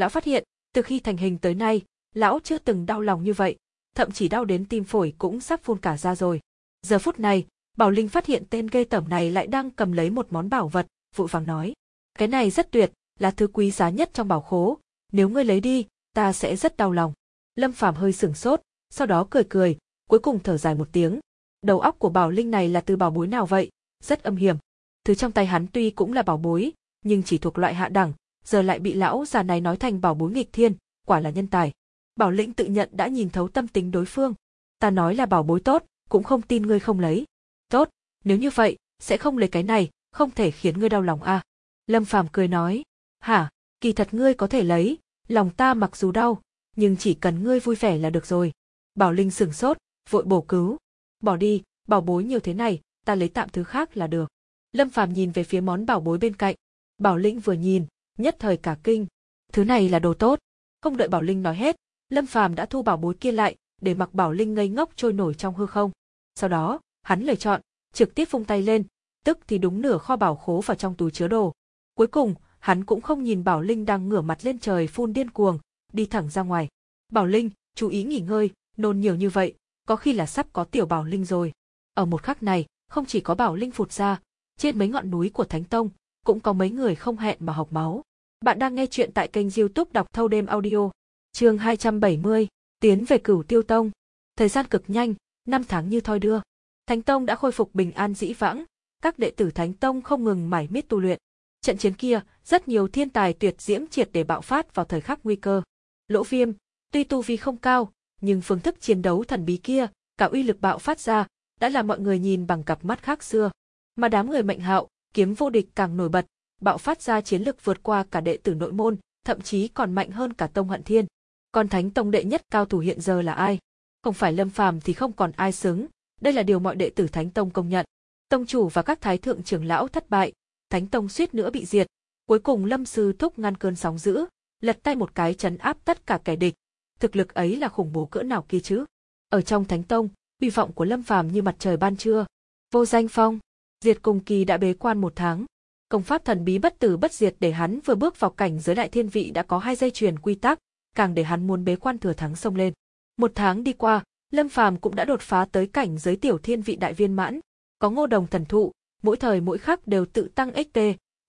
Lão phát hiện, từ khi thành hình tới nay, lão chưa từng đau lòng như vậy, thậm chí đau đến tim phổi cũng sắp phun cả ra rồi. Giờ phút này, Bảo Linh phát hiện tên ghê tởm này lại đang cầm lấy một món bảo vật, vội vàng nói. Cái này rất tuyệt, là thứ quý giá nhất trong bảo khố, nếu ngươi lấy đi, ta sẽ rất đau lòng. Lâm Phàm hơi sửng sốt, sau đó cười cười, cuối cùng thở dài một tiếng. Đầu óc của Bảo Linh này là từ bảo bối nào vậy? Rất âm hiểm. Thứ trong tay hắn tuy cũng là bảo bối, nhưng chỉ thuộc loại hạ đẳng, giờ lại bị lão già này nói thành bảo bối nghịch thiên, quả là nhân tài. Bảo Lĩnh tự nhận đã nhìn thấu tâm tính đối phương. Ta nói là bảo bối tốt, cũng không tin ngươi không lấy. Tốt, nếu như vậy, sẽ không lấy cái này, không thể khiến ngươi đau lòng à. Lâm Phàm cười nói, hả, kỳ thật ngươi có thể lấy, lòng ta mặc dù đau, nhưng chỉ cần ngươi vui vẻ là được rồi. Bảo Linh sửng sốt, vội bổ cứu. Bỏ đi, bảo bối nhiều thế này, ta lấy tạm thứ khác là được. Lâm Phàm nhìn về phía món bảo bối bên cạnh. Bảo Linh vừa nhìn, nhất thời cả kinh. Thứ này là đồ tốt. Không đợi Bảo Linh nói hết, Lâm Phàm đã thu bảo bối kia lại, để mặc Bảo Linh ngây ngốc trôi nổi trong hư không. Sau đó, hắn lời chọn, trực tiếp vung tay lên, tức thì đúng nửa kho bảo khố vào trong túi chứa đồ. Cuối cùng, hắn cũng không nhìn Bảo Linh đang ngửa mặt lên trời phun điên cuồng, đi thẳng ra ngoài. Bảo Linh, chú ý nghỉ ngơi, nôn nhiều như vậy, có khi là sắp có tiểu Bảo Linh rồi. Ở một khắc này, không chỉ có Bảo Linh phụt ra, trên mấy ngọn núi của Thánh Tông, cũng có mấy người không hẹn mà học máu. Bạn đang nghe chuyện tại kênh youtube đọc thâu đêm audio. chương 270, tiến về cửu tiêu tông. Thời gian cực nhanh, năm tháng như thoi đưa. Thánh Tông đã khôi phục bình an dĩ vãng, các đệ tử Thánh Tông không ngừng mải miết tu luyện. Trận chiến kia, rất nhiều thiên tài tuyệt diễm triệt để bạo phát vào thời khắc nguy cơ. Lỗ Viêm, tuy tu vi không cao, nhưng phương thức chiến đấu thần bí kia, cả uy lực bạo phát ra, đã làm mọi người nhìn bằng cặp mắt khác xưa. Mà đám người mệnh hạo, kiếm vô địch càng nổi bật, bạo phát ra chiến lực vượt qua cả đệ tử nội môn, thậm chí còn mạnh hơn cả Tông Hận Thiên. Còn Thánh Tông đệ nhất cao thủ hiện giờ là ai? Không phải Lâm Phàm thì không còn ai xứng, đây là điều mọi đệ tử Thánh Tông công nhận. Tông chủ và các thái thượng trưởng lão thất bại, Thánh Tông suýt nữa bị diệt. Cuối cùng Lâm Sư Thúc ngăn cơn sóng dữ, lật tay một cái chấn áp tất cả kẻ địch. Thực lực ấy là khủng bố cỡ nào kia chứ? Ở trong Thánh Tông, uy vọng của Lâm Phàm như mặt trời ban trưa. Vô danh phong, Diệt Cùng Kỳ đã bế quan một tháng. Công pháp thần bí bất tử bất diệt để hắn vừa bước vào cảnh giới đại thiên vị đã có hai dây chuyền quy tắc, càng để hắn muốn bế quan thừa thắng xông lên. Một tháng đi qua, Lâm Phàm cũng đã đột phá tới cảnh giới tiểu thiên vị đại viên mãn, có ngô đồng thần thụ, mỗi thời mỗi khắc đều tự tăng XP,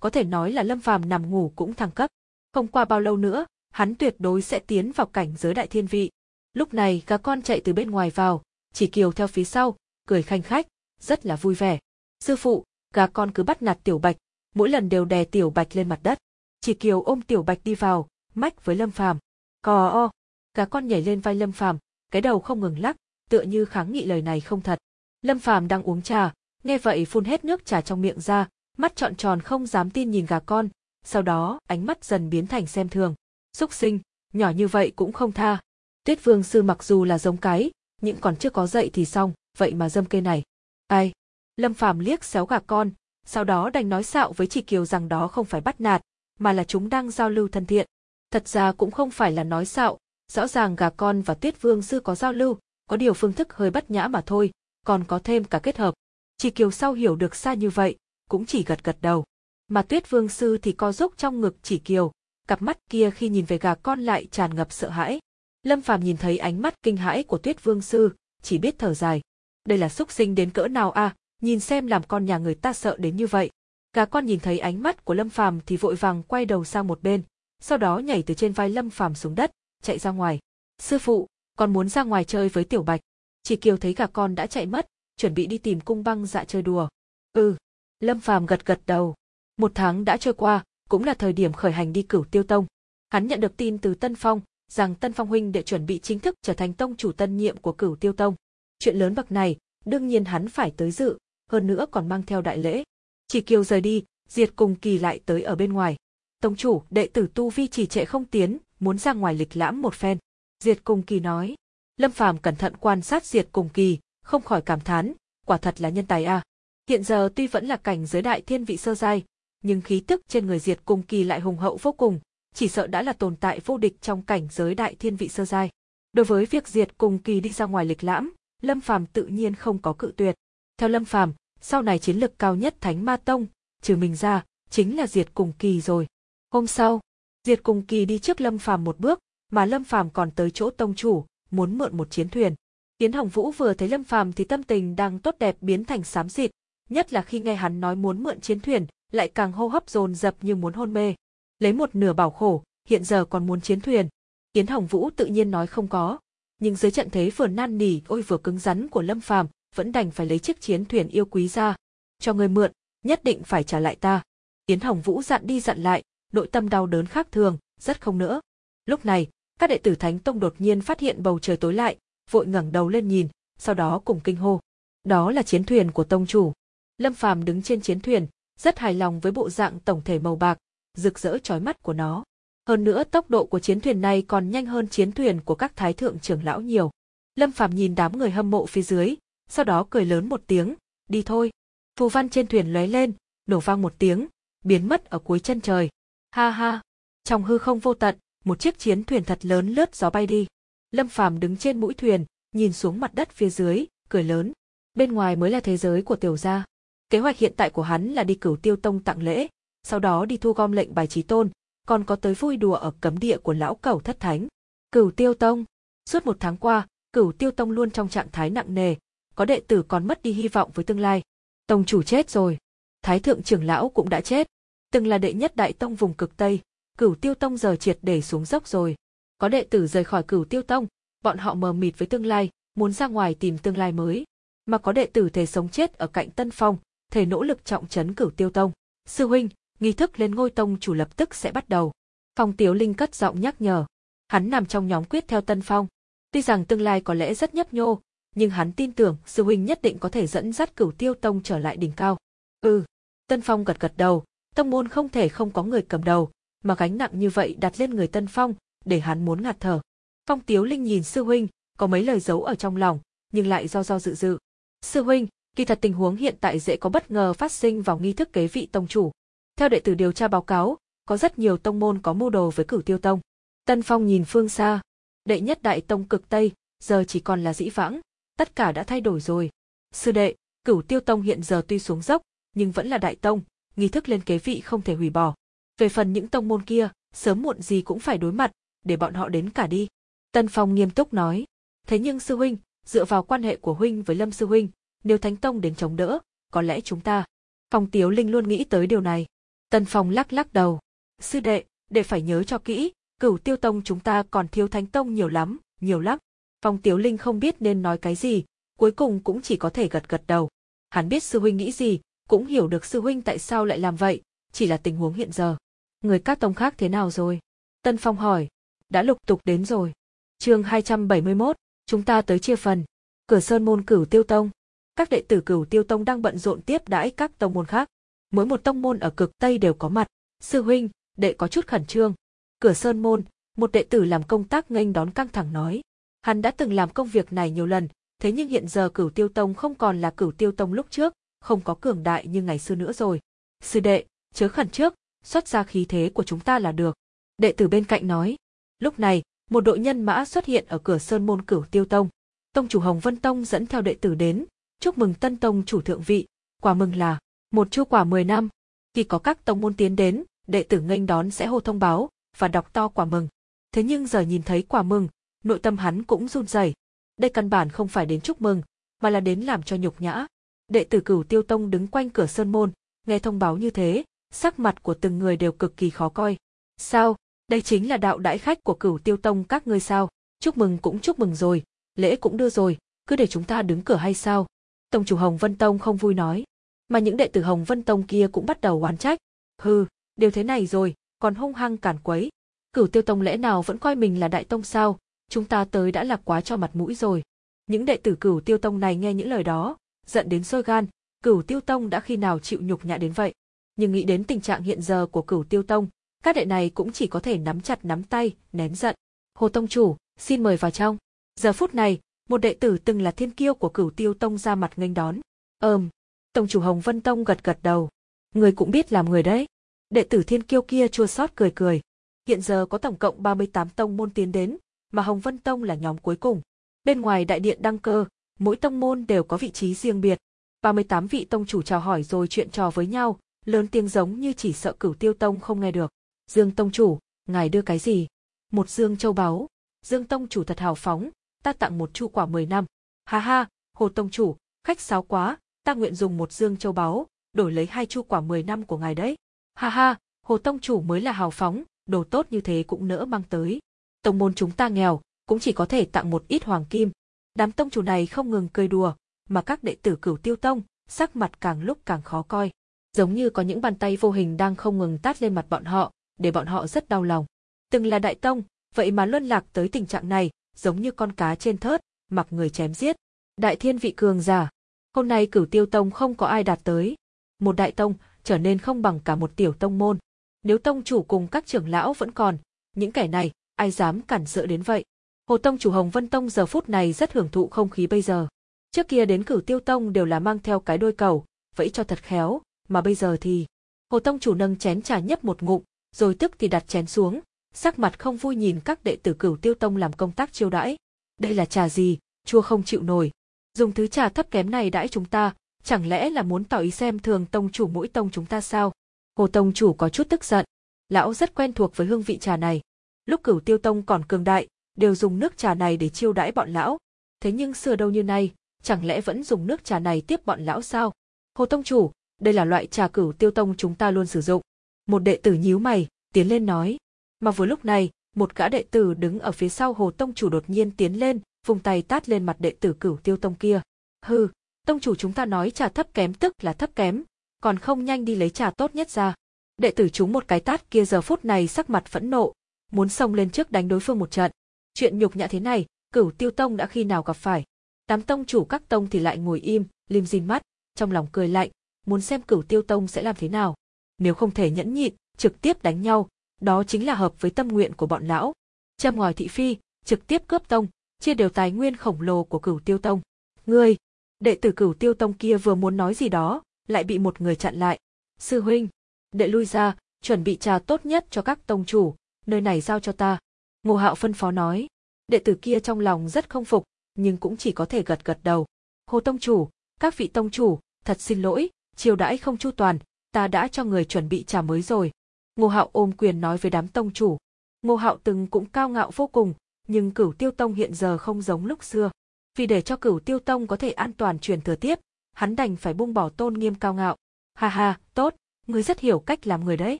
có thể nói là Lâm Phàm nằm ngủ cũng thăng cấp. Không qua bao lâu nữa, hắn tuyệt đối sẽ tiến vào cảnh giới đại thiên vị. Lúc này gà con chạy từ bên ngoài vào, chỉ kiều theo phía sau, cười khanh khách, rất là vui vẻ. Sư phụ, gà con cứ bắt nạt tiểu bạch, mỗi lần đều đè tiểu bạch lên mặt đất. Chỉ kiều ôm tiểu bạch đi vào, mách với Lâm Phàm. Cò o, gà con nhảy lên vai Lâm Phàm, cái đầu không ngừng lắc, tựa như kháng nghị lời này không thật. Lâm Phàm đang uống trà, nghe vậy phun hết nước trà trong miệng ra, mắt trọn tròn không dám tin nhìn gà con, sau đó ánh mắt dần biến thành xem thường. Xúc sinh, nhỏ như vậy cũng không tha. Tuyết Vương sư mặc dù là giống cái, nhưng còn chưa có dậy thì xong, vậy mà dâm cây này. Ai? Lâm Phàm liếc xéo gà con, sau đó đành nói xạo với chị Kiều rằng đó không phải bắt nạt, mà là chúng đang giao lưu thân thiện. Thật ra cũng không phải là nói xạo, rõ ràng gà con và Tuyết Vương sư có giao lưu, có điều phương thức hơi bất nhã mà thôi, còn có thêm cả kết hợp. chị Kiều sau hiểu được xa như vậy, cũng chỉ gật gật đầu. Mà Tuyết Vương sư thì co rúc trong ngực Chỉ Kiều, cặp mắt kia khi nhìn về gà con lại tràn ngập sợ hãi. Lâm Phàm nhìn thấy ánh mắt kinh hãi của Tuyết Vương sư, chỉ biết thở dài. Đây là xúc sinh đến cỡ nào a, à, nhìn xem làm con nhà người ta sợ đến như vậy. Gà con nhìn thấy ánh mắt của Lâm Phàm thì vội vàng quay đầu sang một bên, sau đó nhảy từ trên vai Lâm Phàm xuống đất, chạy ra ngoài. "Sư phụ, con muốn ra ngoài chơi với Tiểu Bạch." Chỉ Kiều thấy gà con đã chạy mất, chuẩn bị đi tìm cung băng dạ chơi đùa. "Ừ." Lâm Phàm gật gật đầu. Một tháng đã trôi qua, cũng là thời điểm khởi hành đi Cửu Tiêu Tông. Hắn nhận được tin từ Tân Phong, rằng Tân Phong huynh đệ chuẩn bị chính thức trở thành tông chủ tân nhiệm của Cửu Tiêu Tông. Chuyện lớn bậc này, đương nhiên hắn phải tới dự, hơn nữa còn mang theo đại lễ. Chỉ Kiều rời đi, Diệt cùng kỳ lại tới ở bên ngoài. Tông chủ, đệ tử tu vi chỉ trệ không tiến, muốn ra ngoài lịch lãm một phen. Diệt cùng kỳ nói. Lâm Phàm cẩn thận quan sát Diệt cùng kỳ, không khỏi cảm thán, quả thật là nhân tài a. Hiện giờ tuy vẫn là cảnh giới đại thiên vị sơ giai, nhưng khí tức trên người Diệt cùng kỳ lại hùng hậu vô cùng, chỉ sợ đã là tồn tại vô địch trong cảnh giới đại thiên vị sơ giai. Đối với việc Diệt cùng kỳ đi ra ngoài lịch lãm, Lâm Phàm tự nhiên không có cự tuyệt. Theo Lâm Phàm, sau này chiến lực cao nhất Thánh Ma Tông, trừ mình ra, chính là Diệt Cùng Kỳ rồi. Hôm sau, Diệt Cùng Kỳ đi trước Lâm Phàm một bước, mà Lâm Phàm còn tới chỗ tông chủ, muốn mượn một chiến thuyền. Tiến Hồng Vũ vừa thấy Lâm Phàm thì tâm tình đang tốt đẹp biến thành xám xịt, nhất là khi nghe hắn nói muốn mượn chiến thuyền, lại càng hô hấp dồn dập như muốn hôn mê. Lấy một nửa bảo khổ, hiện giờ còn muốn chiến thuyền. Tiến Hồng Vũ tự nhiên nói không có, nhưng dưới trận thế vừa nan nỉ ôi vừa cứng rắn của Lâm Phàm, vẫn đành phải lấy chiếc chiến thuyền yêu quý ra, cho người mượn, nhất định phải trả lại ta. Yến Hồng Vũ dặn đi dặn lại, nội tâm đau đớn khác thường, rất không nữa. Lúc này, các đệ tử Thánh Tông đột nhiên phát hiện bầu trời tối lại, vội ngẩng đầu lên nhìn, sau đó cùng kinh hô. Đó là chiến thuyền của tông chủ. Lâm Phàm đứng trên chiến thuyền, rất hài lòng với bộ dạng tổng thể màu bạc, rực rỡ chói mắt của nó. Hơn nữa tốc độ của chiến thuyền này còn nhanh hơn chiến thuyền của các thái thượng trưởng lão nhiều. Lâm Phàm nhìn đám người hâm mộ phía dưới, sau đó cười lớn một tiếng, đi thôi. Phù văn trên thuyền lóe lên, nổ vang một tiếng, biến mất ở cuối chân trời. Ha ha, trong hư không vô tận, một chiếc chiến thuyền thật lớn lướt gió bay đi. Lâm Phàm đứng trên mũi thuyền, nhìn xuống mặt đất phía dưới, cười lớn. Bên ngoài mới là thế giới của tiểu gia. Kế hoạch hiện tại của hắn là đi cửu tiêu tông tặng lễ, sau đó đi thu gom lệnh bài trí tôn, còn có tới vui đùa ở cấm địa của lão cẩu thất thánh. Cửu tiêu tông. Suốt một tháng qua, cửu tiêu tông luôn trong trạng thái nặng nề, có đệ tử còn mất đi hy vọng với tương lai. Tông chủ chết rồi. Thái thượng trưởng lão cũng đã chết. Từng là đệ nhất đại tông vùng cực Tây, cửu tiêu tông giờ triệt để xuống dốc rồi. Có đệ tử rời khỏi cửu tiêu tông, bọn họ mờ mịt với tương lai, muốn ra ngoài tìm tương lai mới. Mà có đệ tử thể sống chết ở cạnh Tân Phong, thể nỗ lực trọng trấn cửu tiêu tông. Sư huynh, nghi thức lên ngôi tông chủ lập tức sẽ bắt đầu. Phong Tiếu Linh cất giọng nhắc nhở. Hắn nằm trong nhóm quyết theo Tân Phong. Tuy rằng tương lai có lẽ rất nhấp nhô, nhưng hắn tin tưởng sư huynh nhất định có thể dẫn dắt cửu tiêu tông trở lại đỉnh cao. Ừ, Tân Phong gật gật đầu, tông môn không thể không có người cầm đầu, mà gánh nặng như vậy đặt lên người Tân Phong, để hắn muốn ngạt thở. Phong Tiếu Linh nhìn sư huynh, có mấy lời giấu ở trong lòng, nhưng lại do do dự dự. Sư huynh, kỳ thật tình huống hiện tại dễ có bất ngờ phát sinh vào nghi thức kế vị tông chủ. Theo đệ tử điều tra báo cáo, có rất nhiều tông môn có mưu đồ với cửu tiêu tông. Tân Phong nhìn phương xa, đệ nhất đại tông cực Tây, giờ chỉ còn là dĩ vãng, tất cả đã thay đổi rồi. Sư đệ, cửu tiêu tông hiện giờ tuy xuống dốc, nhưng vẫn là đại tông, nghi thức lên kế vị không thể hủy bỏ. Về phần những tông môn kia, sớm muộn gì cũng phải đối mặt, để bọn họ đến cả đi. Tân Phong nghiêm túc nói. Thế nhưng sư huynh, dựa vào quan hệ của huynh với Lâm sư huynh, nếu Thánh Tông đến chống đỡ, có lẽ chúng ta. Phong Tiếu Linh luôn nghĩ tới điều này. Tân Phong lắc lắc đầu. Sư đệ, để phải nhớ cho kỹ, cửu tiêu tông chúng ta còn thiếu Thánh Tông nhiều lắm, nhiều lắm. Phong Tiếu Linh không biết nên nói cái gì, cuối cùng cũng chỉ có thể gật gật đầu. Hắn biết sư huynh nghĩ gì, cũng hiểu được sư huynh tại sao lại làm vậy, chỉ là tình huống hiện giờ. Người các tông khác thế nào rồi? Tân Phong hỏi. Đã lục tục đến rồi. chương 271, chúng ta tới chia phần. Cửa sơn môn cửu tiêu tông. Các đệ tử cửu tiêu tông đang bận rộn tiếp đãi các tông môn khác. Mỗi một tông môn ở cực Tây đều có mặt. Sư huynh, đệ có chút khẩn trương. Cửa sơn môn, một đệ tử làm công tác nghênh đón căng thẳng nói. Hắn đã từng làm công việc này nhiều lần, thế nhưng hiện giờ cửu tiêu tông không còn là cửu tiêu tông lúc trước, không có cường đại như ngày xưa nữa rồi. Sư đệ, chớ khẩn trước, xuất ra khí thế của chúng ta là được. Đệ tử bên cạnh nói. Lúc này, một đội nhân mã xuất hiện ở cửa sơn môn cửu tiêu tông. Tông chủ Hồng Vân Tông dẫn theo đệ tử đến, chúc mừng tân tông chủ thượng vị, quả mừng là một chu quả 10 năm. Khi có các tông môn tiến đến, đệ tử nghênh đón sẽ hô thông báo và đọc to quả mừng. Thế nhưng giờ nhìn thấy quả mừng, nội tâm hắn cũng run rẩy. Đây căn bản không phải đến chúc mừng, mà là đến làm cho nhục nhã. Đệ tử Cửu Tiêu Tông đứng quanh cửa sơn môn, nghe thông báo như thế, sắc mặt của từng người đều cực kỳ khó coi. Sao, đây chính là đạo đãi khách của Cửu Tiêu Tông các ngươi sao? Chúc mừng cũng chúc mừng rồi, lễ cũng đưa rồi, cứ để chúng ta đứng cửa hay sao? Tông chủ Hồng Vân Tông không vui nói, mà những đệ tử Hồng Vân Tông kia cũng bắt đầu oán trách. Hừ, đều thế này rồi, còn hung hăng cản quấy. Cửu Tiêu Tông lẽ nào vẫn coi mình là đại tông sao? Chúng ta tới đã là quá cho mặt mũi rồi. Những đệ tử Cửu Tiêu Tông này nghe những lời đó, giận đến sôi gan, Cửu Tiêu Tông đã khi nào chịu nhục nhã đến vậy? Nhưng nghĩ đến tình trạng hiện giờ của Cửu Tiêu Tông, các đệ này cũng chỉ có thể nắm chặt nắm tay, nén giận. Hồ Tông Chủ, xin mời vào trong. Giờ phút này, một đệ tử từng là thiên kiêu của Cửu Tiêu Tông ra mặt nghênh đón. ờm, Tông chủ Hồng Vân Tông gật gật đầu. Người cũng biết làm người đấy. Đệ tử thiên kiêu kia chua xót cười cười. Hiện giờ có tổng cộng 38 tông môn tiến đến, mà Hồng Vân Tông là nhóm cuối cùng. Bên ngoài đại điện đăng cơ, mỗi tông môn đều có vị trí riêng biệt. 38 vị tông chủ chào hỏi rồi chuyện trò với nhau, lớn tiếng giống như chỉ sợ cửu tiêu tông không nghe được. Dương tông chủ, ngài đưa cái gì? Một dương châu báu. Dương tông chủ thật hào phóng, ta tặng một chu quả 10 năm. Ha ha, hồ tông chủ, khách sáo quá, ta nguyện dùng một dương châu báu, đổi lấy hai chu quả 10 năm của ngài đấy. Ha ha, hồ tông chủ mới là hào phóng, đồ tốt như thế cũng nỡ mang tới. Tông môn chúng ta nghèo, cũng chỉ có thể tặng một ít hoàng kim. Đám tông chủ này không ngừng cười đùa, mà các đệ tử cửu tiêu tông, sắc mặt càng lúc càng khó coi. Giống như có những bàn tay vô hình đang không ngừng tát lên mặt bọn họ, để bọn họ rất đau lòng. Từng là đại tông, vậy mà luân lạc tới tình trạng này, giống như con cá trên thớt, mặc người chém giết. Đại thiên vị cường giả. Hôm nay cửu tiêu tông không có ai đạt tới. Một đại tông trở nên không bằng cả một tiểu tông môn. Nếu tông chủ cùng các trưởng lão vẫn còn, những kẻ này, ai dám cản sợ đến vậy. Hồ Tông chủ Hồng Vân Tông giờ phút này rất hưởng thụ không khí bây giờ. Trước kia đến cửu tiêu tông đều là mang theo cái đôi cầu, vẫy cho thật khéo, mà bây giờ thì... Hồ Tông chủ nâng chén trà nhấp một ngụm, rồi tức thì đặt chén xuống, sắc mặt không vui nhìn các đệ tử cửu tiêu tông làm công tác chiêu đãi. Đây là trà gì, chua không chịu nổi. Dùng thứ trà thấp kém này đãi chúng ta, chẳng lẽ là muốn tỏ ý xem thường tông chủ mỗi tông chúng ta sao? Hồ Tông chủ có chút tức giận. Lão rất quen thuộc với hương vị trà này. Lúc cửu tiêu tông còn cường đại, đều dùng nước trà này để chiêu đãi bọn lão. Thế nhưng xưa đâu như nay, chẳng lẽ vẫn dùng nước trà này tiếp bọn lão sao? Hồ Tông chủ, đây là loại trà cửu tiêu tông chúng ta luôn sử dụng. Một đệ tử nhíu mày, tiến lên nói. Mà vừa lúc này, một gã đệ tử đứng ở phía sau Hồ Tông chủ đột nhiên tiến lên, vùng tay tát lên mặt đệ tử cửu tiêu tông kia. Hừ, tông chủ chúng ta nói trà thấp kém tức là thấp kém, còn không nhanh đi lấy trà tốt nhất ra. Đệ tử chúng một cái tát kia giờ phút này sắc mặt phẫn nộ, muốn xông lên trước đánh đối phương một trận. Chuyện nhục nhã thế này, cửu tiêu tông đã khi nào gặp phải. tám tông chủ các tông thì lại ngồi im, lim dim mắt, trong lòng cười lạnh, muốn xem cửu tiêu tông sẽ làm thế nào. Nếu không thể nhẫn nhịn, trực tiếp đánh nhau, đó chính là hợp với tâm nguyện của bọn lão. Châm ngòi thị phi, trực tiếp cướp tông, chia đều tài nguyên khổng lồ của cửu tiêu tông. Ngươi, đệ tử cửu tiêu tông kia vừa muốn nói gì đó, lại bị một người chặn lại. Sư huynh, đệ lui ra, chuẩn bị trà tốt nhất cho các tông chủ, nơi này giao cho ta. Ngô Hạo phân phó nói. Đệ tử kia trong lòng rất không phục, nhưng cũng chỉ có thể gật gật đầu. Hồ Tông Chủ, các vị Tông Chủ, thật xin lỗi, chiều đãi không chu toàn, ta đã cho người chuẩn bị trà mới rồi. Ngô Hạo ôm quyền nói với đám Tông Chủ. Ngô Hạo từng cũng cao ngạo vô cùng, nhưng cửu tiêu tông hiện giờ không giống lúc xưa. Vì để cho cửu tiêu tông có thể an toàn truyền thừa tiếp, hắn đành phải buông bỏ tôn nghiêm cao ngạo. Ha ha, tốt, ngươi rất hiểu cách làm người đấy.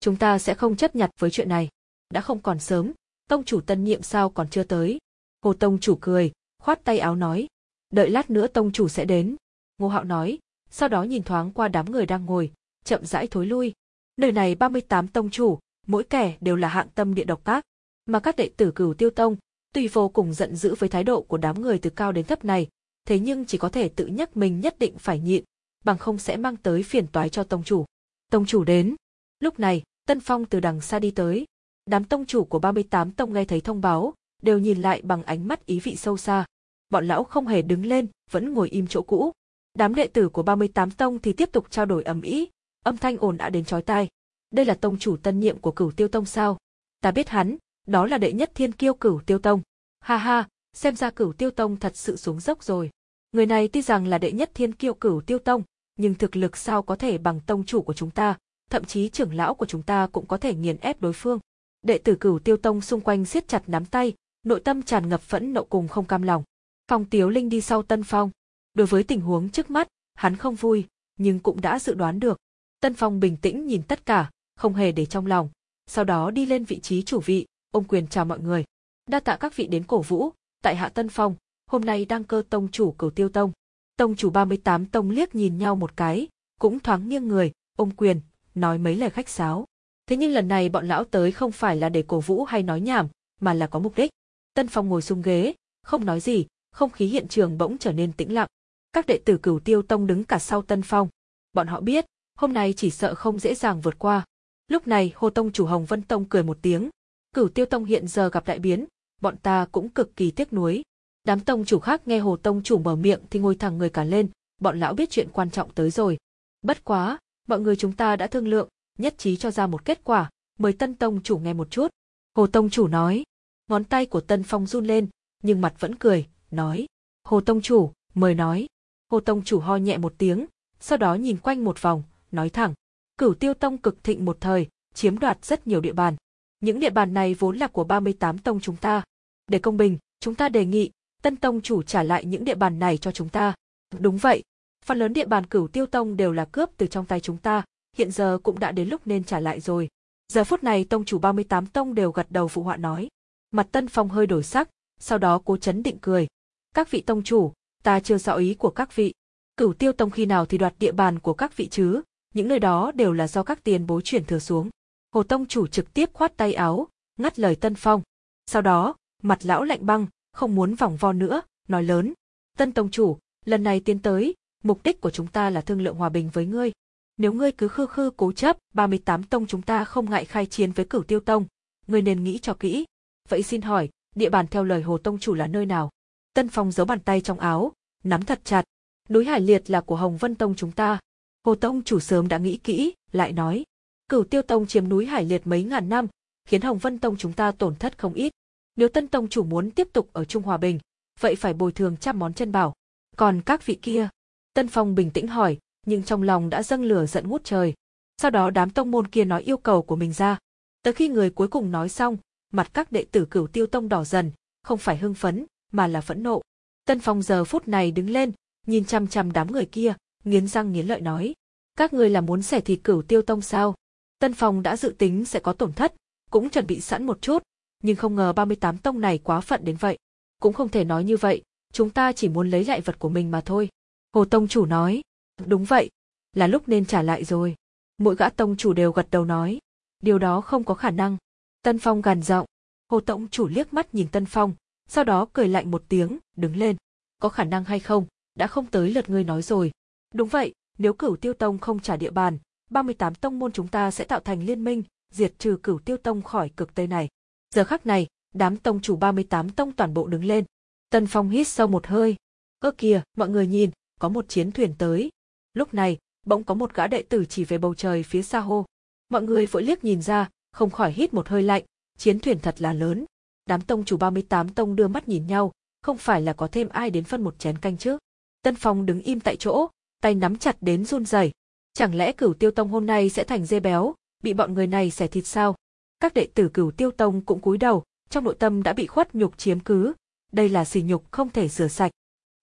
Chúng ta sẽ không chấp nhặt với chuyện này. Đã không còn sớm, tông chủ tân nhiệm sao còn chưa tới. Hồ tông chủ cười, khoát tay áo nói. Đợi lát nữa tông chủ sẽ đến. Ngô hạo nói, sau đó nhìn thoáng qua đám người đang ngồi, chậm rãi thối lui. Nơi này 38 tông chủ, mỗi kẻ đều là hạng tâm địa độc tác. Mà các đệ tử cửu tiêu tông, tuy vô cùng giận dữ với thái độ của đám người từ cao đến thấp này, thế nhưng chỉ có thể tự nhắc mình nhất định phải nhịn, bằng không sẽ mang tới phiền toái cho tông chủ. Tông chủ đến. Lúc này, Tân Phong từ đằng xa đi tới. Đám tông chủ của 38 tông nghe thấy thông báo, đều nhìn lại bằng ánh mắt ý vị sâu xa. Bọn lão không hề đứng lên, vẫn ngồi im chỗ cũ. Đám đệ tử của 38 tông thì tiếp tục trao đổi ầm ĩ, âm thanh ồn ào đến chói tai. Đây là tông chủ tân nhiệm của cửu tiêu tông sao? Ta biết hắn, đó là đệ nhất thiên kiêu cửu tiêu tông. Ha ha, xem ra cửu tiêu tông thật sự xuống dốc rồi. Người này tuy rằng là đệ nhất thiên kiêu cửu tiêu tông, nhưng thực lực sao có thể bằng tông chủ của chúng ta, thậm chí trưởng lão của chúng ta cũng có thể nghiền ép đối phương. Đệ tử cửu tiêu tông xung quanh siết chặt nắm tay, nội tâm tràn ngập phẫn nộ cùng không cam lòng. Phong Tiếu Linh đi sau Tân Phong. Đối với tình huống trước mắt, hắn không vui, nhưng cũng đã dự đoán được. Tân Phong bình tĩnh nhìn tất cả, không hề để trong lòng. Sau đó đi lên vị trí chủ vị, ông quyền chào mọi người. Đa tạ các vị đến cổ vũ, tại hạ Tân Phong, hôm nay đang cơ tông chủ cửu tiêu tông. Tông chủ 38 tông liếc nhìn nhau một cái, cũng thoáng nghiêng người, ông quyền, nói mấy lời khách sáo. Thế nhưng lần này bọn lão tới không phải là để cổ vũ hay nói nhảm, mà là có mục đích. Tân Phong ngồi xuống ghế, không nói gì, không khí hiện trường bỗng trở nên tĩnh lặng. Các đệ tử Cửu Tiêu Tông đứng cả sau Tân Phong. Bọn họ biết, hôm nay chỉ sợ không dễ dàng vượt qua. Lúc này Hồ Tông chủ Hồng Vân Tông cười một tiếng. Cửu Tiêu Tông hiện giờ gặp đại biến, bọn ta cũng cực kỳ tiếc nuối. Đám tông chủ khác nghe Hồ Tông chủ mở miệng thì ngồi thẳng người cả lên, bọn lão biết chuyện quan trọng tới rồi. Bất quá, mọi người chúng ta đã thương lượng, nhất trí cho ra một kết quả, mời Tân Tông chủ nghe một chút. Hồ Tông chủ nói, ngón tay của Tân Phong run lên, nhưng mặt vẫn cười, nói, Hồ Tông chủ, mời nói. Hồ Tông chủ ho nhẹ một tiếng, sau đó nhìn quanh một vòng, nói thẳng, cửu tiêu tông cực thịnh một thời, chiếm đoạt rất nhiều địa bàn. Những địa bàn này vốn là của 38 tông chúng ta. Để công bình, chúng ta đề nghị, tân tông chủ trả lại những địa bàn này cho chúng ta. Đúng vậy, phần lớn địa bàn cửu tiêu tông đều là cướp từ trong tay chúng ta, hiện giờ cũng đã đến lúc nên trả lại rồi. Giờ phút này tông chủ 38 tông đều gật đầu phụ họa nói. Mặt tân phong hơi đổi sắc, sau đó cố chấn định cười. Các vị tông chủ, ta chưa rõ ý của các vị. Cửu tiêu tông khi nào thì đoạt địa bàn của các vị chứ, những nơi đó đều là do các tiền bối chuyển thừa xuống. Hồ tông chủ trực tiếp khoát tay áo, ngắt lời tân phong. Sau đó, mặt lão lạnh băng, không muốn vòng vo nữa, nói lớn. Tân tông chủ, lần này tiến tới, mục đích của chúng ta là thương lượng hòa bình với ngươi. Nếu ngươi cứ khư khư cố chấp, 38 tông chúng ta không ngại khai chiến với cửu tiêu tông, ngươi nên nghĩ cho kỹ. Vậy xin hỏi, địa bàn theo lời Hồ Tông chủ là nơi nào? Tân Phong giấu bàn tay trong áo, nắm thật chặt. Núi Hải Liệt là của Hồng Vân Tông chúng ta. Hồ Tông chủ sớm đã nghĩ kỹ, lại nói. Cửu Tiêu Tông chiếm núi Hải Liệt mấy ngàn năm, khiến Hồng Vân Tông chúng ta tổn thất không ít. Nếu Tân Tông chủ muốn tiếp tục ở Trung Hòa Bình, vậy phải bồi thường trăm món chân bảo. Còn các vị kia? Tân Phong bình tĩnh hỏi, nhưng trong lòng đã dâng lửa giận ngút trời. Sau đó đám tông môn kia nói yêu cầu của mình ra. Tới khi người cuối cùng nói xong, mặt các đệ tử cửu tiêu tông đỏ dần, không phải hưng phấn, mà là phẫn nộ. Tân Phong giờ phút này đứng lên, nhìn chăm chăm đám người kia, nghiến răng nghiến lợi nói. Các người là muốn xẻ thịt cửu tiêu tông sao? Tân Phong đã dự tính sẽ có tổn thất, cũng chuẩn bị sẵn một chút, nhưng không ngờ 38 tông này quá phận đến vậy. Cũng không thể nói như vậy, chúng ta chỉ muốn lấy lại vật của mình mà thôi. Hồ Tông chủ nói, đúng vậy, là lúc nên trả lại rồi. Mỗi gã tông chủ đều gật đầu nói, điều đó không có khả năng. Tân Phong gằn giọng, Hồ Tông chủ liếc mắt nhìn Tân Phong, sau đó cười lạnh một tiếng, đứng lên. Có khả năng hay không, đã không tới lượt ngươi nói rồi. Đúng vậy, nếu cửu tiêu tông không trả địa bàn, 38 tông môn chúng ta sẽ tạo thành liên minh, diệt trừ cửu tiêu tông khỏi cực Tây này. Giờ khắc này, đám tông chủ 38 tông toàn bộ đứng lên. Tân Phong hít sâu một hơi. Ơ kìa, mọi người nhìn, có một chiến thuyền tới. Lúc này, bỗng có một gã đệ tử chỉ về bầu trời phía xa hô. Mọi người vội liếc nhìn ra, không khỏi hít một hơi lạnh, chiến thuyền thật là lớn. Đám tông chủ 38 tông đưa mắt nhìn nhau, không phải là có thêm ai đến phân một chén canh chứ. Tân Phong đứng im tại chỗ, tay nắm chặt đến run rẩy. Chẳng lẽ cửu tiêu tông hôm nay sẽ thành dê béo, bị bọn người này xẻ thịt sao? Các đệ tử cửu tiêu tông cũng cúi đầu, trong nội tâm đã bị khuất nhục chiếm cứ. Đây là sỉ nhục không thể rửa sạch.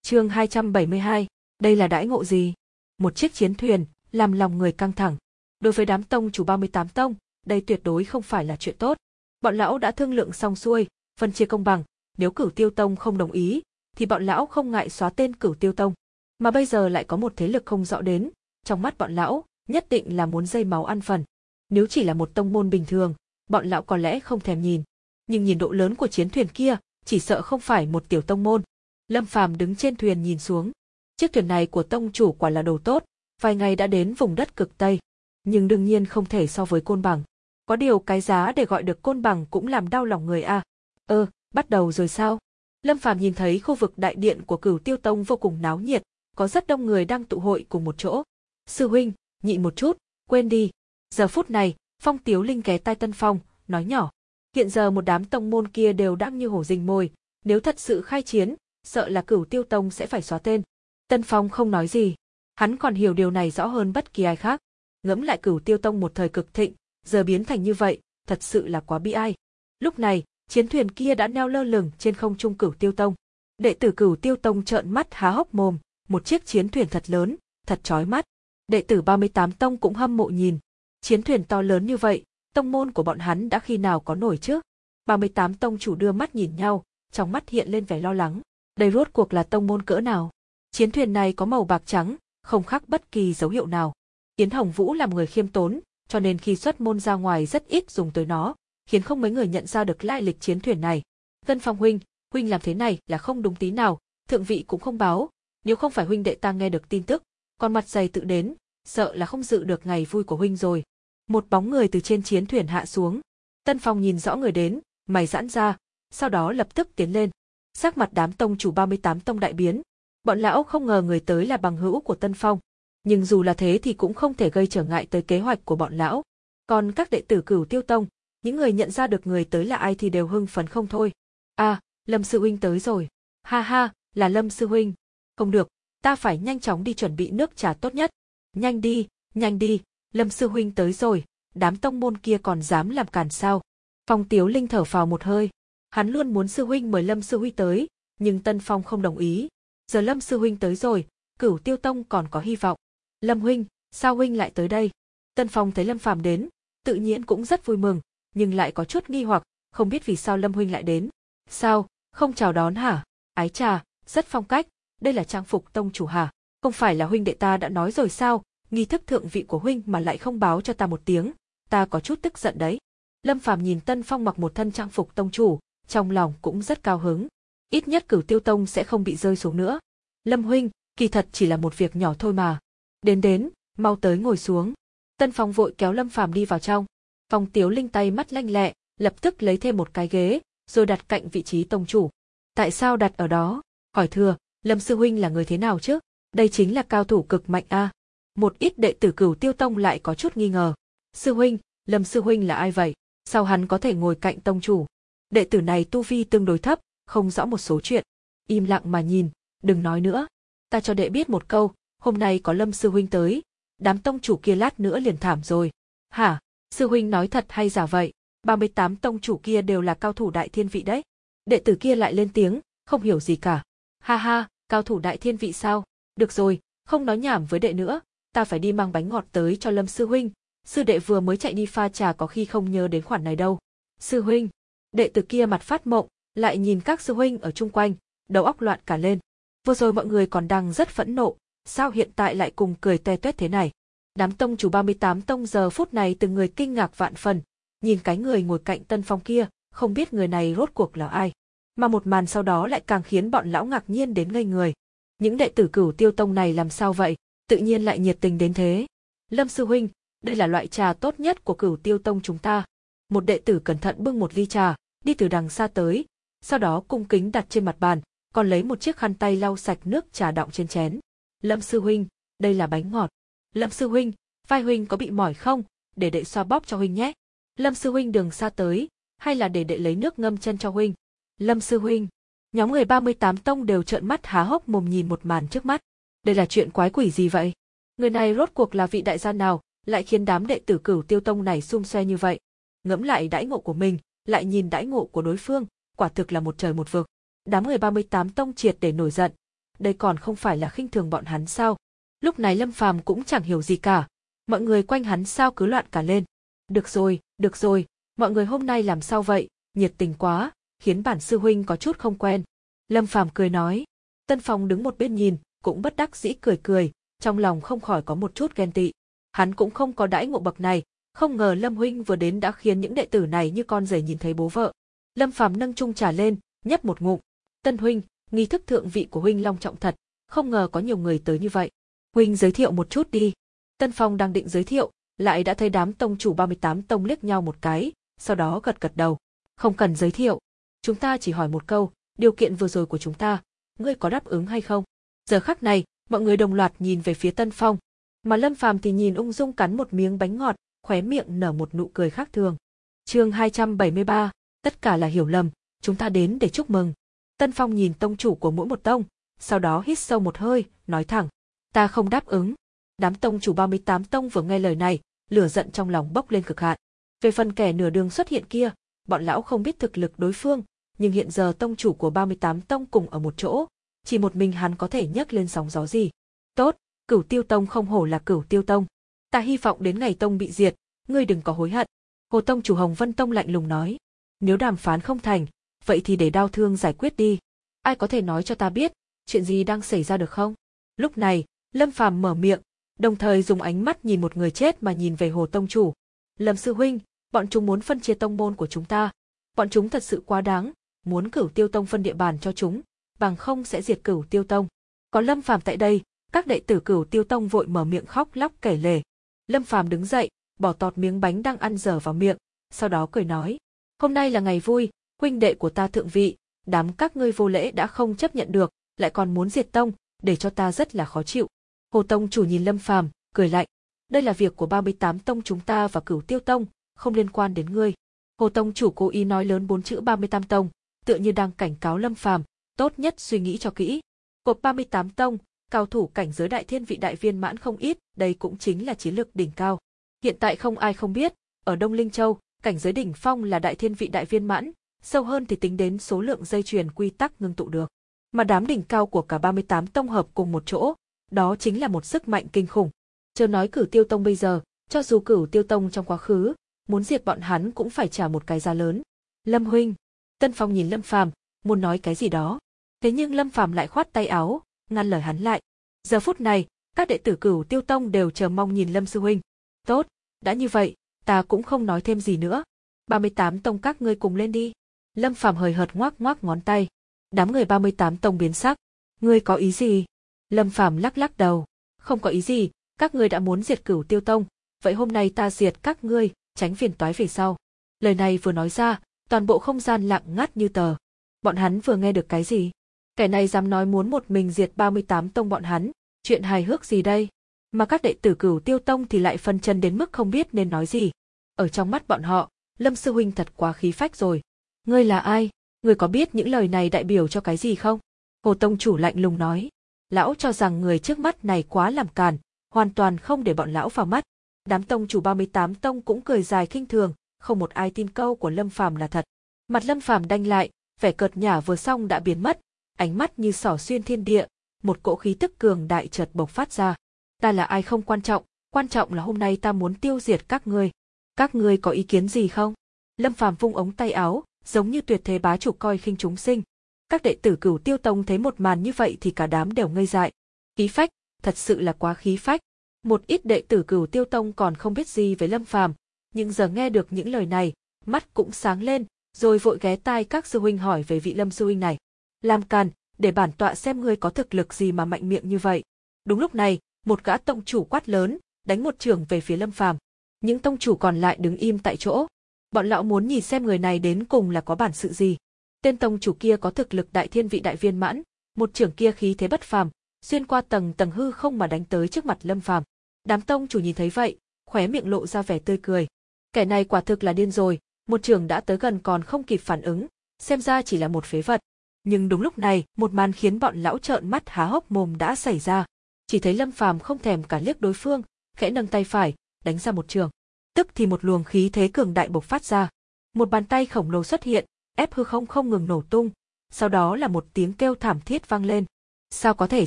chương 272, đây là đãi ngộ gì? Một chiếc chiến thuyền, làm lòng người căng thẳng. Đối với đám tông chủ 38 tông, đây tuyệt đối không phải là chuyện tốt. Bọn lão đã thương lượng xong xuôi, phân chia công bằng, nếu cửu tiêu tông không đồng ý, thì bọn lão không ngại xóa tên cửu tiêu tông. Mà bây giờ lại có một thế lực không rõ đến, trong mắt bọn lão, nhất định là muốn dây máu ăn phần. Nếu chỉ là một tông môn bình thường, bọn lão có lẽ không thèm nhìn. Nhưng nhìn độ lớn của chiến thuyền kia, chỉ sợ không phải một tiểu tông môn. Lâm Phàm đứng trên thuyền nhìn xuống. Chiếc thuyền này của tông chủ quả là đồ tốt, vài ngày đã đến vùng đất cực Tây. Nhưng đương nhiên không thể so với côn bằng. Có điều cái giá để gọi được côn bằng cũng làm đau lòng người a. À. Ơ, bắt đầu rồi sao? Lâm Phàm nhìn thấy khu vực đại điện của Cửu Tiêu Tông vô cùng náo nhiệt, có rất đông người đang tụ hội cùng một chỗ. Sư huynh, nhịn một chút, quên đi. Giờ phút này, Phong Tiếu Linh ghé tai Tân Phong, nói nhỏ. Hiện giờ một đám tông môn kia đều đang như hổ rình mồi, nếu thật sự khai chiến, sợ là cửu tiêu tông sẽ phải xóa tên. Tân Phong không nói gì. Hắn còn hiểu điều này rõ hơn bất kỳ ai khác. Ngẫm lại cửu tiêu tông một thời cực thịnh, giờ biến thành như vậy, thật sự là quá bi ai. Lúc này, chiến thuyền kia đã neo lơ lửng trên không trung cửu tiêu tông. Đệ tử cửu tiêu tông trợn mắt há hốc mồm, một chiếc chiến thuyền thật lớn, thật chói mắt. Đệ tử 38 tông cũng hâm mộ nhìn. Chiến thuyền to lớn như vậy, tông môn của bọn hắn đã khi nào có nổi chứ? 38 tông chủ đưa mắt nhìn nhau, trong mắt hiện lên vẻ lo lắng. Đây rốt cuộc là tông môn cỡ nào? Chiến thuyền này có màu bạc trắng, không khác bất kỳ dấu hiệu nào. Yến Hồng Vũ làm người khiêm tốn, cho nên khi xuất môn ra ngoài rất ít dùng tới nó, khiến không mấy người nhận ra được lai lịch chiến thuyền này. Tân Phong huynh, huynh làm thế này là không đúng tí nào, thượng vị cũng không báo, nếu không phải huynh đệ ta nghe được tin tức, còn mặt dày tự đến, sợ là không dự được ngày vui của huynh rồi. Một bóng người từ trên chiến thuyền hạ xuống. Tân Phong nhìn rõ người đến, mày giãn ra, sau đó lập tức tiến lên. Sắc mặt đám tông chủ 38 tông đại biến. Bọn lão không ngờ người tới là bằng hữu của Tân Phong. Nhưng dù là thế thì cũng không thể gây trở ngại tới kế hoạch của bọn lão. Còn các đệ tử cửu tiêu tông, những người nhận ra được người tới là ai thì đều hưng phấn không thôi. À, Lâm Sư Huynh tới rồi. Ha ha, là Lâm Sư Huynh. Không được, ta phải nhanh chóng đi chuẩn bị nước trà tốt nhất. Nhanh đi, nhanh đi, Lâm Sư Huynh tới rồi, đám tông môn kia còn dám làm cản sao. Phong Tiếu Linh thở phào một hơi. Hắn luôn muốn Sư Huynh mời Lâm Sư Huynh tới, nhưng Tân Phong không đồng ý. Giờ Lâm Sư Huynh tới rồi, cửu tiêu tông còn có hy vọng. Lâm Huynh, sao Huynh lại tới đây? Tân Phong thấy Lâm Phàm đến, tự nhiên cũng rất vui mừng, nhưng lại có chút nghi hoặc, không biết vì sao Lâm Huynh lại đến. Sao, không chào đón hả? Ái trà, rất phong cách, đây là trang phục tông chủ hả? Không phải là huynh đệ ta đã nói rồi sao, nghi thức thượng vị của huynh mà lại không báo cho ta một tiếng, ta có chút tức giận đấy. Lâm Phàm nhìn Tân Phong mặc một thân trang phục tông chủ, trong lòng cũng rất cao hứng. Ít nhất cửu tiêu tông sẽ không bị rơi xuống nữa. Lâm huynh, kỳ thật chỉ là một việc nhỏ thôi mà. Đến đến, mau tới ngồi xuống. Tân Phong vội kéo Lâm Phàm đi vào trong. Phong Tiếu Linh tay mắt lanh lẹ, lập tức lấy thêm một cái ghế, rồi đặt cạnh vị trí tông chủ. Tại sao đặt ở đó? Hỏi thừa, Lâm Sư Huynh là người thế nào chứ? Đây chính là cao thủ cực mạnh a. Một ít đệ tử cửu tiêu tông lại có chút nghi ngờ. Sư Huynh, Lâm Sư Huynh là ai vậy? Sao hắn có thể ngồi cạnh tông chủ? Đệ tử này tu vi tương đối thấp, không rõ một số chuyện. Im lặng mà nhìn, đừng nói nữa. Ta cho đệ biết một câu, hôm nay có Lâm Sư Huynh tới, đám tông chủ kia lát nữa liền thảm rồi. Hả? Sư Huynh nói thật hay giả vậy? 38 tông chủ kia đều là cao thủ đại thiên vị đấy. Đệ tử kia lại lên tiếng, không hiểu gì cả. Ha ha, cao thủ đại thiên vị sao? Được rồi, không nói nhảm với đệ nữa, ta phải đi mang bánh ngọt tới cho Lâm sư huynh. Sư đệ vừa mới chạy đi pha trà có khi không nhớ đến khoản này đâu. Sư huynh, đệ tử kia mặt phát mộng, lại nhìn các sư huynh ở chung quanh, đầu óc loạn cả lên. Vừa rồi mọi người còn đang rất phẫn nộ, sao hiện tại lại cùng cười toe toét thế này? Đám tông chủ 38 tông giờ phút này từng người kinh ngạc vạn phần, nhìn cái người ngồi cạnh Tân Phong kia, không biết người này rốt cuộc là ai. Mà một màn sau đó lại càng khiến bọn lão ngạc nhiên đến ngây người. Những đệ tử cửu tiêu tông này làm sao vậy, tự nhiên lại nhiệt tình đến thế. Lâm Sư Huynh, đây là loại trà tốt nhất của cửu tiêu tông chúng ta. Một đệ tử cẩn thận bưng một ly trà, đi từ đằng xa tới, sau đó cung kính đặt trên mặt bàn, còn lấy một chiếc khăn tay lau sạch nước trà đọng trên chén. Lâm Sư Huynh, đây là bánh ngọt. Lâm Sư Huynh, vai Huynh có bị mỏi không, để đệ xoa bóp cho Huynh nhé. Lâm sư huynh đường xa tới, hay là để đệ lấy nước ngâm chân cho huynh? Lâm sư huynh, nhóm người 38 tông đều trợn mắt há hốc mồm nhìn một màn trước mắt. Đây là chuyện quái quỷ gì vậy? Người này rốt cuộc là vị đại gia nào, lại khiến đám đệ tử cửu tiêu tông này xung xoe như vậy? Ngẫm lại đãi ngộ của mình, lại nhìn đãi ngộ của đối phương, quả thực là một trời một vực. Đám người 38 tông triệt để nổi giận. Đây còn không phải là khinh thường bọn hắn sao? Lúc này Lâm Phàm cũng chẳng hiểu gì cả. Mọi người quanh hắn sao cứ loạn cả lên. Được rồi, được rồi, mọi người hôm nay làm sao vậy, nhiệt tình quá, khiến bản sư huynh có chút không quen. Lâm Phàm cười nói. Tân Phong đứng một bên nhìn, cũng bất đắc dĩ cười cười, trong lòng không khỏi có một chút ghen tị. Hắn cũng không có đãi ngộ bậc này, không ngờ Lâm huynh vừa đến đã khiến những đệ tử này như con rể nhìn thấy bố vợ. Lâm Phàm nâng chung trà lên, nhấp một ngụm. Tân huynh, nghi thức thượng vị của huynh long trọng thật, không ngờ có nhiều người tới như vậy. Huynh giới thiệu một chút đi. Tân Phong đang định giới thiệu, lại đã thấy đám tông chủ 38 tông liếc nhau một cái, sau đó gật gật đầu. Không cần giới thiệu. Chúng ta chỉ hỏi một câu, điều kiện vừa rồi của chúng ta, ngươi có đáp ứng hay không? Giờ khắc này, mọi người đồng loạt nhìn về phía Tân Phong. Mà Lâm Phàm thì nhìn ung dung cắn một miếng bánh ngọt, khóe miệng nở một nụ cười khác thường. Chương 273, tất cả là hiểu lầm, chúng ta đến để chúc mừng. Tân Phong nhìn tông chủ của mỗi một tông, sau đó hít sâu một hơi, nói thẳng, ta không đáp ứng. Đám tông chủ 38 tông vừa nghe lời này, lửa giận trong lòng bốc lên cực hạn. Về phần kẻ nửa đường xuất hiện kia, bọn lão không biết thực lực đối phương, nhưng hiện giờ tông chủ của 38 tông cùng ở một chỗ, chỉ một mình hắn có thể nhấc lên sóng gió gì. Tốt, cửu tiêu tông không hổ là cửu tiêu tông. Ta hy vọng đến ngày tông bị diệt, ngươi đừng có hối hận. Hồ tông chủ Hồng Vân Tông lạnh lùng nói. Nếu đàm phán không thành, vậy thì để đau thương giải quyết đi. Ai có thể nói cho ta biết, chuyện gì đang xảy ra được không? Lúc này, Lâm Phàm mở miệng, đồng thời dùng ánh mắt nhìn một người chết mà nhìn về Hồ Tông Chủ. Lâm Sư Huynh, bọn chúng muốn phân chia tông môn của chúng ta. Bọn chúng thật sự quá đáng, muốn cửu tiêu tông phân địa bàn cho chúng, bằng không sẽ diệt cửu tiêu tông. Có Lâm Phàm tại đây, các đệ tử cửu tiêu tông vội mở miệng khóc lóc kể lể. Lâm Phàm đứng dậy, bỏ tọt miếng bánh đang ăn dở vào miệng, sau đó cười nói. Hôm nay là ngày vui, huynh đệ của ta thượng vị, đám các ngươi vô lễ đã không chấp nhận được, lại còn muốn diệt tông, để cho ta rất là khó chịu. Hồ Tông chủ nhìn Lâm Phàm, cười lạnh. Đây là việc của 38 tông chúng ta và cửu tiêu tông, không liên quan đến ngươi. Hồ Tông chủ cố ý nói lớn bốn chữ 38 tông, tựa như đang cảnh cáo Lâm Phàm, tốt nhất suy nghĩ cho kỹ. Cột 38 tông, cao thủ cảnh giới đại thiên vị đại viên mãn không ít, đây cũng chính là chiến lược đỉnh cao. Hiện tại không ai không biết, ở Đông Linh Châu, cảnh giới đỉnh phong là đại thiên vị đại viên mãn, sâu hơn thì tính đến số lượng dây chuyền quy tắc ngưng tụ được. Mà đám đỉnh cao của cả 38 tông hợp cùng một chỗ, đó chính là một sức mạnh kinh khủng. Chưa nói cửu tiêu tông bây giờ, cho dù cửu tiêu tông trong quá khứ, muốn diệt bọn hắn cũng phải trả một cái giá lớn. Lâm huynh, Tân Phong nhìn Lâm Phàm, muốn nói cái gì đó. Thế nhưng Lâm Phàm lại khoát tay áo, ngăn lời hắn lại. Giờ phút này, các đệ tử cửu tiêu tông đều chờ mong nhìn Lâm sư huynh. Tốt, đã như vậy, ta cũng không nói thêm gì nữa. 38 tông các ngươi cùng lên đi. Lâm Phàm hời hợt ngoác ngoác ngón tay. Đám người 38 tông biến sắc. Ngươi có ý gì? Lâm Phàm lắc lắc đầu. Không có ý gì, các ngươi đã muốn diệt cửu tiêu tông, vậy hôm nay ta diệt các ngươi, tránh phiền toái về sau. Lời này vừa nói ra, toàn bộ không gian lặng ngắt như tờ. Bọn hắn vừa nghe được cái gì? Kẻ này dám nói muốn một mình diệt 38 tông bọn hắn, chuyện hài hước gì đây? Mà các đệ tử cửu tiêu tông thì lại phân chân đến mức không biết nên nói gì. Ở trong mắt bọn họ, Lâm Sư Huynh thật quá khí phách rồi. Ngươi là ai? Ngươi có biết những lời này đại biểu cho cái gì không? Hồ Tông chủ lạnh lùng nói. Lão cho rằng người trước mắt này quá làm càn, hoàn toàn không để bọn lão vào mắt. Đám tông chủ 38 tông cũng cười dài khinh thường, không một ai tin câu của Lâm Phàm là thật. Mặt Lâm Phàm đanh lại, vẻ cợt nhả vừa xong đã biến mất, ánh mắt như sỏ xuyên thiên địa, một cỗ khí tức cường đại chợt bộc phát ra. Ta là ai không quan trọng, quan trọng là hôm nay ta muốn tiêu diệt các ngươi. Các ngươi có ý kiến gì không? Lâm Phàm vung ống tay áo, giống như tuyệt thế bá chủ coi khinh chúng sinh. Các đệ tử cửu tiêu tông thấy một màn như vậy thì cả đám đều ngây dại. Khí phách, thật sự là quá khí phách. Một ít đệ tử cửu tiêu tông còn không biết gì về Lâm Phàm, nhưng giờ nghe được những lời này, mắt cũng sáng lên, rồi vội ghé tai các sư huynh hỏi về vị Lâm sư huynh này. làm Càn, để bản tọa xem ngươi có thực lực gì mà mạnh miệng như vậy. Đúng lúc này, một gã tông chủ quát lớn, đánh một trường về phía Lâm Phàm. Những tông chủ còn lại đứng im tại chỗ. Bọn lão muốn nhìn xem người này đến cùng là có bản sự gì. Tên tông chủ kia có thực lực đại thiên vị đại viên mãn, một trưởng kia khí thế bất phàm, xuyên qua tầng tầng hư không mà đánh tới trước mặt Lâm Phàm. Đám tông chủ nhìn thấy vậy, khóe miệng lộ ra vẻ tươi cười. Kẻ này quả thực là điên rồi, một trường đã tới gần còn không kịp phản ứng, xem ra chỉ là một phế vật. Nhưng đúng lúc này, một màn khiến bọn lão trợn mắt há hốc mồm đã xảy ra. Chỉ thấy Lâm Phàm không thèm cả liếc đối phương, khẽ nâng tay phải, đánh ra một trường. Tức thì một luồng khí thế cường đại bộc phát ra. Một bàn tay khổng lồ xuất hiện, ép hư không không ngừng nổ tung. Sau đó là một tiếng kêu thảm thiết vang lên. Sao có thể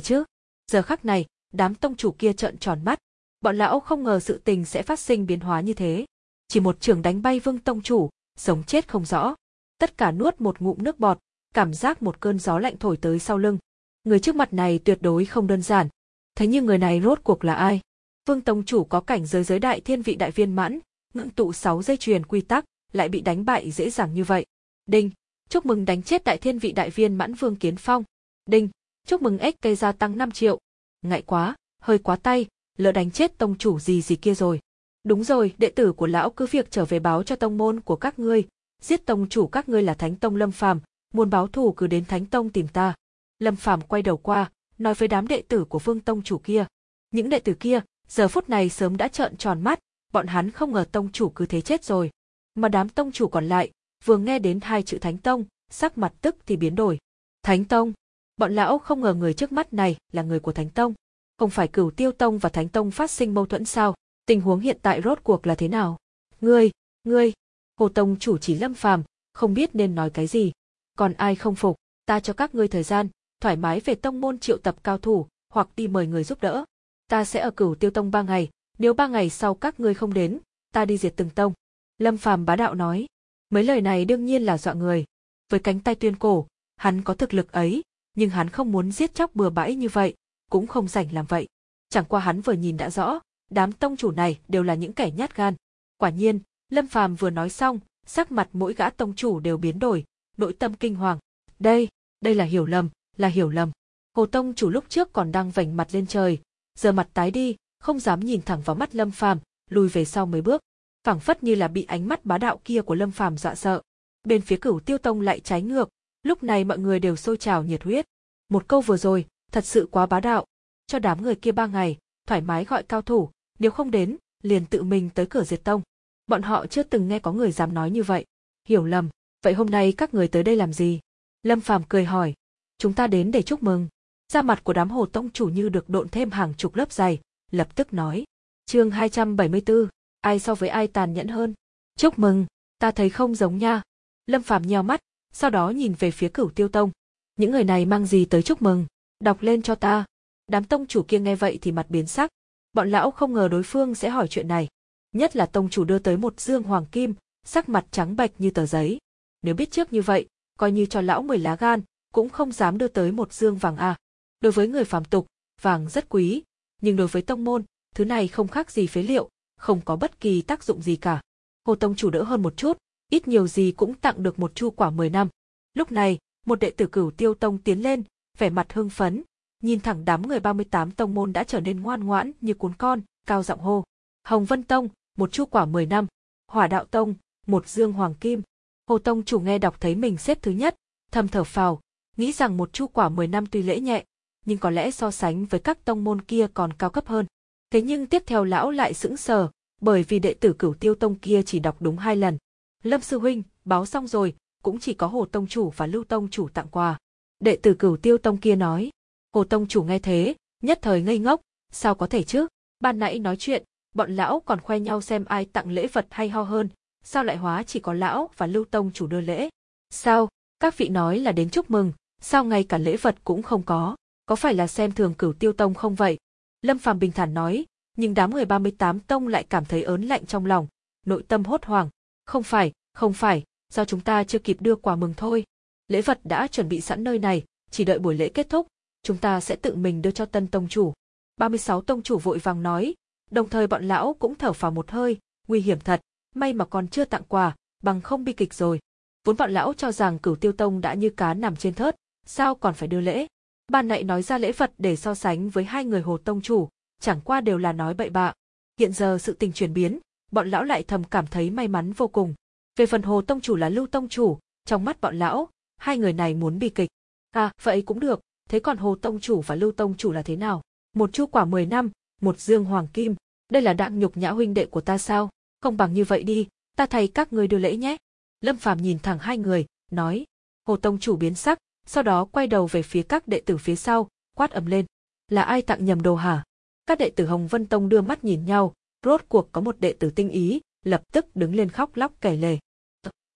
chứ? Giờ khắc này, đám tông chủ kia trợn tròn mắt. Bọn lão không ngờ sự tình sẽ phát sinh biến hóa như thế. Chỉ một trường đánh bay vương tông chủ, sống chết không rõ. Tất cả nuốt một ngụm nước bọt, cảm giác một cơn gió lạnh thổi tới sau lưng. Người trước mặt này tuyệt đối không đơn giản. Thế nhưng người này rốt cuộc là ai? Vương Tông Chủ có cảnh giới giới đại thiên vị đại viên mãn, ngưỡng tụ 6 dây chuyền quy tắc, lại bị đánh bại dễ dàng như vậy. Đinh, chúc mừng đánh chết đại thiên vị đại viên mãn Vương Kiến Phong. Đinh, chúc mừng XK gia tăng 5 triệu. Ngại quá, hơi quá tay, lỡ đánh chết tông chủ gì gì kia rồi. Đúng rồi, đệ tử của lão cứ việc trở về báo cho tông môn của các ngươi, giết tông chủ các ngươi là Thánh Tông Lâm Phàm, muốn báo thù cứ đến Thánh Tông tìm ta. Lâm Phàm quay đầu qua, nói với đám đệ tử của Vương Tông chủ kia. Những đệ tử kia, giờ phút này sớm đã trợn tròn mắt, bọn hắn không ngờ tông chủ cứ thế chết rồi. Mà đám tông chủ còn lại, vừa nghe đến hai chữ Thánh Tông, sắc mặt tức thì biến đổi. Thánh Tông, bọn lão không ngờ người trước mắt này là người của Thánh Tông. Không phải cửu tiêu tông và Thánh Tông phát sinh mâu thuẫn sao? Tình huống hiện tại rốt cuộc là thế nào? Ngươi, ngươi, Hồ Tông chủ chỉ lâm phàm, không biết nên nói cái gì. Còn ai không phục, ta cho các ngươi thời gian, thoải mái về tông môn triệu tập cao thủ, hoặc đi mời người giúp đỡ. Ta sẽ ở cửu tiêu tông ba ngày, nếu ba ngày sau các ngươi không đến, ta đi diệt từng tông. Lâm phàm bá đạo nói. Mấy lời này đương nhiên là dọa người. Với cánh tay tuyên cổ, hắn có thực lực ấy, nhưng hắn không muốn giết chóc bừa bãi như vậy, cũng không rảnh làm vậy. Chẳng qua hắn vừa nhìn đã rõ, đám tông chủ này đều là những kẻ nhát gan. Quả nhiên, Lâm Phàm vừa nói xong, sắc mặt mỗi gã tông chủ đều biến đổi, nội tâm kinh hoàng. Đây, đây là hiểu lầm, là hiểu lầm. Hồ tông chủ lúc trước còn đang vành mặt lên trời, giờ mặt tái đi, không dám nhìn thẳng vào mắt Lâm Phàm, lùi về sau mấy bước, phảng phất như là bị ánh mắt bá đạo kia của Lâm Phàm dọa sợ. Bên phía Cửu Tiêu Tông lại trái ngược, lúc này mọi người đều sôi trào nhiệt huyết. Một câu vừa rồi, thật sự quá bá đạo, cho đám người kia ba ngày, thoải mái gọi cao thủ, nếu không đến, liền tự mình tới cửa diệt tông. Bọn họ chưa từng nghe có người dám nói như vậy. Hiểu lầm, vậy hôm nay các người tới đây làm gì? Lâm Phàm cười hỏi. Chúng ta đến để chúc mừng. Da mặt của đám hồ tông chủ như được độn thêm hàng chục lớp dày, lập tức nói. chương 274, ai so với ai tàn nhẫn hơn? Chúc mừng, ta thấy không giống nha. Lâm Phàm nheo mắt, sau đó nhìn về phía cửu tiêu tông. Những người này mang gì tới chúc mừng? Đọc lên cho ta. Đám tông chủ kia nghe vậy thì mặt biến sắc. Bọn lão không ngờ đối phương sẽ hỏi chuyện này. Nhất là tông chủ đưa tới một dương hoàng kim, sắc mặt trắng bệch như tờ giấy. Nếu biết trước như vậy, coi như cho lão mười lá gan, cũng không dám đưa tới một dương vàng a. Đối với người phàm tục, vàng rất quý, nhưng đối với tông môn, thứ này không khác gì phế liệu, không có bất kỳ tác dụng gì cả. Hồ tông chủ đỡ hơn một chút, ít nhiều gì cũng tặng được một chu quả 10 năm. Lúc này, một đệ tử cửu tiêu tông tiến lên, vẻ mặt hưng phấn, nhìn thẳng đám người 38 tông môn đã trở nên ngoan ngoãn như cuốn con, cao giọng hô. Hồng Vân Tông, một chu quả 10 năm, Hỏa Đạo Tông, một dương hoàng kim. Hồ Tông chủ nghe đọc thấy mình xếp thứ nhất, thầm thở phào, nghĩ rằng một chu quả 10 năm tuy lễ nhẹ, nhưng có lẽ so sánh với các tông môn kia còn cao cấp hơn. Thế nhưng tiếp theo lão lại sững sờ, bởi vì đệ tử cửu tiêu tông kia chỉ đọc đúng hai lần. Lâm Sư Huynh, báo xong rồi, cũng chỉ có Hồ Tông Chủ và Lưu Tông Chủ tặng quà. Đệ tử cửu tiêu tông kia nói. Hồ Tông Chủ nghe thế, nhất thời ngây ngốc, sao có thể chứ? Ban nãy nói chuyện, bọn lão còn khoe nhau xem ai tặng lễ vật hay ho hơn, sao lại hóa chỉ có lão và Lưu Tông Chủ đưa lễ? Sao, các vị nói là đến chúc mừng, sao ngay cả lễ vật cũng không có, có phải là xem thường cửu tiêu tông không vậy? Lâm Phàm bình thản nói, nhưng đám người 38 tông lại cảm thấy ớn lạnh trong lòng, nội tâm hốt hoảng. Không phải, không phải, do chúng ta chưa kịp đưa quà mừng thôi. Lễ vật đã chuẩn bị sẵn nơi này, chỉ đợi buổi lễ kết thúc, chúng ta sẽ tự mình đưa cho tân tông chủ. 36 tông chủ vội vàng nói, đồng thời bọn lão cũng thở phào một hơi, nguy hiểm thật, may mà còn chưa tặng quà, bằng không bi kịch rồi. Vốn bọn lão cho rằng cửu tiêu tông đã như cá nằm trên thớt, sao còn phải đưa lễ. Ban nãy nói ra lễ vật để so sánh với hai người hồ tông chủ, chẳng qua đều là nói bậy bạ. Hiện giờ sự tình chuyển biến, bọn lão lại thầm cảm thấy may mắn vô cùng. Về phần hồ tông chủ là lưu tông chủ, trong mắt bọn lão, hai người này muốn bi kịch. À, vậy cũng được, thế còn hồ tông chủ và lưu tông chủ là thế nào? Một chu quả 10 năm, một dương hoàng kim, đây là đặng nhục nhã huynh đệ của ta sao? Không bằng như vậy đi, ta thay các ngươi đưa lễ nhé. Lâm Phàm nhìn thẳng hai người, nói. Hồ tông chủ biến sắc, sau đó quay đầu về phía các đệ tử phía sau, quát ầm lên. Là ai tặng nhầm đồ hả? Các đệ tử Hồng Vân Tông đưa mắt nhìn nhau, rốt cuộc có một đệ tử tinh ý, lập tức đứng lên khóc lóc kể lể.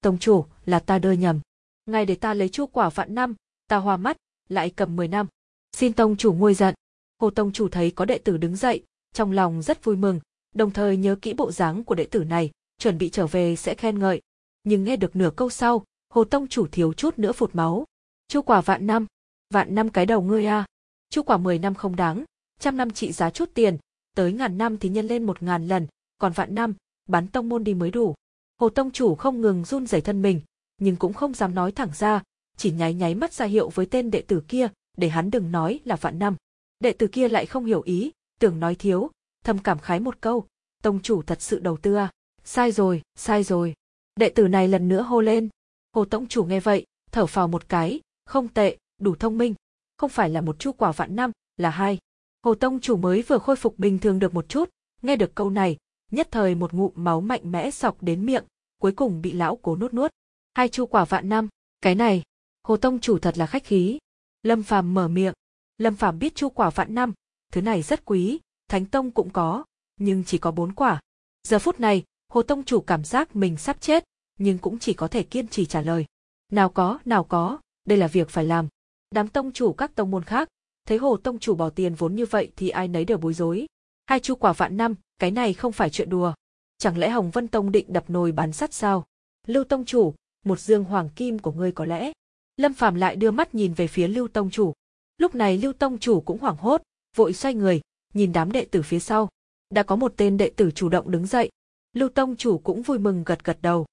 Tông chủ, là ta đưa nhầm. ngay để ta lấy chu quả vạn năm, ta hoa mắt, lại cầm 10 năm. Xin tông chủ nguôi giận. Hồ tông chủ thấy có đệ tử đứng dậy, trong lòng rất vui mừng, đồng thời nhớ kỹ bộ dáng của đệ tử này, chuẩn bị trở về sẽ khen ngợi. Nhưng nghe được nửa câu sau, Hồ tông chủ thiếu chút nữa phụt máu. Chu quả vạn năm, vạn năm cái đầu ngươi a. À. Chu quả 10 năm không đáng, trăm năm trị giá chút tiền, tới ngàn năm thì nhân lên một ngàn lần, còn vạn năm, bán tông môn đi mới đủ. Hồ tông chủ không ngừng run rẩy thân mình, nhưng cũng không dám nói thẳng ra, chỉ nháy nháy mắt ra hiệu với tên đệ tử kia, để hắn đừng nói là vạn năm. Đệ tử kia lại không hiểu ý, tưởng nói thiếu, thầm cảm khái một câu, tông chủ thật sự đầu tư à. Sai rồi, sai rồi. Đệ tử này lần nữa hô lên. Hồ tông chủ nghe vậy, thở phào một cái, không tệ, đủ thông minh. Không phải là một chu quả vạn năm, là hai. Hồ Tông chủ mới vừa khôi phục bình thường được một chút, nghe được câu này, nhất thời một ngụm máu mạnh mẽ sọc đến miệng, cuối cùng bị lão cố nuốt nuốt. Hai chu quả vạn năm, cái này, Hồ tông chủ thật là khách khí. Lâm Phàm mở miệng, Lâm Phàm biết chu quả vạn năm, thứ này rất quý, Thánh tông cũng có, nhưng chỉ có bốn quả. Giờ phút này, Hồ tông chủ cảm giác mình sắp chết, nhưng cũng chỉ có thể kiên trì trả lời. Nào có, nào có, đây là việc phải làm. Đám tông chủ các tông môn khác, thấy Hồ tông chủ bỏ tiền vốn như vậy thì ai nấy đều bối rối. Hai chu quả vạn năm, cái này không phải chuyện đùa. Chẳng lẽ Hồng Vân Tông định đập nồi bán sắt sao? Lưu Tông Chủ, một dương hoàng kim của ngươi có lẽ. Lâm Phàm lại đưa mắt nhìn về phía Lưu Tông Chủ. Lúc này Lưu Tông Chủ cũng hoảng hốt, vội xoay người, nhìn đám đệ tử phía sau. Đã có một tên đệ tử chủ động đứng dậy. Lưu Tông Chủ cũng vui mừng gật gật đầu.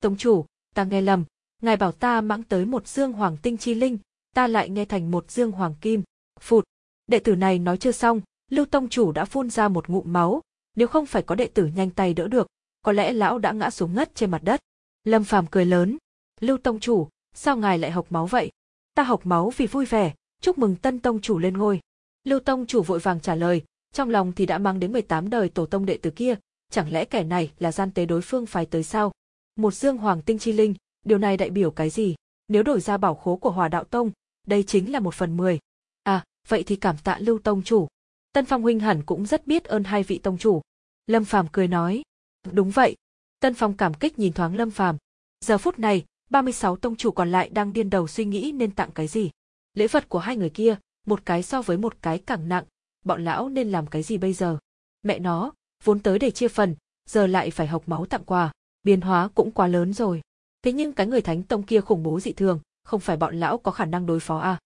Tông Chủ, ta nghe lầm, ngài bảo ta mãng tới một dương hoàng tinh chi linh, ta lại nghe thành một dương hoàng kim. Phụt, đệ tử này nói chưa xong, Lưu Tông Chủ đã phun ra một ngụm máu, nếu không phải có đệ tử nhanh tay đỡ được, có lẽ lão đã ngã xuống ngất trên mặt đất. Lâm Phàm cười lớn, Lưu Tông Chủ, sao ngài lại học máu vậy? Ta học máu vì vui vẻ, chúc mừng tân tông chủ lên ngôi. Lưu Tông Chủ vội vàng trả lời, trong lòng thì đã mang đến 18 đời tổ tông đệ tử kia, chẳng lẽ kẻ này là gian tế đối phương phải tới sao? Một dương hoàng tinh chi linh, điều này đại biểu cái gì? Nếu đổi ra bảo khố của Hòa Đạo Tông, đây chính là một phần mười. À, vậy thì cảm tạ Lưu Tông Chủ. Tân Phong huynh hẳn cũng rất biết ơn hai vị tông chủ. Lâm Phàm cười nói. Đúng vậy. Tân Phong cảm kích nhìn thoáng Lâm Phàm. Giờ phút này, 36 tông chủ còn lại đang điên đầu suy nghĩ nên tặng cái gì. Lễ vật của hai người kia, một cái so với một cái càng nặng, bọn lão nên làm cái gì bây giờ? Mẹ nó, vốn tới để chia phần, giờ lại phải học máu tặng quà, biến hóa cũng quá lớn rồi. Thế nhưng cái người thánh tông kia khủng bố dị thường, không phải bọn lão có khả năng đối phó à?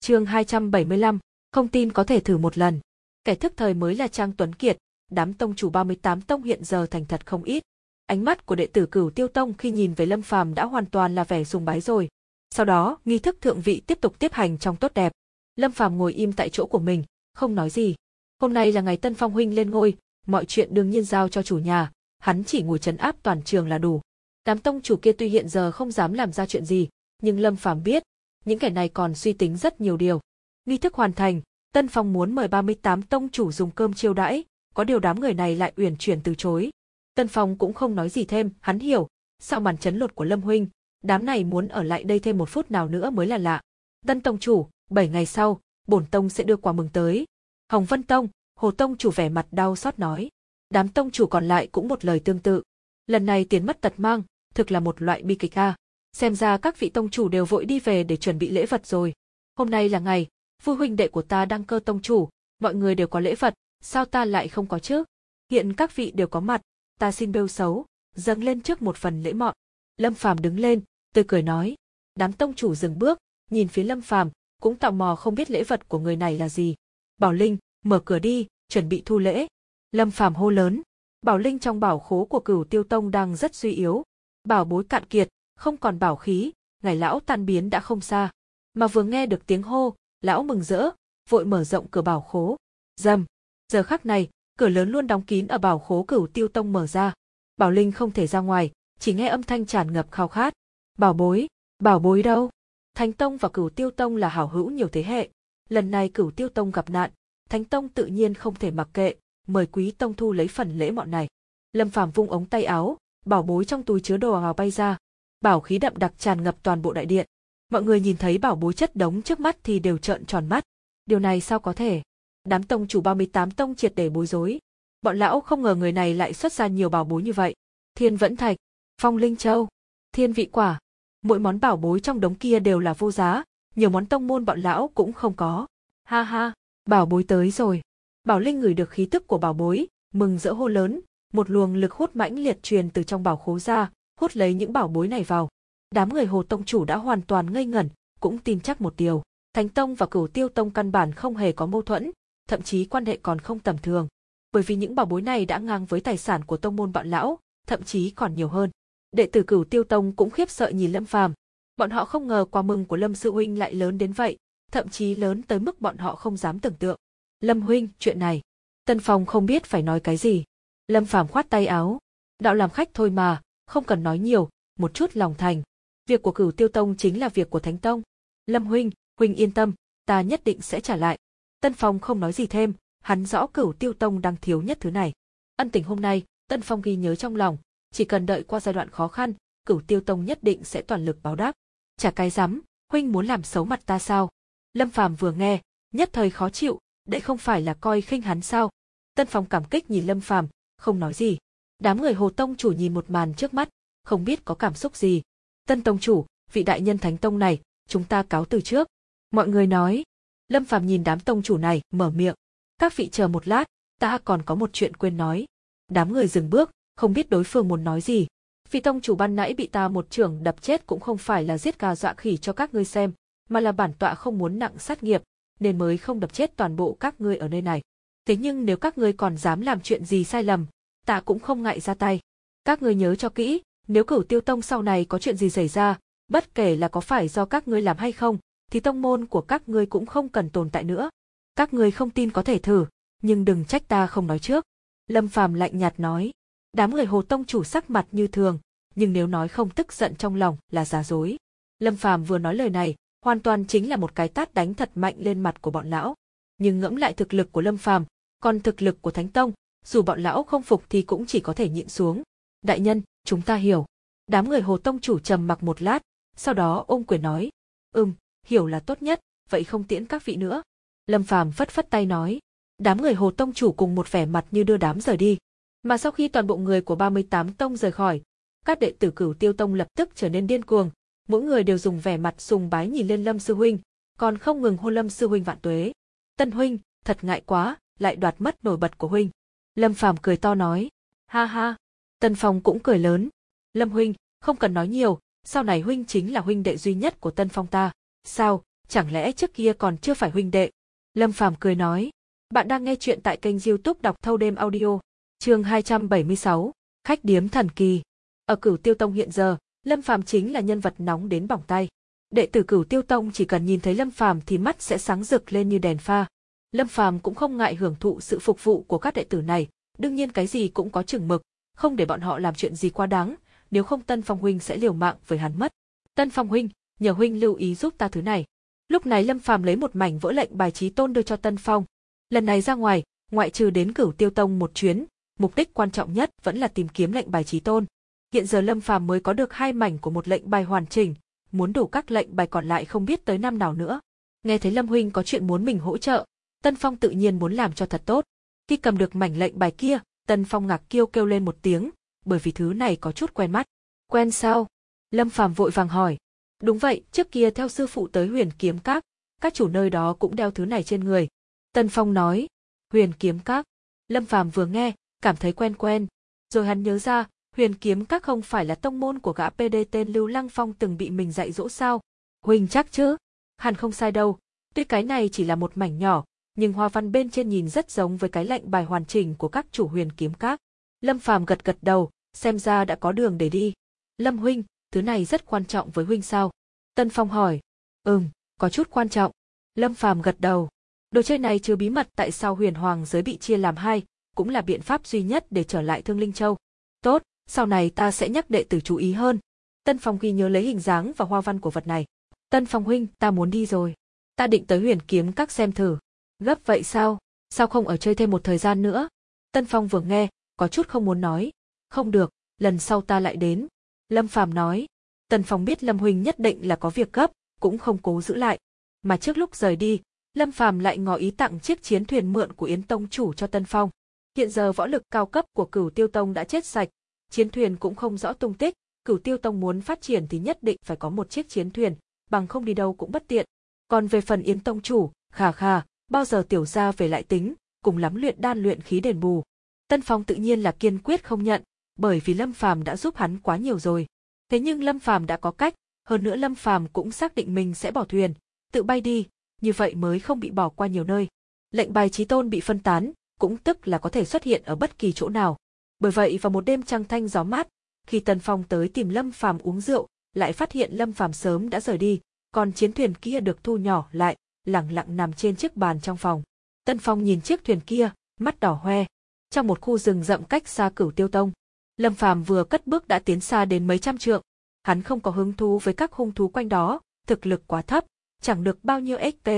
Chương 275, không tin có thể thử một lần. Kẻ thức thời mới là Trang Tuấn Kiệt, đám tông chủ 38 tông hiện giờ thành thật không ít. Ánh mắt của đệ tử Cửu Tiêu Tông khi nhìn về Lâm Phàm đã hoàn toàn là vẻ sùng bái rồi. Sau đó, nghi thức thượng vị tiếp tục tiếp hành trong tốt đẹp. Lâm Phàm ngồi im tại chỗ của mình, không nói gì. Hôm nay là ngày Tân Phong huynh lên ngôi, mọi chuyện đương nhiên giao cho chủ nhà, hắn chỉ ngồi trấn áp toàn trường là đủ. Đám tông chủ kia tuy hiện giờ không dám làm ra chuyện gì, nhưng Lâm Phàm biết, những kẻ này còn suy tính rất nhiều điều. Nghi thức hoàn thành, Tân Phong muốn mời 38 tông chủ dùng cơm chiêu đãi, có điều đám người này lại uyển chuyển từ chối. Tân Phong cũng không nói gì thêm, hắn hiểu, sau màn chấn lột của Lâm Huynh, đám này muốn ở lại đây thêm một phút nào nữa mới là lạ. Tân Tông chủ, 7 ngày sau, bổn tông sẽ đưa quà mừng tới. Hồng Vân Tông, Hồ Tông chủ vẻ mặt đau xót nói. Đám tông chủ còn lại cũng một lời tương tự. Lần này tiền mất tật mang, thực là một loại bi kịch a. Xem ra các vị tông chủ đều vội đi về để chuẩn bị lễ vật rồi. Hôm nay là ngày, vui huynh đệ của ta đăng cơ tông chủ, mọi người đều có lễ vật, sao ta lại không có chứ? Hiện các vị đều có mặt, ta xin bêu xấu, dâng lên trước một phần lễ mọn. Lâm Phàm đứng lên, tươi cười nói. Đám tông chủ dừng bước, nhìn phía Lâm Phàm, cũng tò mò không biết lễ vật của người này là gì. Bảo Linh, mở cửa đi, chuẩn bị thu lễ. Lâm Phàm hô lớn. Bảo Linh trong bảo khố của Cửu Tiêu Tông đang rất suy yếu, bảo bối cạn kiệt, không còn bảo khí, ngày lão tan biến đã không xa. Mà vừa nghe được tiếng hô, lão mừng rỡ, vội mở rộng cửa bảo khố. Dầm, giờ khắc này, cửa lớn luôn đóng kín ở bảo khố cửu tiêu tông mở ra. Bảo Linh không thể ra ngoài, chỉ nghe âm thanh tràn ngập khao khát. Bảo bối, bảo bối đâu? Thánh Tông và Cửu Tiêu Tông là hảo hữu nhiều thế hệ. Lần này Cửu Tiêu Tông gặp nạn, Thánh Tông tự nhiên không thể mặc kệ, mời Quý Tông thu lấy phần lễ mọn này. Lâm Phàm vung ống tay áo, bảo bối trong túi chứa đồ hào bay ra. Bảo khí đậm đặc tràn ngập toàn bộ đại điện. Mọi người nhìn thấy bảo bối chất đống trước mắt thì đều trợn tròn mắt. Điều này sao có thể? Đám tông chủ 38 tông triệt để bối rối. Bọn lão không ngờ người này lại xuất ra nhiều bảo bối như vậy. Thiên vẫn thạch, phong linh châu, thiên vị quả. Mỗi món bảo bối trong đống kia đều là vô giá, nhiều món tông môn bọn lão cũng không có. Ha ha, bảo bối tới rồi. Bảo Linh ngửi được khí tức của bảo bối, mừng rỡ hô lớn, một luồng lực hút mãnh liệt truyền từ trong bảo khố ra, hút lấy những bảo bối này vào đám người Hồ Tông chủ đã hoàn toàn ngây ngẩn, cũng tin chắc một điều, Thánh Tông và Cửu Tiêu Tông căn bản không hề có mâu thuẫn, thậm chí quan hệ còn không tầm thường. Bởi vì những bảo bối này đã ngang với tài sản của tông môn bọn lão, thậm chí còn nhiều hơn. Đệ tử Cửu Tiêu Tông cũng khiếp sợ nhìn Lâm Phàm. Bọn họ không ngờ quà mừng của Lâm sư huynh lại lớn đến vậy, thậm chí lớn tới mức bọn họ không dám tưởng tượng. Lâm huynh, chuyện này, Tân Phong không biết phải nói cái gì. Lâm Phàm khoát tay áo, đạo làm khách thôi mà, không cần nói nhiều, một chút lòng thành, Việc của cửu tiêu tông chính là việc của thánh tông. Lâm huynh, huynh yên tâm, ta nhất định sẽ trả lại. Tân Phong không nói gì thêm, hắn rõ cửu tiêu tông đang thiếu nhất thứ này. Ân tình hôm nay, Tân Phong ghi nhớ trong lòng, chỉ cần đợi qua giai đoạn khó khăn, Cửu Tiêu Tông nhất định sẽ toàn lực báo đáp. Chả cái rắm, huynh muốn làm xấu mặt ta sao? Lâm Phàm vừa nghe, nhất thời khó chịu, đệ không phải là coi khinh hắn sao? Tân Phong cảm kích nhìn Lâm Phàm, không nói gì. Đám người Hồ Tông chủ nhìn một màn trước mắt, không biết có cảm xúc gì. Tân Tông chủ, vị đại nhân Thánh Tông này, chúng ta cáo từ trước. Mọi người nói. Lâm Phàm nhìn đám tông chủ này, mở miệng. Các vị chờ một lát, ta còn có một chuyện quên nói. Đám người dừng bước, không biết đối phương muốn nói gì. Vị tông chủ ban nãy bị ta một trưởng đập chết cũng không phải là giết gà dọa khỉ cho các ngươi xem, mà là bản tọa không muốn nặng sát nghiệp, nên mới không đập chết toàn bộ các ngươi ở nơi này. Thế nhưng nếu các ngươi còn dám làm chuyện gì sai lầm, ta cũng không ngại ra tay. Các ngươi nhớ cho kỹ, nếu cửu tiêu tông sau này có chuyện gì xảy ra, bất kể là có phải do các ngươi làm hay không, thì tông môn của các ngươi cũng không cần tồn tại nữa. Các ngươi không tin có thể thử, nhưng đừng trách ta không nói trước. Lâm Phàm lạnh nhạt nói. Đám người hồ tông chủ sắc mặt như thường, nhưng nếu nói không tức giận trong lòng là giả dối. Lâm Phàm vừa nói lời này, hoàn toàn chính là một cái tát đánh thật mạnh lên mặt của bọn lão. Nhưng ngẫm lại thực lực của Lâm Phàm, còn thực lực của Thánh Tông, dù bọn lão không phục thì cũng chỉ có thể nhịn xuống. Đại nhân, chúng ta hiểu. Đám người Hồ Tông chủ trầm mặc một lát, sau đó ôm quyền nói, ừm, hiểu là tốt nhất, vậy không tiễn các vị nữa. Lâm Phàm phất phất tay nói, đám người Hồ Tông chủ cùng một vẻ mặt như đưa đám rời đi. Mà sau khi toàn bộ người của 38 tông rời khỏi, các đệ tử cửu tiêu tông lập tức trở nên điên cuồng, mỗi người đều dùng vẻ mặt sùng bái nhìn lên Lâm Sư Huynh, còn không ngừng hôn Lâm Sư Huynh vạn tuế. Tân Huynh, thật ngại quá, lại đoạt mất nổi bật của Huynh. Lâm Phàm cười to nói, ha ha. Tân Phong cũng cười lớn, Lâm Huynh, không cần nói nhiều, sau này Huynh chính là huynh đệ duy nhất của Tân Phong ta. Sao, chẳng lẽ trước kia còn chưa phải huynh đệ? Lâm Phàm cười nói, bạn đang nghe chuyện tại kênh youtube đọc thâu đêm audio, chương 276, khách điếm thần kỳ. Ở cửu tiêu tông hiện giờ, Lâm Phàm chính là nhân vật nóng đến bỏng tay. Đệ tử cửu tiêu tông chỉ cần nhìn thấy Lâm Phàm thì mắt sẽ sáng rực lên như đèn pha. Lâm Phàm cũng không ngại hưởng thụ sự phục vụ của các đệ tử này, đương nhiên cái gì cũng có chừng mực, không để bọn họ làm chuyện gì quá đáng, nếu không Tân Phong huynh sẽ liều mạng với hắn mất. Tân Phong huynh, nhờ huynh lưu ý giúp ta thứ này. Lúc này Lâm Phàm lấy một mảnh vỡ lệnh bài trí tôn đưa cho Tân Phong. Lần này ra ngoài, ngoại trừ đến Cửu Tiêu Tông một chuyến, mục đích quan trọng nhất vẫn là tìm kiếm lệnh bài trí tôn. Hiện giờ Lâm Phàm mới có được hai mảnh của một lệnh bài hoàn chỉnh, muốn đủ các lệnh bài còn lại không biết tới năm nào nữa. Nghe thấy Lâm huynh có chuyện muốn mình hỗ trợ, Tân Phong tự nhiên muốn làm cho thật tốt. Khi cầm được mảnh lệnh bài kia, Tân Phong ngạc kêu kêu lên một tiếng, bởi vì thứ này có chút quen mắt. Quen sao? Lâm Phàm vội vàng hỏi. Đúng vậy, trước kia theo sư phụ tới huyền kiếm các, các chủ nơi đó cũng đeo thứ này trên người. Tân Phong nói, huyền kiếm các. Lâm Phàm vừa nghe, cảm thấy quen quen. Rồi hắn nhớ ra, huyền kiếm các không phải là tông môn của gã PD tên Lưu Lăng Phong từng bị mình dạy dỗ sao. Huỳnh chắc chứ? Hẳn không sai đâu. Tuy cái này chỉ là một mảnh nhỏ, nhưng hoa văn bên trên nhìn rất giống với cái lệnh bài hoàn chỉnh của các chủ huyền kiếm các. Lâm Phàm gật gật đầu, xem ra đã có đường để đi. Lâm huynh, thứ này rất quan trọng với huynh sao? Tân Phong hỏi. Ừm, có chút quan trọng. Lâm Phàm gật đầu. Đồ chơi này chứa bí mật tại sao huyền hoàng giới bị chia làm hai, cũng là biện pháp duy nhất để trở lại Thương Linh Châu. Tốt, sau này ta sẽ nhắc đệ tử chú ý hơn. Tân Phong ghi nhớ lấy hình dáng và hoa văn của vật này. Tân Phong huynh, ta muốn đi rồi. Ta định tới huyền kiếm các xem thử. Gấp vậy sao? Sao không ở chơi thêm một thời gian nữa? Tân Phong vừa nghe, có chút không muốn nói. Không được, lần sau ta lại đến. Lâm Phàm nói. Tân Phong biết Lâm Huynh nhất định là có việc gấp, cũng không cố giữ lại. Mà trước lúc rời đi, Lâm Phàm lại ngỏ ý tặng chiếc chiến thuyền mượn của Yến Tông chủ cho Tân Phong. Hiện giờ võ lực cao cấp của Cửu Tiêu Tông đã chết sạch, chiến thuyền cũng không rõ tung tích, Cửu Tiêu Tông muốn phát triển thì nhất định phải có một chiếc chiến thuyền, bằng không đi đâu cũng bất tiện. Còn về phần Yến Tông chủ, khà khà, bao giờ tiểu gia về lại tính, cùng lắm luyện đan luyện khí đền bù. Tân Phong tự nhiên là kiên quyết không nhận, bởi vì Lâm Phàm đã giúp hắn quá nhiều rồi. Thế nhưng Lâm Phàm đã có cách, hơn nữa Lâm Phàm cũng xác định mình sẽ bỏ thuyền, tự bay đi, như vậy mới không bị bỏ qua nhiều nơi. Lệnh bài trí tôn bị phân tán, cũng tức là có thể xuất hiện ở bất kỳ chỗ nào. Bởi vậy vào một đêm trăng thanh gió mát, khi Tân Phong tới tìm Lâm Phàm uống rượu, lại phát hiện Lâm Phàm sớm đã rời đi, còn chiến thuyền kia được thu nhỏ lại, lặng lặng nằm trên chiếc bàn trong phòng. Tân Phong nhìn chiếc thuyền kia, mắt đỏ hoe. Trong một khu rừng rậm cách xa Cửu Tiêu Tông, Lâm Phàm vừa cất bước đã tiến xa đến mấy trăm trượng. Hắn không có hứng thú với các hung thú quanh đó, thực lực quá thấp, chẳng được bao nhiêu XP.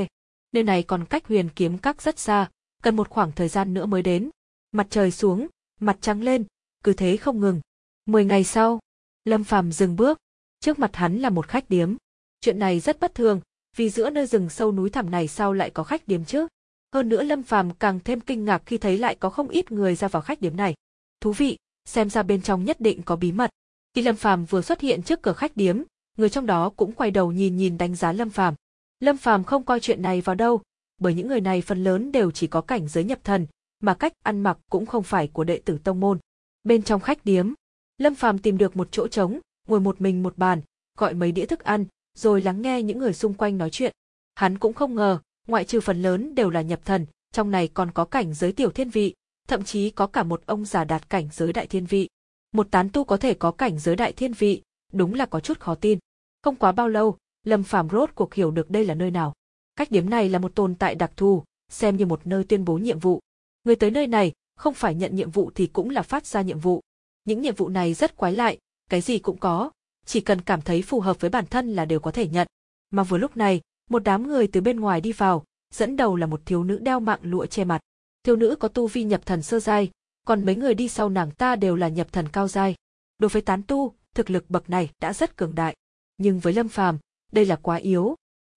Nơi này còn cách huyền kiếm các rất xa, cần một khoảng thời gian nữa mới đến. Mặt trời xuống, mặt trắng lên, cứ thế không ngừng. Mười ngày sau, Lâm Phàm dừng bước, trước mặt hắn là một khách điếm. Chuyện này rất bất thường, vì giữa nơi rừng sâu núi thẳm này sao lại có khách điếm chứ? Hơn nữa Lâm Phàm càng thêm kinh ngạc khi thấy lại có không ít người ra vào khách điếm này. Thú vị, xem ra bên trong nhất định có bí mật. Khi Lâm Phàm vừa xuất hiện trước cửa khách điếm, người trong đó cũng quay đầu nhìn nhìn đánh giá Lâm Phàm. Lâm Phàm không coi chuyện này vào đâu, bởi những người này phần lớn đều chỉ có cảnh giới nhập thần, mà cách ăn mặc cũng không phải của đệ tử tông môn. Bên trong khách điếm, Lâm Phàm tìm được một chỗ trống, ngồi một mình một bàn, gọi mấy đĩa thức ăn, rồi lắng nghe những người xung quanh nói chuyện. Hắn cũng không ngờ, ngoại trừ phần lớn đều là nhập thần, trong này còn có cảnh giới tiểu thiên vị, thậm chí có cả một ông già đạt cảnh giới đại thiên vị. Một tán tu có thể có cảnh giới đại thiên vị, đúng là có chút khó tin. Không quá bao lâu, Lâm Phàm rốt cuộc hiểu được đây là nơi nào. Cách điểm này là một tồn tại đặc thù, xem như một nơi tuyên bố nhiệm vụ. Người tới nơi này, không phải nhận nhiệm vụ thì cũng là phát ra nhiệm vụ. Những nhiệm vụ này rất quái lại, cái gì cũng có, chỉ cần cảm thấy phù hợp với bản thân là đều có thể nhận. Mà vừa lúc này, một đám người từ bên ngoài đi vào, dẫn đầu là một thiếu nữ đeo mạng lụa che mặt. Thiếu nữ có tu vi nhập thần sơ giai, còn mấy người đi sau nàng ta đều là nhập thần cao giai. Đối với tán tu, thực lực bậc này đã rất cường đại. Nhưng với Lâm Phàm, đây là quá yếu.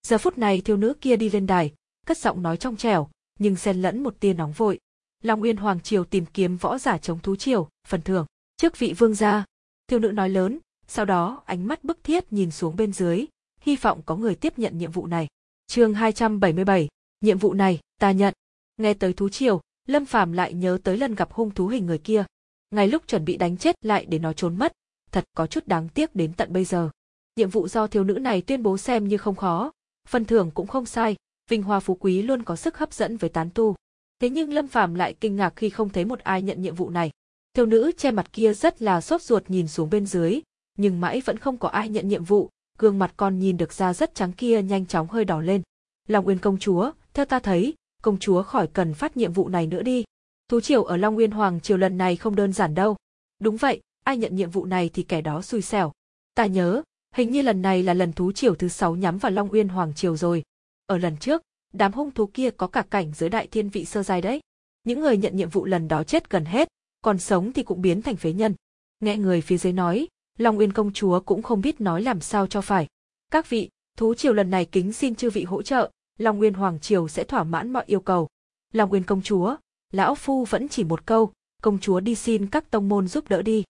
Giờ phút này thiếu nữ kia đi lên đài, cất giọng nói trong trẻo, nhưng xen lẫn một tia nóng vội. Long Uyên Hoàng Triều tìm kiếm võ giả chống thú triều, phần thưởng, trước vị vương gia. Thiếu nữ nói lớn, sau đó ánh mắt bức thiết nhìn xuống bên dưới, hy vọng có người tiếp nhận nhiệm vụ này. Chương 277, nhiệm vụ này, ta nhận. Nghe tới thú triều, Lâm Phàm lại nhớ tới lần gặp hung thú hình người kia. Ngay lúc chuẩn bị đánh chết lại để nó trốn mất, thật có chút đáng tiếc đến tận bây giờ. Nhiệm vụ do thiếu nữ này tuyên bố xem như không khó, phần thưởng cũng không sai, vinh hoa phú quý luôn có sức hấp dẫn với tán tu. Thế nhưng Lâm Phàm lại kinh ngạc khi không thấy một ai nhận nhiệm vụ này. Thiếu nữ che mặt kia rất là sốt ruột nhìn xuống bên dưới, nhưng mãi vẫn không có ai nhận nhiệm vụ, gương mặt con nhìn được ra rất trắng kia nhanh chóng hơi đỏ lên. Long Uyên công chúa, theo ta thấy, công chúa khỏi cần phát nhiệm vụ này nữa đi. Thú triều ở Long Uyên Hoàng triều lần này không đơn giản đâu. Đúng vậy, ai nhận nhiệm vụ này thì kẻ đó xui xẻo. Ta nhớ, hình như lần này là lần thú triều thứ sáu nhắm vào Long Uyên Hoàng triều rồi. Ở lần trước, đám hung thú kia có cả cảnh giới đại thiên vị sơ giai đấy. Những người nhận nhiệm vụ lần đó chết gần hết, còn sống thì cũng biến thành phế nhân. Nghe người phía dưới nói, Long Uyên công chúa cũng không biết nói làm sao cho phải. Các vị, thú triều lần này kính xin chư vị hỗ trợ, Long Uyên Hoàng Triều sẽ thỏa mãn mọi yêu cầu. Long Uyên công chúa, lão phu vẫn chỉ một câu, công chúa đi xin các tông môn giúp đỡ đi.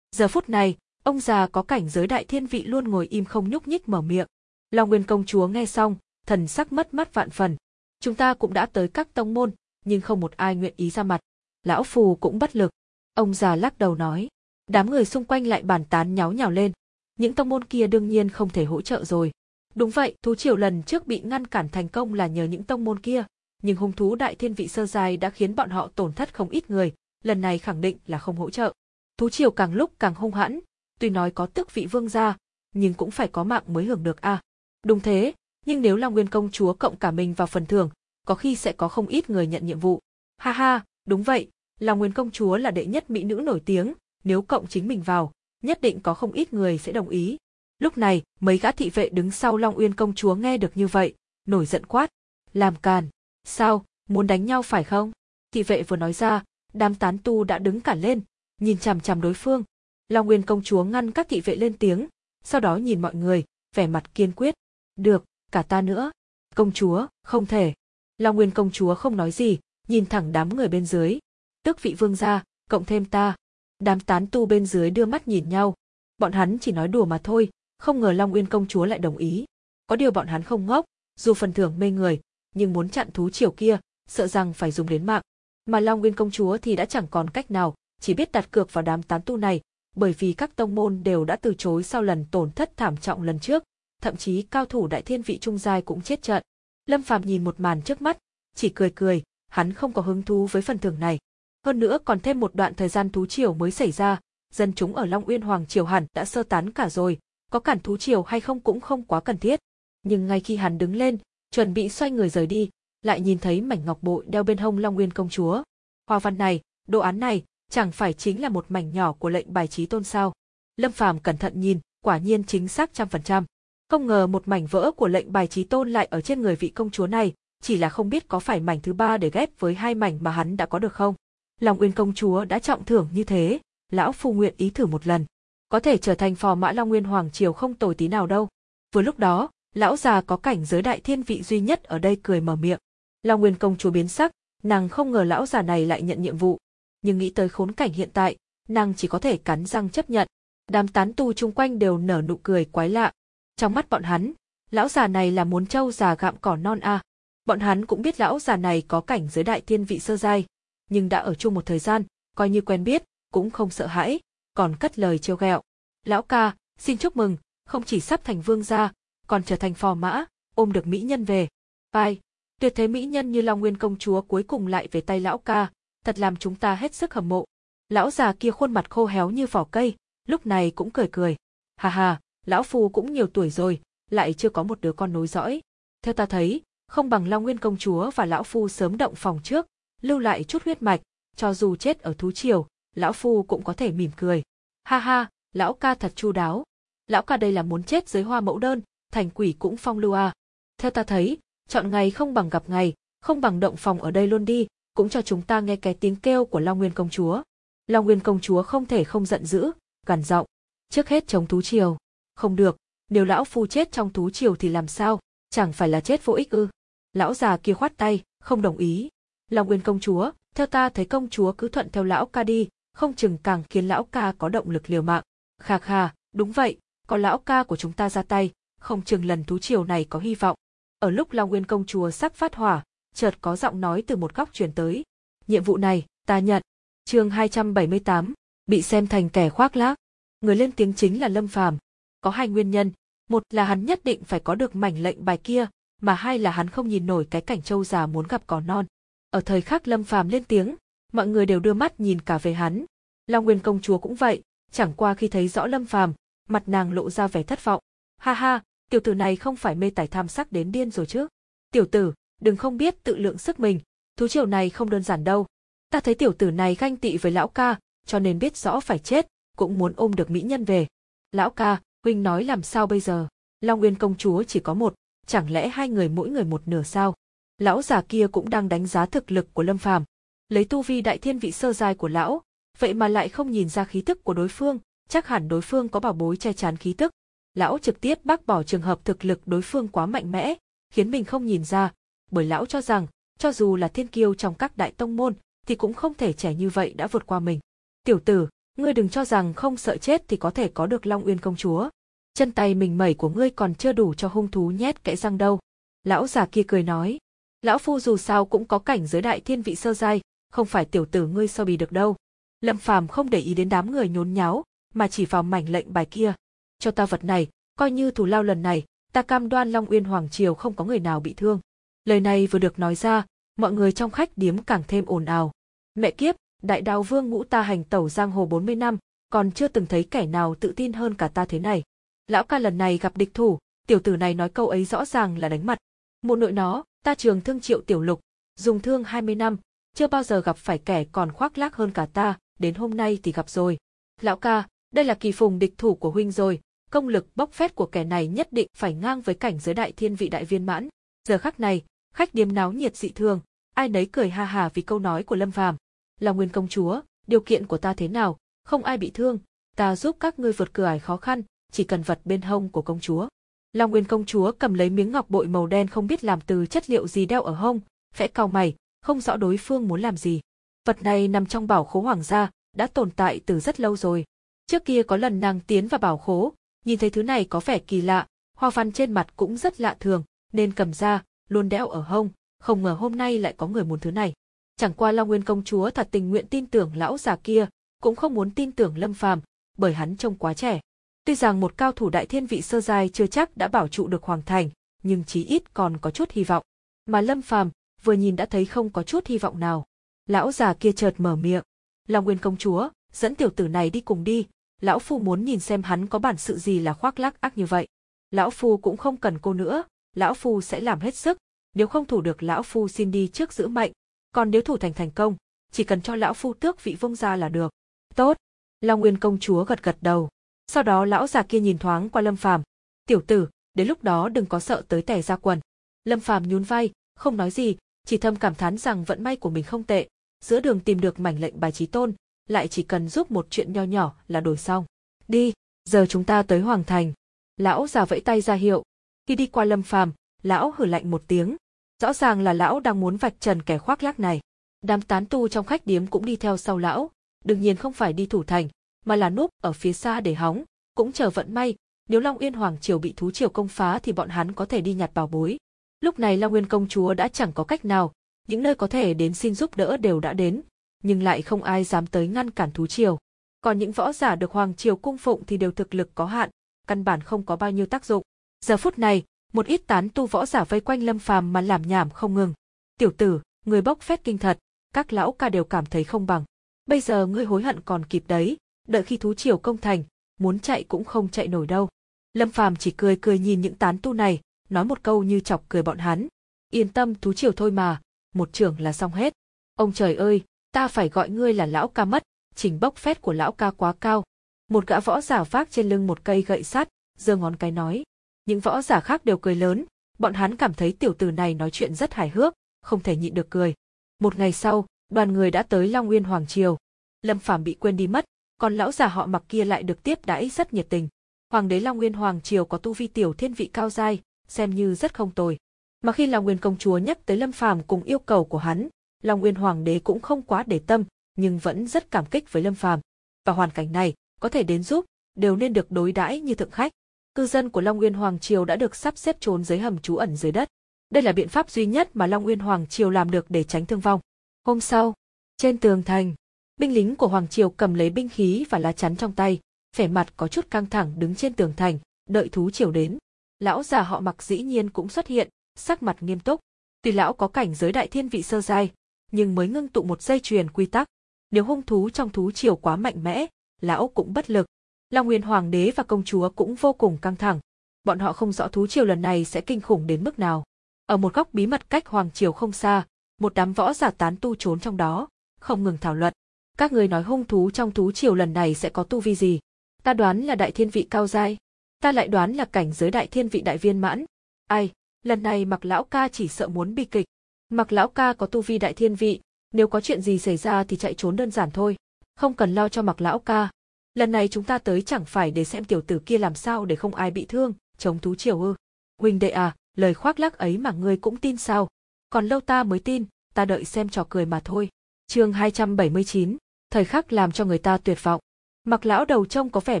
Giờ phút này, ông già có cảnh giới đại thiên vị luôn ngồi im không nhúc nhích mở miệng. Long Nguyên công chúa nghe xong, thần sắc mất mắt vạn phần. Chúng ta cũng đã tới các tông môn, nhưng không một ai nguyện ý ra mặt. Lão phù cũng bất lực. Ông già lắc đầu nói. Đám người xung quanh lại bàn tán nháo nhào lên. Những tông môn kia đương nhiên không thể hỗ trợ rồi. Đúng vậy, thú triều lần trước bị ngăn cản thành công là nhờ những tông môn kia, nhưng hung thú đại thiên vị sơ dài đã khiến bọn họ tổn thất không ít người, lần này khẳng định là không hỗ trợ. Thú triều càng lúc càng hung hãn, tuy nói có tước vị vương gia, nhưng cũng phải có mạng mới hưởng được a. À. Đúng thế, nhưng nếu long nguyên công chúa cộng cả mình vào phần thưởng, có khi sẽ có không ít người nhận nhiệm vụ. Ha ha, đúng vậy, Long Nguyên công chúa là đệ nhất mỹ nữ nổi tiếng, nếu cộng chính mình vào, nhất định có không ít người sẽ đồng ý. Lúc này, mấy gã thị vệ đứng sau Long Uyên công chúa nghe được như vậy, nổi giận quát. Làm càn. Sao, muốn đánh nhau phải không? Thị vệ vừa nói ra, đám tán tu đã đứng cả lên, nhìn chằm chằm đối phương. Long Uyên công chúa ngăn các thị vệ lên tiếng, sau đó nhìn mọi người, vẻ mặt kiên quyết. Được, cả ta nữa. Công chúa, không thể. Long Nguyên công chúa không nói gì, nhìn thẳng đám người bên dưới. Tức vị vương gia, cộng thêm ta. Đám tán tu bên dưới đưa mắt nhìn nhau. Bọn hắn chỉ nói đùa mà thôi, không ngờ Long Uyên công chúa lại đồng ý. Có điều bọn hắn không ngốc, dù phần thưởng mê người, nhưng muốn chặn thú triều kia, sợ rằng phải dùng đến mạng. Mà Long Uyên công chúa thì đã chẳng còn cách nào, chỉ biết đặt cược vào đám tán tu này, bởi vì các tông môn đều đã từ chối sau lần tổn thất thảm trọng lần trước, thậm chí cao thủ đại thiên vị trung giai cũng chết trận. Lâm Phàm nhìn một màn trước mắt, chỉ cười cười, hắn không có hứng thú với phần thưởng này. Hơn nữa còn thêm một đoạn thời gian thú triều mới xảy ra, dân chúng ở Long Uyên Hoàng triều hẳn đã sơ tán cả rồi, có cản thú triều hay không cũng không quá cần thiết. Nhưng ngay khi hắn đứng lên, chuẩn bị xoay người rời đi, lại nhìn thấy mảnh ngọc bội đeo bên hông Long Uyên công chúa. Hoa văn này, đồ án này, chẳng phải chính là một mảnh nhỏ của lệnh bài trí tôn sao? Lâm Phàm cẩn thận nhìn, quả nhiên chính xác trăm phần trăm. Không ngờ một mảnh vỡ của lệnh bài trí tôn lại ở trên người vị công chúa này, chỉ là không biết có phải mảnh thứ ba để ghép với hai mảnh mà hắn đã có được không. Long Uyên công chúa đã trọng thưởng như thế, lão phu nguyện ý thử một lần. Có thể trở thành phò mã Long Nguyên Hoàng Triều không tồi tí nào đâu. Vừa lúc đó, lão già có cảnh giới đại thiên vị duy nhất ở đây cười mở miệng. Long Nguyên công chúa biến sắc, nàng không ngờ lão già này lại nhận nhiệm vụ. Nhưng nghĩ tới khốn cảnh hiện tại, nàng chỉ có thể cắn răng chấp nhận. Đám tán tu chung quanh đều nở nụ cười quái lạ. Trong mắt bọn hắn, lão già này là muốn trâu già gạm cỏ non a. À. Bọn hắn cũng biết lão già này có cảnh giới đại thiên vị sơ giai, nhưng đã ở chung một thời gian, coi như quen biết, cũng không sợ hãi, còn cất lời trêu ghẹo. Lão ca, xin chúc mừng, không chỉ sắp thành vương gia, còn trở thành phò mã, ôm được mỹ nhân về. Vai, tuyệt thế mỹ nhân như Long Nguyên công chúa cuối cùng lại về tay lão ca, thật làm chúng ta hết sức hâm mộ. Lão già kia khuôn mặt khô héo như vỏ cây, lúc này cũng cười cười. Hà hà, lão phu cũng nhiều tuổi rồi, lại chưa có một đứa con nối dõi. Theo ta thấy, không bằng Long Nguyên công chúa và lão phu sớm động phòng trước, lưu lại chút huyết mạch, cho dù chết ở thú triều, lão phu cũng có thể mỉm cười. Ha ha, lão ca thật chu đáo. Lão ca đây là muốn chết dưới hoa mẫu đơn, thành quỷ cũng phong lưu à. Theo ta thấy, chọn ngày không bằng gặp ngày, không bằng động phòng ở đây luôn đi, cũng cho chúng ta nghe cái tiếng kêu của Long Nguyên công chúa. Long Nguyên công chúa không thể không giận dữ, gằn giọng. Trước hết chống thú triều. Không được, nếu lão phu chết trong thú triều thì làm sao, chẳng phải là chết vô ích ư. Lão già kia khoát tay, không đồng ý. Long Nguyên công chúa, theo ta thấy công chúa cứ thuận theo lão ca đi, không chừng càng khiến lão ca có động lực liều mạng. Kha kha, đúng vậy, có lão ca của chúng ta ra tay, không chừng lần thú triều này có hy vọng. Ở lúc Long Nguyên công chúa sắp phát hỏa, chợt có giọng nói từ một góc truyền tới. Nhiệm vụ này, ta nhận. chương 278, bị xem thành kẻ khoác lác. Người lên tiếng chính là Lâm Phàm. Có hai nguyên nhân, một là hắn nhất định phải có được mảnh lệnh bài kia, mà hai là hắn không nhìn nổi cái cảnh châu già muốn gặp cỏ non. Ở thời khắc Lâm Phàm lên tiếng, mọi người đều đưa mắt nhìn cả về hắn. Long Nguyên công chúa cũng vậy, chẳng qua khi thấy rõ Lâm Phàm, mặt nàng lộ ra vẻ thất vọng. Ha ha, tiểu tử này không phải mê tải tham sắc đến điên rồi chứ. Tiểu tử, đừng không biết tự lượng sức mình, thú triều này không đơn giản đâu. Ta thấy tiểu tử này ganh tị với lão ca, cho nên biết rõ phải chết, cũng muốn ôm được mỹ nhân về. Lão ca, huynh nói làm sao bây giờ? Long Nguyên công chúa chỉ có một, chẳng lẽ hai người mỗi người một nửa sao? Lão già kia cũng đang đánh giá thực lực của Lâm Phàm. Lấy tu vi đại thiên vị sơ giai của lão, vậy mà lại không nhìn ra khí tức của đối phương, chắc hẳn đối phương có bảo bối che chắn khí tức. Lão trực tiếp bác bỏ trường hợp thực lực đối phương quá mạnh mẽ, khiến mình không nhìn ra, bởi lão cho rằng, cho dù là thiên kiêu trong các đại tông môn, thì cũng không thể trẻ như vậy đã vượt qua mình. Tiểu tử, ngươi đừng cho rằng không sợ chết thì có thể có được Long Uyên công chúa. Chân tay mình mẩy của ngươi còn chưa đủ cho hung thú nhét kẽ răng đâu. Lão già kia cười nói, lão phu dù sao cũng có cảnh giới đại thiên vị sơ giai, không phải tiểu tử ngươi so bì được đâu. Lâm Phàm không để ý đến đám người nhốn nháo, mà chỉ vào mảnh lệnh bài kia. Cho ta vật này, coi như thù lao lần này, ta cam đoan Long Uyên Hoàng Triều không có người nào bị thương. Lời này vừa được nói ra, mọi người trong khách điếm càng thêm ồn ào. Mẹ kiếp, đại đào vương ngũ ta hành tẩu giang hồ 40 năm, còn chưa từng thấy kẻ nào tự tin hơn cả ta thế này. Lão ca lần này gặp địch thủ, tiểu tử này nói câu ấy rõ ràng là đánh mặt. Mụ nội nó, ta trường thương triệu tiểu lục, dùng thương 20 năm, chưa bao giờ gặp phải kẻ còn khoác lác hơn cả ta, đến hôm nay thì gặp rồi. Lão ca, đây là kỳ phùng địch thủ của huynh rồi, công lực bốc phét của kẻ này nhất định phải ngang với cảnh giới đại thiên vị đại viên mãn. Giờ khắc này, khách điếm náo nhiệt dị thường, ai nấy cười ha hà vì câu nói của Lâm Phàm. Là nguyên công chúa, điều kiện của ta thế nào, không ai bị thương, ta giúp các ngươi vượt cửa ải khó khăn, chỉ cần vật bên hông của công chúa. Long Nguyên công chúa cầm lấy miếng ngọc bội màu đen không biết làm từ chất liệu gì đeo ở hông, khẽ cau mày, không rõ đối phương muốn làm gì. Vật này nằm trong bảo khố hoàng gia, đã tồn tại từ rất lâu rồi. Trước kia có lần nàng tiến vào bảo khố, nhìn thấy thứ này có vẻ kỳ lạ, hoa văn trên mặt cũng rất lạ thường, nên cầm ra, luôn đeo ở hông, không ngờ hôm nay lại có người muốn thứ này. Chẳng qua Long Nguyên công chúa thật tình nguyện tin tưởng lão già kia, cũng không muốn tin tưởng Lâm Phàm, bởi hắn trông quá trẻ. Tuy rằng một cao thủ đại thiên vị sơ giai chưa chắc đã bảo trụ được hoàng thành, nhưng chí ít còn có chút hy vọng. Mà Lâm Phàm vừa nhìn đã thấy không có chút hy vọng nào. Lão già kia chợt mở miệng, "Long Nguyên công chúa, dẫn tiểu tử này đi cùng đi, lão phu muốn nhìn xem hắn có bản sự gì là khoác lác ác như vậy. Lão phu cũng không cần cô nữa, lão phu sẽ làm hết sức, nếu không thủ được lão phu xin đi trước giữ mệnh, còn nếu thủ thành thành công, chỉ cần cho lão phu tước vị vương gia là được. Tốt. Long Nguyên công chúa gật gật đầu. Sau đó lão già kia nhìn thoáng qua Lâm Phàm, "Tiểu tử, đến lúc đó đừng có sợ tới tè ra quần." Lâm Phàm nhún vai, không nói gì, chỉ thầm cảm thán rằng vận may của mình không tệ, giữa đường tìm được mảnh lệnh bài trí tôn, lại chỉ cần giúp một chuyện nho nhỏ là đổi xong. Đi, giờ chúng ta tới Hoàng Thành. Lão già vẫy tay ra hiệu. Khi đi qua Lâm Phàm, lão hử lạnh một tiếng. Rõ ràng là lão đang muốn vạch trần kẻ khoác lác này. Đám tán tu trong khách điếm cũng đi theo sau lão, đương nhiên không phải đi thủ thành, mà là núp ở phía xa để hóng, cũng chờ vận may, nếu Long Yên Hoàng Triều bị thú triều công phá thì bọn hắn có thể đi nhặt bảo bối. Lúc này Long Nguyên công chúa đã chẳng có cách nào, những nơi có thể đến xin giúp đỡ đều đã đến, nhưng lại không ai dám tới ngăn cản thú triều. Còn những võ giả được Hoàng Triều cung phụng thì đều thực lực có hạn, căn bản không có bao nhiêu tác dụng. Giờ phút này, một ít tán tu võ giả vây quanh Lâm Phàm mà làm nhảm không ngừng. Tiểu tử, người bốc phét kinh thật, các lão ca đều cảm thấy không bằng. Bây giờ ngươi hối hận còn kịp đấy, đợi khi thú triều công thành, muốn chạy cũng không chạy nổi đâu. Lâm Phàm chỉ cười cười nhìn những tán tu này, nói một câu như chọc cười bọn hắn. Yên tâm thú triều thôi mà, một trưởng là xong hết. Ông trời ơi, ta phải gọi ngươi là lão ca mất, trình bốc phét của lão ca quá cao. Một gã võ giả vác trên lưng một cây gậy sắt, giơ ngón cái nói. Những võ giả khác đều cười lớn, bọn hắn cảm thấy tiểu tử này nói chuyện rất hài hước, không thể nhịn được cười. Một ngày sau, đoàn người đã tới Long Nguyên Hoàng Triều. Lâm Phàm bị quên đi mất, còn lão già họ mặc kia lại được tiếp đãi rất nhiệt tình. Hoàng đế Long Nguyên Hoàng Triều có tu vi tiểu thiên vị cao giai, xem như rất không tồi. Mà khi Long Nguyên công chúa nhắc tới Lâm Phàm cùng yêu cầu của hắn, Long Nguyên Hoàng đế cũng không quá để tâm, nhưng vẫn rất cảm kích với Lâm Phàm. Và hoàn cảnh này, có thể đến giúp, đều nên được đối đãi như thượng khách. Cư dân của Long Nguyên Hoàng Triều đã được sắp xếp trốn dưới hầm trú ẩn dưới đất. Đây là biện pháp duy nhất mà Long Nguyên Hoàng Triều làm được để tránh thương vong. Hôm sau, trên tường thành, binh lính của Hoàng Triều cầm lấy binh khí và lá chắn trong tay, vẻ mặt có chút căng thẳng đứng trên tường thành, đợi thú triều đến. Lão già họ mặc dĩ nhiên cũng xuất hiện, sắc mặt nghiêm túc. Tuy lão có cảnh giới đại thiên vị sơ giai, nhưng mới ngưng tụ một dây chuyền quy tắc. Nếu hung thú trong thú triều quá mạnh mẽ, lão cũng bất lực. Long Nguyên Hoàng đế và công chúa cũng vô cùng căng thẳng. Bọn họ không rõ thú triều lần này sẽ kinh khủng đến mức nào. Ở một góc bí mật cách Hoàng triều không xa, một đám võ giả tán tu trốn trong đó, không ngừng thảo luận. Các người nói hung thú trong thú triều lần này sẽ có tu vi gì? Ta đoán là đại thiên vị cao giai. Ta lại đoán là cảnh giới đại thiên vị đại viên mãn. Ai, lần này mặc lão ca chỉ sợ muốn bi kịch. Mặc lão ca có tu vi đại thiên vị, nếu có chuyện gì xảy ra thì chạy trốn đơn giản thôi. Không cần lo cho mặc lão ca. Lần này chúng ta tới chẳng phải để xem tiểu tử kia làm sao để không ai bị thương, chống thú triều ư. Huynh đệ à, lời khoác lác ấy mà ngươi cũng tin sao? Còn lâu ta mới tin, ta đợi xem trò cười mà thôi chương 279, thời khắc làm cho người ta tuyệt vọng. Mặc lão đầu trông có vẻ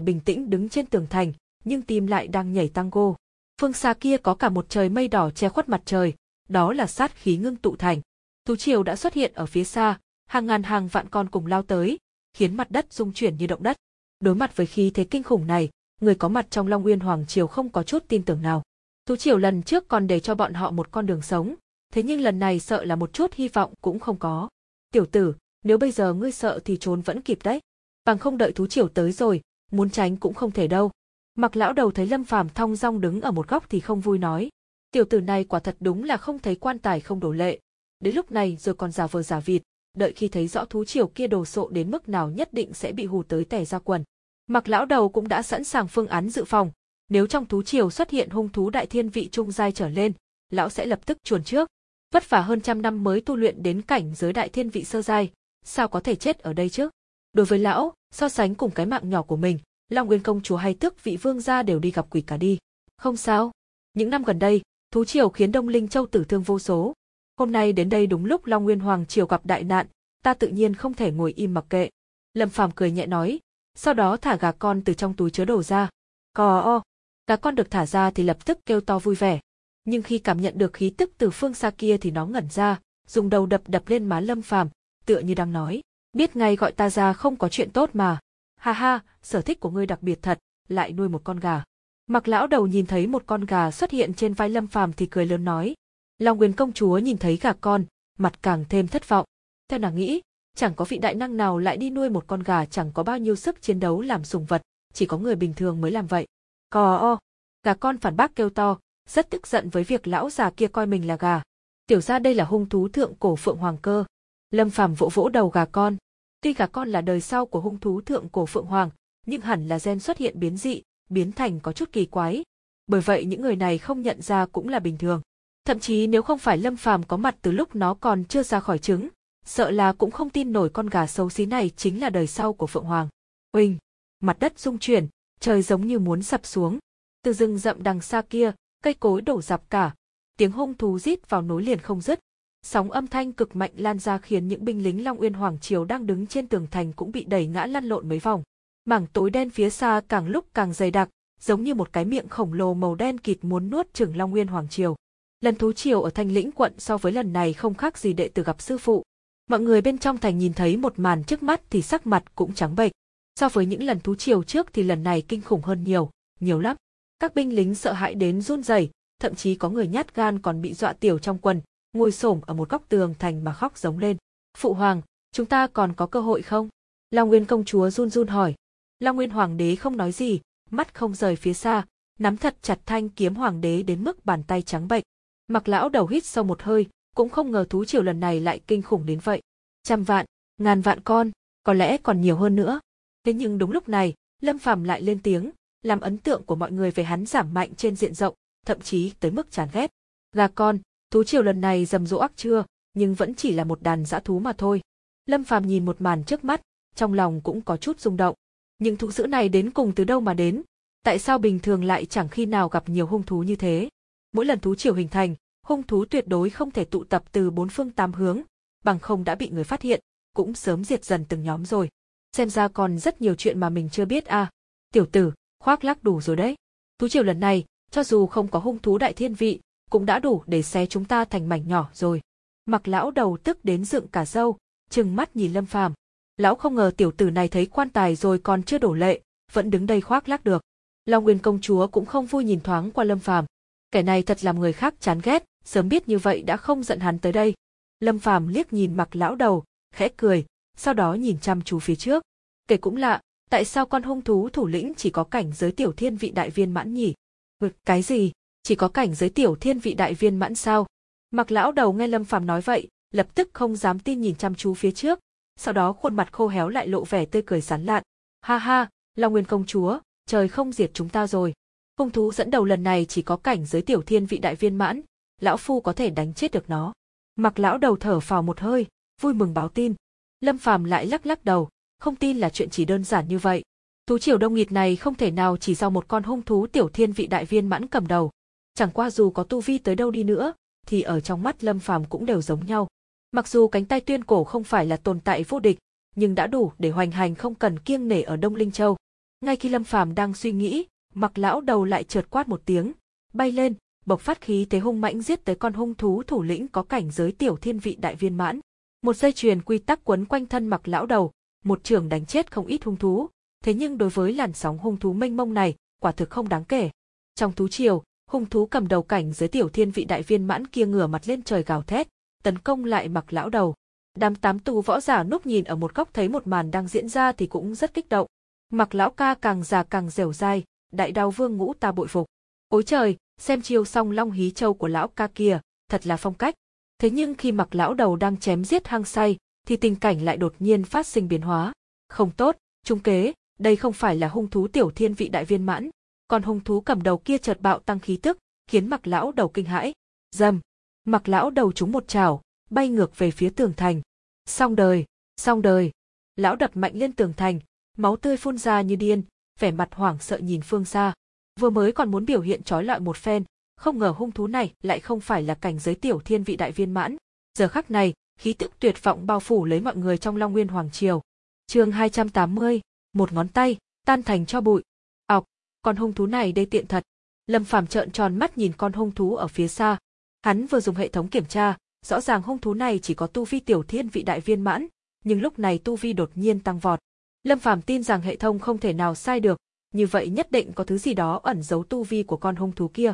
bình tĩnh đứng trên tường thành, nhưng tim lại đang nhảy tango. Phương xa kia có cả một trời mây đỏ che khuất mặt trời, đó là sát khí ngưng tụ thành. Thú triều đã xuất hiện ở phía xa, hàng ngàn hàng vạn con cùng lao tới, khiến mặt đất rung chuyển như động đất. Đối mặt với khí thế kinh khủng này, người có mặt trong Long uyên Hoàng Triều không có chút tin tưởng nào. Thú triều lần trước còn để cho bọn họ một con đường sống, thế nhưng lần này sợ là một chút hy vọng cũng không có. Tiểu tử, nếu bây giờ ngươi sợ thì trốn vẫn kịp đấy. Bằng không đợi thú triều tới rồi, muốn tránh cũng không thể đâu. Mặc lão đầu thấy Lâm Phàm thong dong đứng ở một góc thì không vui nói. Tiểu tử này quả thật đúng là không thấy quan tài không đổ lệ. Đến lúc này rồi còn giả vờ giả vịt, đợi khi thấy rõ thú triều kia đồ sộ đến mức nào nhất định sẽ bị hù tới tẻ ra quần. Mặc lão đầu cũng đã sẵn sàng phương án dự phòng, nếu trong thú triều xuất hiện hung thú đại thiên vị trung giai trở lên, lão sẽ lập tức chuồn trước. Vất vả hơn trăm năm mới tu luyện đến cảnh giới đại thiên vị sơ giai, sao có thể chết ở đây chứ? Đối với lão, so sánh cùng cái mạng nhỏ của mình, Long Nguyên công chúa hay tước vị vương gia đều đi gặp quỷ cả đi. Không sao. Những năm gần đây, thú triều khiến Đông Linh Châu tử thương vô số. Hôm nay đến đây đúng lúc Long Nguyên Hoàng triều gặp đại nạn, ta tự nhiên không thể ngồi im mặc kệ. Lâm Phàm cười nhẹ nói, sau đó thả gà con từ trong túi chứa đồ ra. Cò o, gà con được thả ra thì lập tức kêu to vui vẻ. Nhưng khi cảm nhận được khí tức từ phương xa kia thì nó ngẩn ra, dùng đầu đập đập lên má Lâm Phàm, tựa như đang nói, biết ngay gọi ta ra không có chuyện tốt mà. Ha ha, sở thích của ngươi đặc biệt thật, lại nuôi một con gà. Mặc lão đầu nhìn thấy một con gà xuất hiện trên vai Lâm Phàm thì cười lớn nói. Long Nguyên công chúa nhìn thấy gà con, mặt càng thêm thất vọng. Theo nàng nghĩ, chẳng có vị đại năng nào lại đi nuôi một con gà chẳng có bao nhiêu sức chiến đấu làm sùng vật, chỉ có người bình thường mới làm vậy. Cò o, gà con phản bác kêu to, rất tức giận với việc lão già kia coi mình là gà. Tiểu ra đây là hung thú thượng cổ phượng hoàng cơ. Lâm Phàm vỗ vỗ đầu gà con. Tuy gà con là đời sau của hung thú thượng cổ phượng hoàng, nhưng hẳn là gen xuất hiện biến dị, biến thành có chút kỳ quái. Bởi vậy những người này không nhận ra cũng là bình thường. Thậm chí nếu không phải Lâm Phàm có mặt từ lúc nó còn chưa ra khỏi trứng, sợ là cũng không tin nổi con gà xấu xí này chính là đời sau của Phượng Hoàng. Uỳnh, mặt đất rung chuyển, trời giống như muốn sập xuống. Từ rừng rậm đằng xa kia, cây cối đổ dạp cả, tiếng hung thú rít vào nối liền không dứt. Sóng âm thanh cực mạnh lan ra khiến những binh lính Long Uyên Hoàng Triều đang đứng trên tường thành cũng bị đẩy ngã lăn lộn mấy vòng. Mảng tối đen phía xa càng lúc càng dày đặc, giống như một cái miệng khổng lồ màu đen kịt muốn nuốt chửng Long Uyên Hoàng Triều. Lần thú triều ở Thanh Lĩnh quận so với lần này không khác gì đệ tử gặp sư phụ. Mọi người bên trong thành nhìn thấy một màn trước mắt thì sắc mặt cũng trắng bệch. So với những lần thú triều trước thì lần này kinh khủng hơn nhiều, nhiều lắm. Các binh lính sợ hãi đến run rẩy, thậm chí có người nhát gan còn bị dọa tiểu trong quần, ngồi xổm ở một góc tường thành mà khóc giống lên. Phụ hoàng, chúng ta còn có cơ hội không? Long Nguyên công chúa run run hỏi. Long Nguyên hoàng đế không nói gì, mắt không rời phía xa, nắm thật chặt thanh kiếm hoàng đế đến mức bàn tay trắng bệch. Mặc lão đầu hít sâu một hơi, cũng không ngờ thú triều lần này lại kinh khủng đến vậy. Trăm vạn, ngàn vạn con, có lẽ còn nhiều hơn nữa. Thế nhưng đúng lúc này, Lâm Phàm lại lên tiếng, làm ấn tượng của mọi người về hắn giảm mạnh trên diện rộng, thậm chí tới mức chán ghét. Gà con, thú triều lần này rầm rộ ác chưa, nhưng vẫn chỉ là một đàn dã thú mà thôi. Lâm Phàm nhìn một màn trước mắt, trong lòng cũng có chút rung động. Những thú dữ này đến cùng từ đâu mà đến? Tại sao bình thường lại chẳng khi nào gặp nhiều hung thú như thế? Mỗi lần thú triều hình thành, hung thú tuyệt đối không thể tụ tập từ bốn phương tám hướng, bằng không đã bị người phát hiện, cũng sớm diệt dần từng nhóm rồi. Xem ra còn rất nhiều chuyện mà mình chưa biết à. Tiểu tử, khoác lác đủ rồi đấy. Thú triều lần này, cho dù không có hung thú đại thiên vị, cũng đã đủ để xé chúng ta thành mảnh nhỏ rồi. Mặc lão đầu tức đến dựng cả dâu, trừng mắt nhìn Lâm Phàm. Lão không ngờ tiểu tử này thấy quan tài rồi còn chưa đổ lệ, vẫn đứng đây khoác lác được. Long Nguyên công chúa cũng không vui nhìn thoáng qua Lâm Phàm. Kẻ này thật làm người khác chán ghét, sớm biết như vậy đã không giận hắn tới đây. Lâm Phàm liếc nhìn mặc lão đầu, khẽ cười, sau đó nhìn chăm chú phía trước. Kể cũng lạ, tại sao con hung thú thủ lĩnh chỉ có cảnh giới tiểu thiên vị đại viên mãn nhỉ? Ừ, cái gì? Chỉ có cảnh giới tiểu thiên vị đại viên mãn sao? Mặc lão đầu nghe Lâm Phàm nói vậy, lập tức không dám tin nhìn chăm chú phía trước, sau đó khuôn mặt khô héo lại lộ vẻ tươi cười sán lạn. Ha ha, Long Nguyên công chúa, trời không diệt chúng ta rồi. Hung thú dẫn đầu lần này chỉ có cảnh giới tiểu thiên vị đại viên mãn, lão phu có thể đánh chết được nó. Mặc lão đầu thở phào một hơi, vui mừng báo tin. Lâm Phàm lại lắc lắc đầu, không tin là chuyện chỉ đơn giản như vậy. Thú triều đông nghịt này không thể nào chỉ do một con hung thú tiểu thiên vị đại viên mãn cầm đầu. Chẳng qua dù có tu vi tới đâu đi nữa, thì ở trong mắt Lâm Phàm cũng đều giống nhau. Mặc dù cánh tay tuyên cổ không phải là tồn tại vô địch, nhưng đã đủ để hoành hành không cần kiêng nể ở Đông Linh Châu. Ngay khi Lâm Phàm đang suy nghĩ, mặc lão đầu lại chợt quát một tiếng, bay lên, bộc phát khí thế hung mãnh giết tới con hung thú thủ lĩnh có cảnh giới tiểu thiên vị đại viên mãn. Một dây chuyền quy tắc quấn quanh thân mặc lão đầu, một trường đánh chết không ít hung thú, thế nhưng đối với làn sóng hung thú mênh mông này, quả thực không đáng kể. Trong thú triều, hung thú cầm đầu cảnh giới tiểu thiên vị đại viên mãn kia ngửa mặt lên trời gào thét, tấn công lại mặc lão đầu. Đám tám tù võ giả núp nhìn ở một góc thấy một màn đang diễn ra thì cũng rất kích động. Mặc lão ca càng già càng dẻo dai, đại đao vương ngũ ta bội phục. Ôi trời, xem chiêu song long hí châu của lão ca kia, thật là phong cách. Thế nhưng khi mặc lão đầu đang chém giết hang say, thì tình cảnh lại đột nhiên phát sinh biến hóa. Không tốt, trung kế, đây không phải là hung thú tiểu thiên vị đại viên mãn, còn hung thú cầm đầu kia chợt bạo tăng khí tức, khiến mặc lão đầu kinh hãi. Dầm, mặc lão đầu trúng một chảo, bay ngược về phía tường thành. Xong đời, xong đời. Lão đập mạnh lên tường thành, máu tươi phun ra như điên, vẻ mặt hoảng sợ nhìn phương xa. Vừa mới còn muốn biểu hiện trói lọi một phen, không ngờ hung thú này lại không phải là cảnh giới tiểu thiên vị đại viên mãn. Giờ khắc này, khí tức tuyệt vọng bao phủ lấy mọi người trong Long Nguyên Hoàng Triều. chương 280, một ngón tay, tan thành cho bụi. Ọc, con hung thú này đây tiện thật. Lâm Phàm trợn tròn mắt nhìn con hung thú ở phía xa. Hắn vừa dùng hệ thống kiểm tra, rõ ràng hung thú này chỉ có tu vi tiểu thiên vị đại viên mãn, nhưng lúc này tu vi đột nhiên tăng vọt. Lâm Phàm tin rằng hệ thống không thể nào sai được, như vậy nhất định có thứ gì đó ẩn giấu tu vi của con hung thú kia.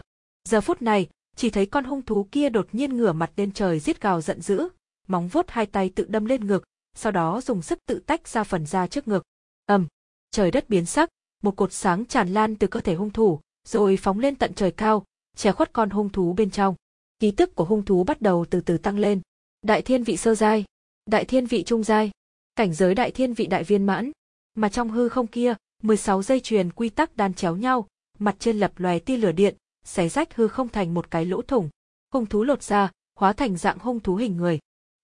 Giờ phút này, chỉ thấy con hung thú kia đột nhiên ngửa mặt lên trời giết gào giận dữ, móng vuốt hai tay tự đâm lên ngực, sau đó dùng sức tự tách ra phần da trước ngực. Ầm, trời đất biến sắc, một cột sáng tràn lan từ cơ thể hung thủ, rồi phóng lên tận trời cao, che khuất con hung thú bên trong. Ký tức của hung thú bắt đầu từ từ tăng lên. Đại thiên vị sơ giai, đại thiên vị trung giai, cảnh giới đại thiên vị đại viên mãn, mà trong hư không kia, 16 dây chuyền quy tắc đan chéo nhau, mặt trên lập loè tia lửa điện, xé rách hư không thành một cái lỗ thủng. Hung thú lột ra, hóa thành dạng hung thú hình người.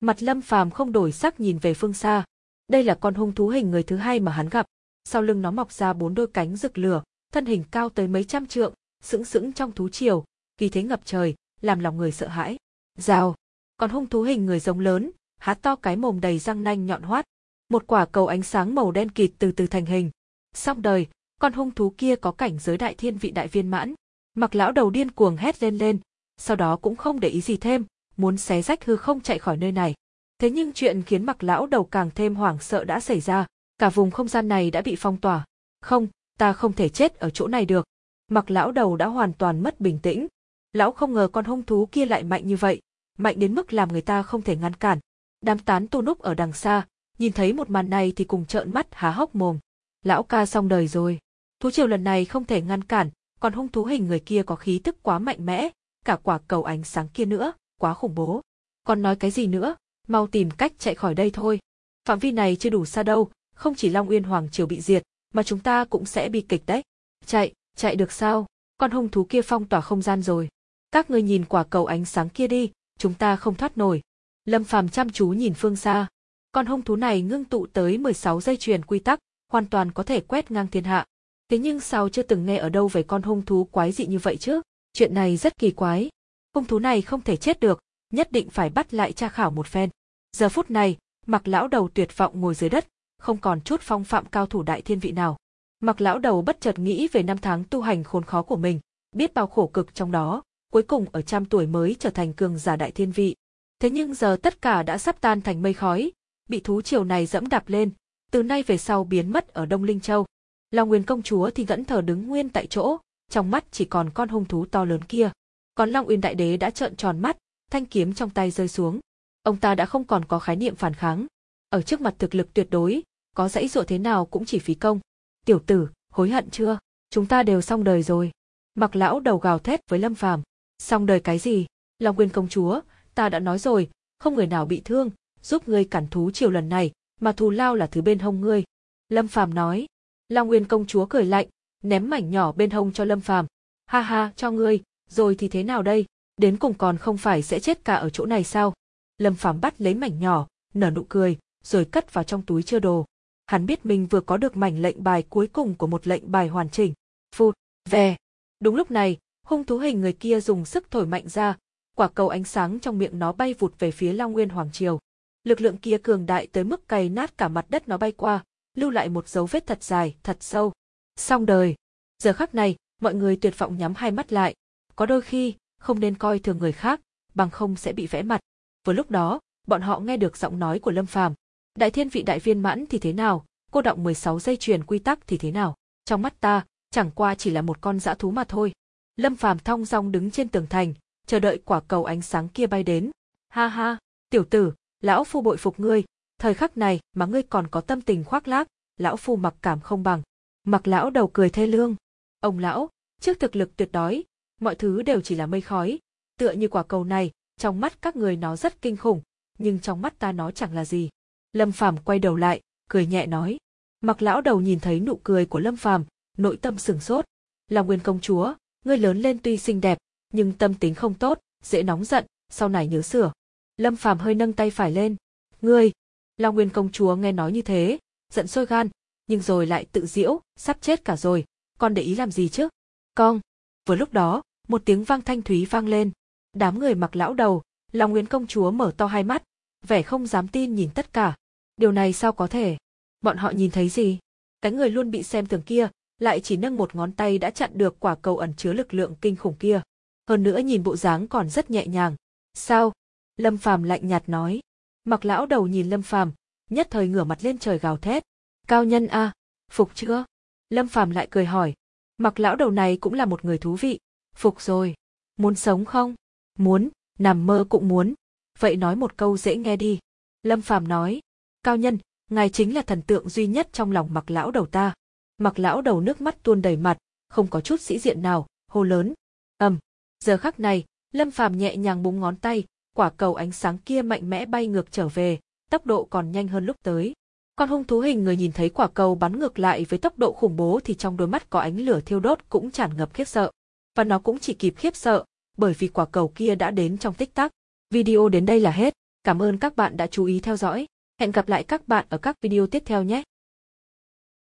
Mặt Lâm Phàm không đổi sắc nhìn về phương xa. Đây là con hung thú hình người thứ hai mà hắn gặp. Sau lưng nó mọc ra bốn đôi cánh rực lửa, thân hình cao tới mấy trăm trượng, sững sững trong thú triều, kỳ thế ngập trời, làm lòng người sợ hãi. Rào, còn hung thú hình người giống lớn, há to cái mồm đầy răng nanh nhọn hoắt. Một quả cầu ánh sáng màu đen kịt từ từ thành hình. Xong đời, con hung thú kia có cảnh giới đại thiên vị đại viên mãn. Mặc lão đầu điên cuồng hét lên lên, sau đó cũng không để ý gì thêm, muốn xé rách hư không chạy khỏi nơi này. Thế nhưng chuyện khiến mặc lão đầu càng thêm hoảng sợ đã xảy ra, cả vùng không gian này đã bị phong tỏa. Không, ta không thể chết ở chỗ này được. Mặc lão đầu đã hoàn toàn mất bình tĩnh. Lão không ngờ con hung thú kia lại mạnh như vậy, mạnh đến mức làm người ta không thể ngăn cản. Đám tán tu núp ở đằng xa, nhìn thấy một màn này thì cùng trợn mắt há hốc mồm. Lão ca xong đời rồi. Thú triều lần này không thể ngăn cản, còn hung thú hình người kia có khí tức quá mạnh mẽ, cả quả cầu ánh sáng kia nữa, quá khủng bố. Còn nói cái gì nữa, mau tìm cách chạy khỏi đây thôi. Phạm vi này chưa đủ xa đâu, không chỉ Long Uyên Hoàng Triều bị diệt, mà chúng ta cũng sẽ bị kịch đấy. Chạy, chạy được sao? Con hung thú kia phong tỏa không gian rồi. Các ngươi nhìn quả cầu ánh sáng kia đi, chúng ta không thoát nổi. Lâm Phàm chăm chú nhìn phương xa. Con hung thú này ngưng tụ tới 16 dây chuyền quy tắc, hoàn toàn có thể quét ngang thiên hạ. Thế nhưng sao chưa từng nghe ở đâu về con hung thú quái dị như vậy chứ? Chuyện này rất kỳ quái. Hung thú này không thể chết được, nhất định phải bắt lại tra khảo một phen. Giờ phút này, mặc lão đầu tuyệt vọng ngồi dưới đất, không còn chút phong phạm cao thủ đại thiên vị nào. Mặc lão đầu bất chợt nghĩ về năm tháng tu hành khốn khó của mình, biết bao khổ cực trong đó, cuối cùng ở trăm tuổi mới trở thành cường giả đại thiên vị. Thế nhưng giờ tất cả đã sắp tan thành mây khói, bị thú triều này dẫm đạp lên, từ nay về sau biến mất ở Đông Linh Châu. Long Nguyên công chúa thì vẫn thờ đứng nguyên tại chỗ, trong mắt chỉ còn con hung thú to lớn kia. Còn Long Uyên đại đế đã trợn tròn mắt, thanh kiếm trong tay rơi xuống. Ông ta đã không còn có khái niệm phản kháng. Ở trước mặt thực lực tuyệt đối, có dãy dụa thế nào cũng chỉ phí công. Tiểu tử, hối hận chưa? Chúng ta đều xong đời rồi. Mặc lão đầu gào thét với Lâm Phàm. Xong đời cái gì? Long Nguyên công chúa, ta đã nói rồi, không người nào bị thương, giúp ngươi cản thú chiều lần này, mà thù lao là thứ bên hông ngươi. Lâm Phàm nói. Long Nguyên công chúa cười lạnh, ném mảnh nhỏ bên hông cho Lâm Phàm. Ha ha, cho ngươi, rồi thì thế nào đây? Đến cùng còn không phải sẽ chết cả ở chỗ này sao? Lâm Phàm bắt lấy mảnh nhỏ, nở nụ cười, rồi cất vào trong túi chưa đồ. Hắn biết mình vừa có được mảnh lệnh bài cuối cùng của một lệnh bài hoàn chỉnh. Phụt, về. Đúng lúc này, hung thú hình người kia dùng sức thổi mạnh ra, quả cầu ánh sáng trong miệng nó bay vụt về phía Long Nguyên Hoàng Triều. Lực lượng kia cường đại tới mức cày nát cả mặt đất nó bay qua, lưu lại một dấu vết thật dài, thật sâu. Xong đời. Giờ khắc này, mọi người tuyệt vọng nhắm hai mắt lại. Có đôi khi, không nên coi thường người khác, bằng không sẽ bị vẽ mặt. Vừa lúc đó, bọn họ nghe được giọng nói của Lâm Phàm. Đại thiên vị đại viên mãn thì thế nào, cô động 16 dây chuyền quy tắc thì thế nào? Trong mắt ta, chẳng qua chỉ là một con dã thú mà thôi. Lâm Phàm thong dong đứng trên tường thành, chờ đợi quả cầu ánh sáng kia bay đến. Ha ha, tiểu tử, lão phu bội phục ngươi, thời khắc này mà ngươi còn có tâm tình khoác lác, lão phu mặc cảm không bằng. Mặc lão đầu cười thê lương. Ông lão, trước thực lực tuyệt đói, mọi thứ đều chỉ là mây khói, tựa như quả cầu này, trong mắt các người nó rất kinh khủng, nhưng trong mắt ta nó chẳng là gì. Lâm Phàm quay đầu lại, cười nhẹ nói. Mặc lão đầu nhìn thấy nụ cười của Lâm Phàm, nội tâm sừng sốt. Là nguyên công chúa, ngươi lớn lên tuy xinh đẹp, nhưng tâm tính không tốt, dễ nóng giận, sau này nhớ sửa. Lâm Phàm hơi nâng tay phải lên. Ngươi, Là Nguyên công chúa nghe nói như thế, giận sôi gan, nhưng rồi lại tự diễu, sắp chết cả rồi, con để ý làm gì chứ? Con. Vừa lúc đó, một tiếng vang thanh thúy vang lên. Đám người mặc lão đầu, Long nguyễn công chúa mở to hai mắt, vẻ không dám tin nhìn tất cả. Điều này sao có thể? Bọn họ nhìn thấy gì? Cái người luôn bị xem thường kia, lại chỉ nâng một ngón tay đã chặn được quả cầu ẩn chứa lực lượng kinh khủng kia. Hơn nữa nhìn bộ dáng còn rất nhẹ nhàng. Sao? Lâm Phàm lạnh nhạt nói. Mặc lão đầu nhìn Lâm Phàm, nhất thời ngửa mặt lên trời gào thét. Cao nhân a, phục chưa? Lâm Phàm lại cười hỏi. Mặc lão đầu này cũng là một người thú vị. Phục rồi. Muốn sống không? Muốn, nằm mơ cũng muốn. Vậy nói một câu dễ nghe đi. Lâm Phàm nói. Cao nhân, ngài chính là thần tượng duy nhất trong lòng mặc lão đầu ta. Mặc lão đầu nước mắt tuôn đầy mặt, không có chút sĩ diện nào, hô lớn. ầm, giờ khắc này, Lâm Phàm nhẹ nhàng búng ngón tay, quả cầu ánh sáng kia mạnh mẽ bay ngược trở về, tốc độ còn nhanh hơn lúc tới. Con hung thú hình người nhìn thấy quả cầu bắn ngược lại với tốc độ khủng bố thì trong đôi mắt có ánh lửa thiêu đốt cũng tràn ngập khiếp sợ. Và nó cũng chỉ kịp khiếp sợ, bởi vì quả cầu kia đã đến trong tích tắc. Video đến đây là hết. Cảm ơn các bạn đã chú ý theo dõi. Hẹn gặp lại các bạn ở các video tiếp theo nhé.